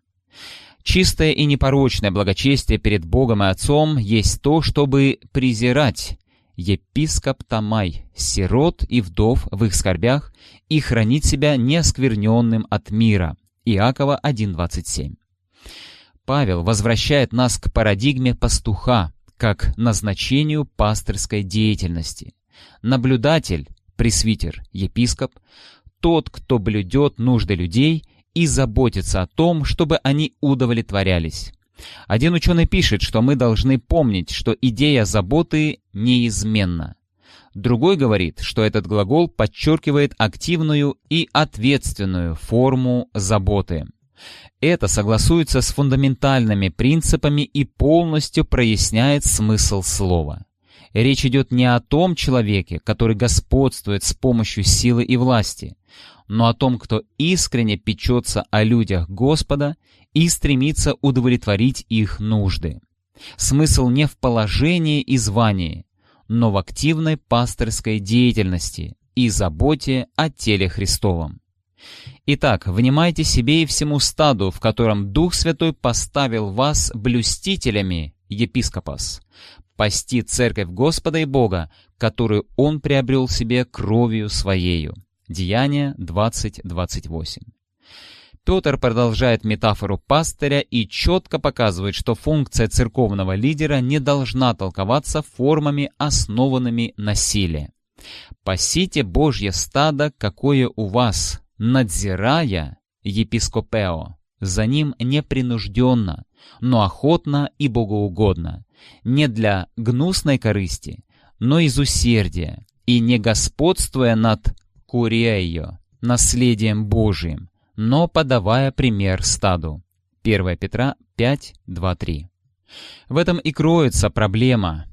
Speaker 1: Чистое и непорочное благочестие перед Богом и Отцом есть то, чтобы презирать епископ Тамай, сирот и вдов в их скорбях и хранить себя неоскверненным от мира. Иакова 1.27. Павел возвращает нас к парадигме пастуха, как назначению пастырской деятельности. Наблюдатель, пресвитер, епископ, тот, кто блюдет нужды людей и заботится о том, чтобы они удовлетворялись. Один ученый пишет, что мы должны помнить, что идея заботы неизменна. Другой говорит, что этот глагол подчеркивает активную и ответственную форму заботы. Это согласуется с фундаментальными принципами и полностью проясняет смысл слова. Речь идет не о том человеке, который господствует с помощью силы и власти, но о том, кто искренне печется о людях Господа и стремится удовлетворить их нужды. Смысл не в положении и звании, но в активной пасторской деятельности и заботе о теле Христовом. Итак, внимайте себе и всему стаду, в котором Дух Святой поставил вас блюстителями, епископос, пасти церковь Господа и Бога, которую Он приобрел себе кровью Своею. Деяние 20.28. Петр продолжает метафору пастыря и четко показывает, что функция церковного лидера не должна толковаться формами, основанными на силе. «Пасите Божье стадо, какое у вас, надзирая, епископео, за ним непринужденно, но охотно и богоугодно, не для гнусной корысти, но из усердия, и не господствуя над курею, наследием Божиим, но подавая пример стаду. 1 Петра 5, 2, 3. В этом и кроется проблема.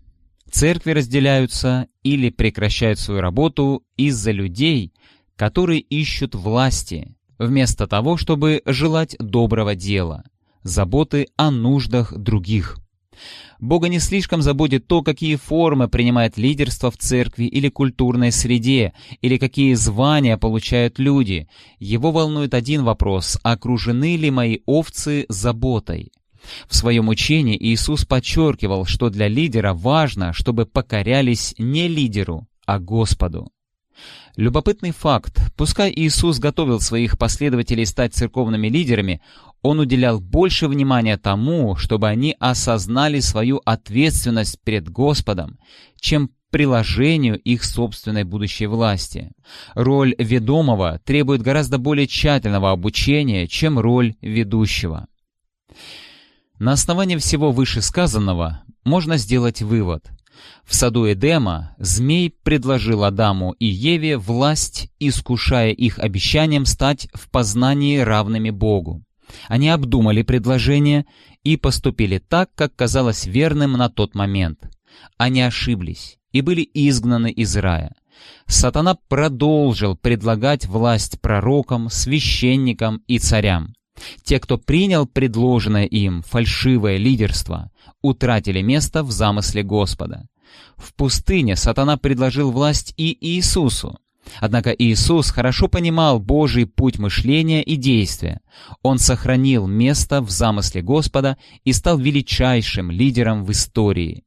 Speaker 1: Церкви разделяются или прекращают свою работу из-за людей, которые ищут власти, вместо того, чтобы желать доброго дела, заботы о нуждах других. Бога не слишком заботит то, какие формы принимает лидерство в церкви или культурной среде, или какие звания получают люди. Его волнует один вопрос – окружены ли мои овцы заботой? В своем учении Иисус подчеркивал, что для лидера важно, чтобы покорялись не лидеру, а Господу. Любопытный факт. Пускай Иисус готовил своих последователей стать церковными лидерами, Он уделял больше внимания тому, чтобы они осознали свою ответственность перед Господом, чем приложению их собственной будущей власти. Роль ведомого требует гораздо более тщательного обучения, чем роль ведущего. На основании всего вышесказанного можно сделать вывод. В саду Эдема змей предложил Адаму и Еве власть, искушая их обещанием стать в познании равными Богу. Они обдумали предложение и поступили так, как казалось верным на тот момент. Они ошиблись и были изгнаны из рая. Сатана продолжил предлагать власть пророкам, священникам и царям. Те, кто принял предложенное им фальшивое лидерство, утратили место в замысле Господа. В пустыне сатана предложил власть и Иисусу. Однако Иисус хорошо понимал Божий путь мышления и действия. Он сохранил место в замысле Господа и стал величайшим лидером в истории.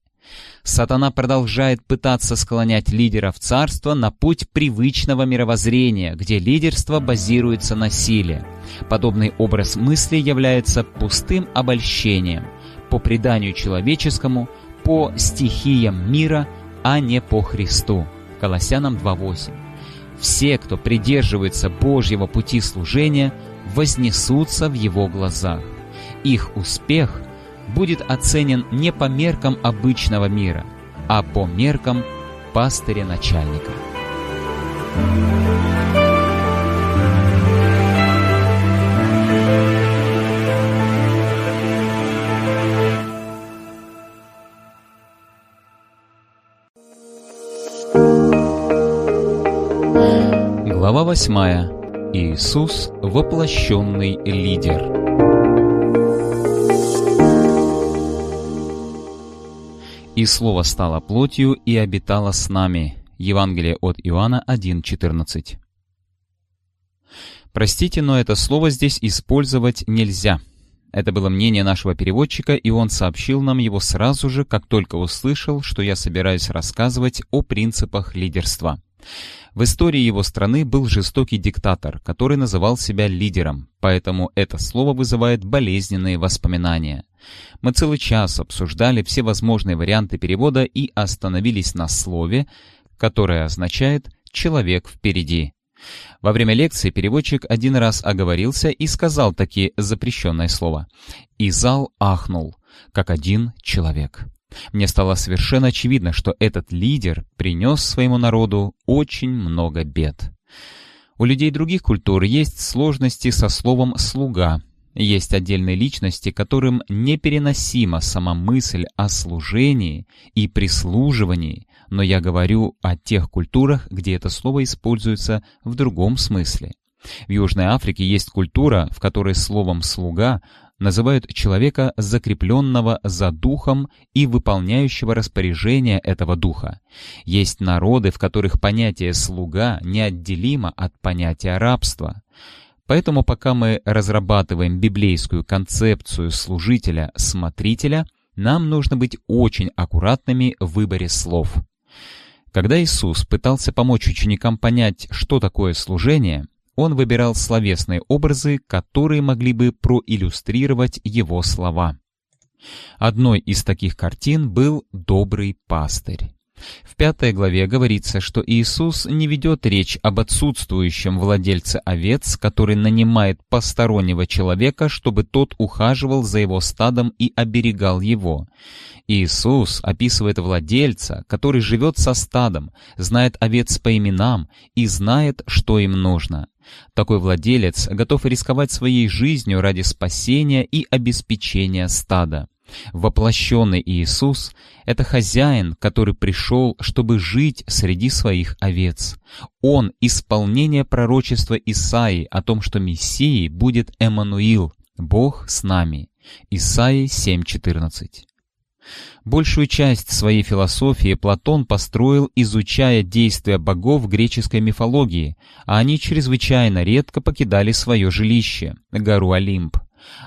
Speaker 1: Сатана продолжает пытаться склонять лидеров царства на путь привычного мировоззрения, где лидерство базируется на силе. Подобный образ мысли является пустым обольщением по преданию человеческому, по стихиям мира, а не по Христу. Колоссянам 2.8. Все, кто придерживается Божьего пути служения, вознесутся в Его глазах. Их успех будет оценен не по меркам обычного мира, а по меркам пастыря-начальника. 8. Иисус – воплощенный лидер. «И Слово стало плотью и обитало с нами». Евангелие от Иоанна 1.14. Простите, но это слово здесь использовать нельзя. Это было мнение нашего переводчика, и он сообщил нам его сразу же, как только услышал, что я собираюсь рассказывать о принципах лидерства. В истории его страны был жестокий диктатор, который называл себя лидером, поэтому это слово вызывает болезненные воспоминания. Мы целый час обсуждали все возможные варианты перевода и остановились на слове, которое означает «человек впереди». Во время лекции переводчик один раз оговорился и сказал таки запрещенное слово. И зал ахнул, как один человек. Мне стало совершенно очевидно, что этот лидер принес своему народу очень много бед. У людей других культур есть сложности со словом «слуга». Есть отдельные личности, которым непереносима сама мысль о служении и прислуживании, но я говорю о тех культурах, где это слово используется в другом смысле. В Южной Африке есть культура, в которой словом «слуга» называют человека, закрепленного за духом и выполняющего распоряжение этого духа. Есть народы, в которых понятие «слуга» неотделимо от понятия рабства. Поэтому пока мы разрабатываем библейскую концепцию служителя-смотрителя, нам нужно быть очень аккуратными в выборе слов. Когда Иисус пытался помочь ученикам понять, что такое служение, он выбирал словесные образы, которые могли бы проиллюстрировать его слова. Одной из таких картин был «Добрый пастырь». В пятой главе говорится, что Иисус не ведет речь об отсутствующем владельце овец, который нанимает постороннего человека, чтобы тот ухаживал за его стадом и оберегал его. Иисус описывает владельца, который живет со стадом, знает овец по именам и знает, что им нужно. Такой владелец готов рисковать своей жизнью ради спасения и обеспечения стада. Воплощенный Иисус — это хозяин, который пришел, чтобы жить среди своих овец. Он — исполнение пророчества Исаии о том, что Мессией будет Эммануил, Бог с нами. Исаии 7.14. Большую часть своей философии Платон построил, изучая действия богов греческой мифологии, а они чрезвычайно редко покидали свое жилище — гору Олимп.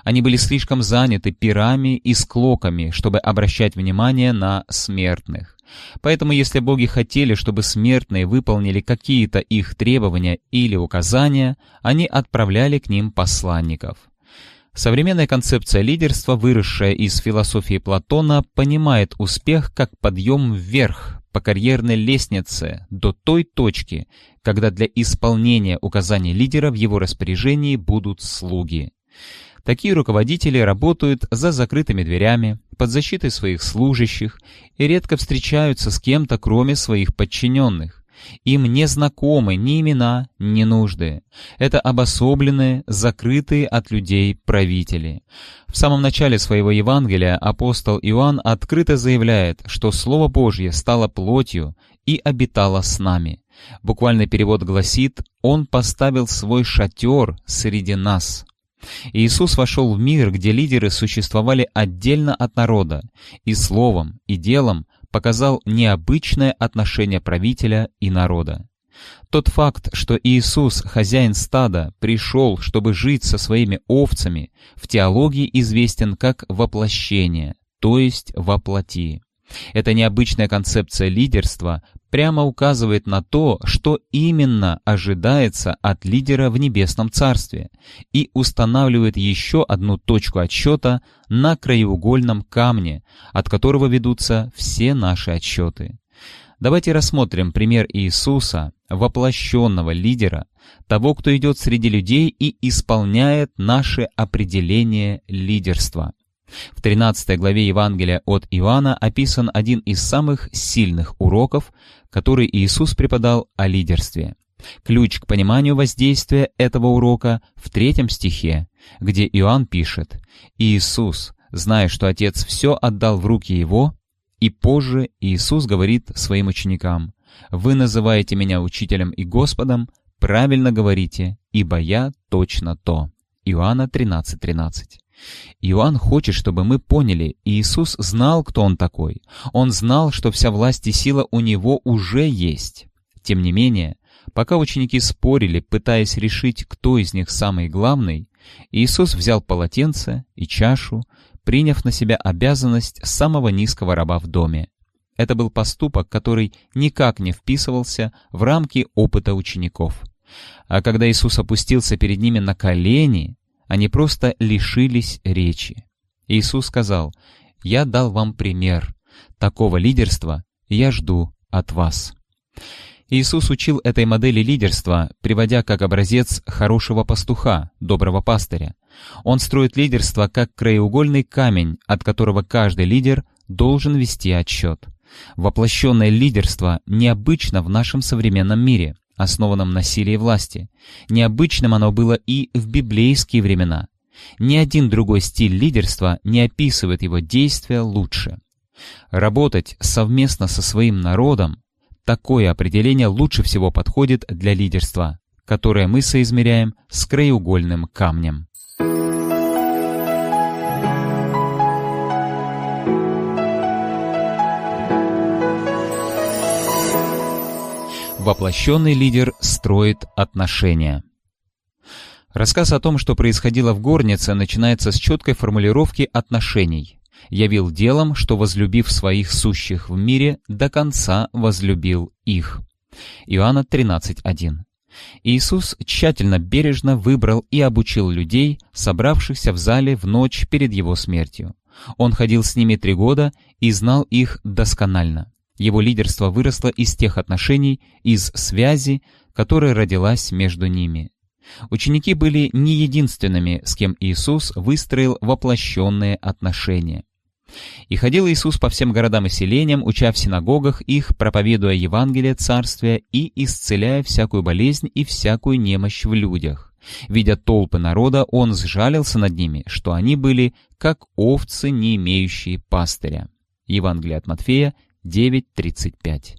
Speaker 1: Они были слишком заняты пирами и склоками, чтобы обращать внимание на смертных. Поэтому если боги хотели, чтобы смертные выполнили какие-то их требования или указания, они отправляли к ним посланников. Современная концепция лидерства, выросшая из философии Платона, понимает успех как подъем вверх по карьерной лестнице до той точки, когда для исполнения указаний лидера в его распоряжении будут слуги. Такие руководители работают за закрытыми дверями, под защитой своих служащих и редко встречаются с кем-то, кроме своих подчиненных. Им не знакомы ни имена, ни нужды. Это обособленные, закрытые от людей правители. В самом начале своего Евангелия апостол Иоанн открыто заявляет, что Слово Божье стало плотью и обитало с нами. Буквальный перевод гласит «Он поставил свой шатер среди нас». Иисус вошел в мир, где лидеры существовали отдельно от народа, и словом, и делом показал необычное отношение правителя и народа. Тот факт, что Иисус, хозяин стада, пришел, чтобы жить со своими овцами, в теологии известен как воплощение, то есть воплоти. Эта необычная концепция лидерства прямо указывает на то, что именно ожидается от лидера в Небесном Царстве, и устанавливает еще одну точку отсчета на краеугольном камне, от которого ведутся все наши отсчеты. Давайте рассмотрим пример Иисуса, воплощенного лидера, того, кто идет среди людей и исполняет наше определение лидерства. В 13 главе Евангелия от Иоанна описан один из самых сильных уроков, который Иисус преподал о лидерстве. Ключ к пониманию воздействия этого урока в третьем стихе, где Иоанн пишет «Иисус, зная, что Отец все отдал в руки Его, и позже Иисус говорит своим ученикам, «Вы называете меня учителем и Господом, правильно говорите, ибо я точно то». Иоанна 13:13. 13. Иоанн хочет, чтобы мы поняли, Иисус знал, кто Он такой. Он знал, что вся власть и сила у Него уже есть. Тем не менее, пока ученики спорили, пытаясь решить, кто из них самый главный, Иисус взял полотенце и чашу, приняв на себя обязанность самого низкого раба в доме. Это был поступок, который никак не вписывался в рамки опыта учеников. А когда Иисус опустился перед ними на колени, они просто лишились речи. Иисус сказал, «Я дал вам пример. Такого лидерства я жду от вас». Иисус учил этой модели лидерства, приводя как образец хорошего пастуха, доброго пастыря. Он строит лидерство как краеугольный камень, от которого каждый лидер должен вести отчет. Воплощенное лидерство необычно в нашем современном мире основанном на силе и власти. Необычным оно было и в библейские времена. Ни один другой стиль лидерства не описывает его действия лучше. Работать совместно со своим народом – такое определение лучше всего подходит для лидерства, которое мы соизмеряем с краеугольным камнем. Воплощенный лидер строит отношения. Рассказ о том, что происходило в горнице, начинается с четкой формулировки отношений. «Явил делом, что, возлюбив своих сущих в мире, до конца возлюбил их». Иоанна 13.1. Иисус тщательно бережно выбрал и обучил людей, собравшихся в зале в ночь перед его смертью. Он ходил с ними три года и знал их досконально. Его лидерство выросло из тех отношений, из связи, которая родилась между ними. Ученики были не единственными, с кем Иисус выстроил воплощенные отношения. И ходил Иисус по всем городам и селениям, уча в синагогах их, проповедуя Евангелие Царствия и исцеляя всякую болезнь и всякую немощь в людях. Видя толпы народа, он сжалился над ними, что они были как овцы, не имеющие пастыря. Евангелие от Матфея 9.35.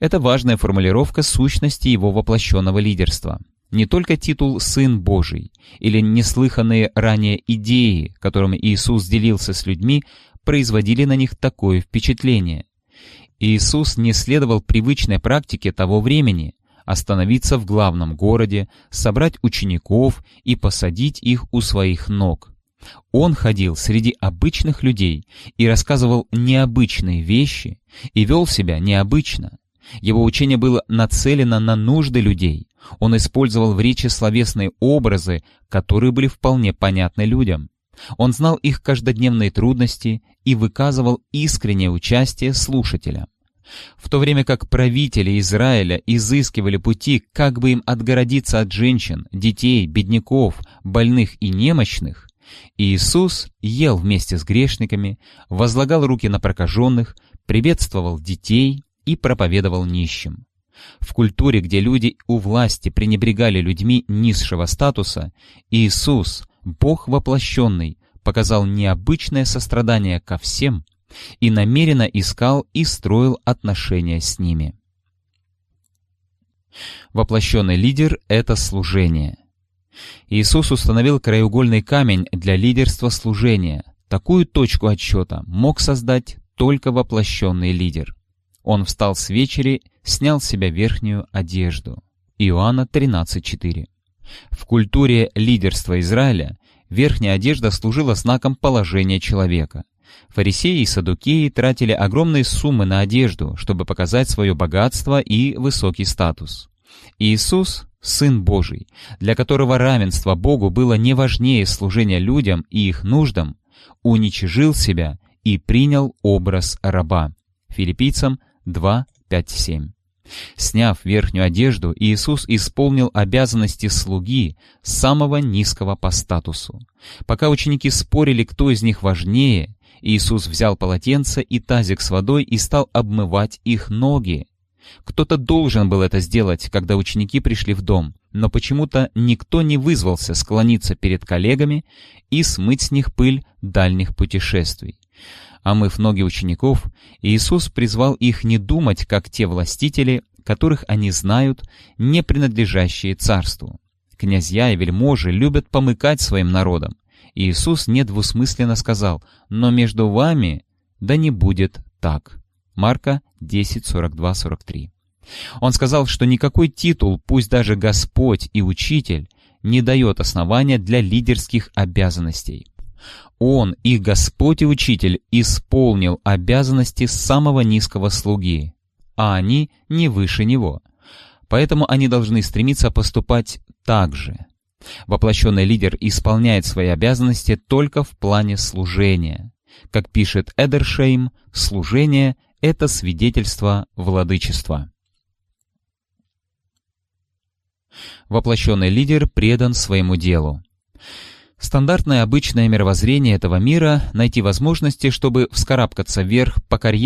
Speaker 1: Это важная формулировка сущности его воплощенного лидерства. Не только титул «Сын Божий» или неслыханные ранее идеи, которыми Иисус делился с людьми, производили на них такое впечатление. Иисус не следовал привычной практике того времени – остановиться в главном городе, собрать учеников и посадить их у своих ног. Он ходил среди обычных людей и рассказывал необычные вещи и вел себя необычно. Его учение было нацелено на нужды людей. Он использовал в речи словесные образы, которые были вполне понятны людям. Он знал их каждодневные трудности и выказывал искреннее участие слушателя. В то время как правители Израиля изыскивали пути, как бы им отгородиться от женщин, детей, бедняков, больных и немощных, Иисус ел вместе с грешниками, возлагал руки на прокаженных, приветствовал детей и проповедовал нищим. В культуре, где люди у власти пренебрегали людьми низшего статуса, Иисус, Бог воплощенный, показал необычное сострадание ко всем и намеренно искал и строил отношения с ними. Воплощенный лидер — это служение. Иисус установил краеугольный камень для лидерства служения. Такую точку отсчета мог создать только воплощенный лидер. Он встал с вечери, снял с себя верхнюю одежду. Иоанна 13.4 В культуре лидерства Израиля верхняя одежда служила знаком положения человека. Фарисеи и садукеи тратили огромные суммы на одежду, чтобы показать свое богатство и высокий статус. Иисус — Сын Божий, для которого равенство Богу было не важнее служения людям и их нуждам, уничижил себя и принял образ раба. Филиппийцам 2, 5, 7. Сняв верхнюю одежду, Иисус исполнил обязанности слуги самого низкого по статусу. Пока ученики спорили, кто из них важнее, Иисус взял полотенце и тазик с водой и стал обмывать их ноги. Кто-то должен был это сделать, когда ученики пришли в дом, но почему-то никто не вызвался склониться перед коллегами и смыть с них пыль дальних путешествий. Омыв ноги учеников, Иисус призвал их не думать, как те властители, которых они знают, не принадлежащие царству. Князья и вельможи любят помыкать своим народом. Иисус недвусмысленно сказал, «Но между вами да не будет так». Марка 10, 42, 43. Он сказал, что никакой титул, пусть даже Господь и Учитель, не дает основания для лидерских обязанностей. Он, их Господь и Учитель, исполнил обязанности самого низкого слуги, а они не выше него. Поэтому они должны стремиться поступать так же. Воплощенный лидер исполняет свои обязанности только в плане служения. Как пишет Эдершейм, служение — это свидетельство владычества. Воплощенный лидер предан своему делу. Стандартное обычное мировоззрение этого мира — найти возможности, чтобы вскарабкаться вверх по карьере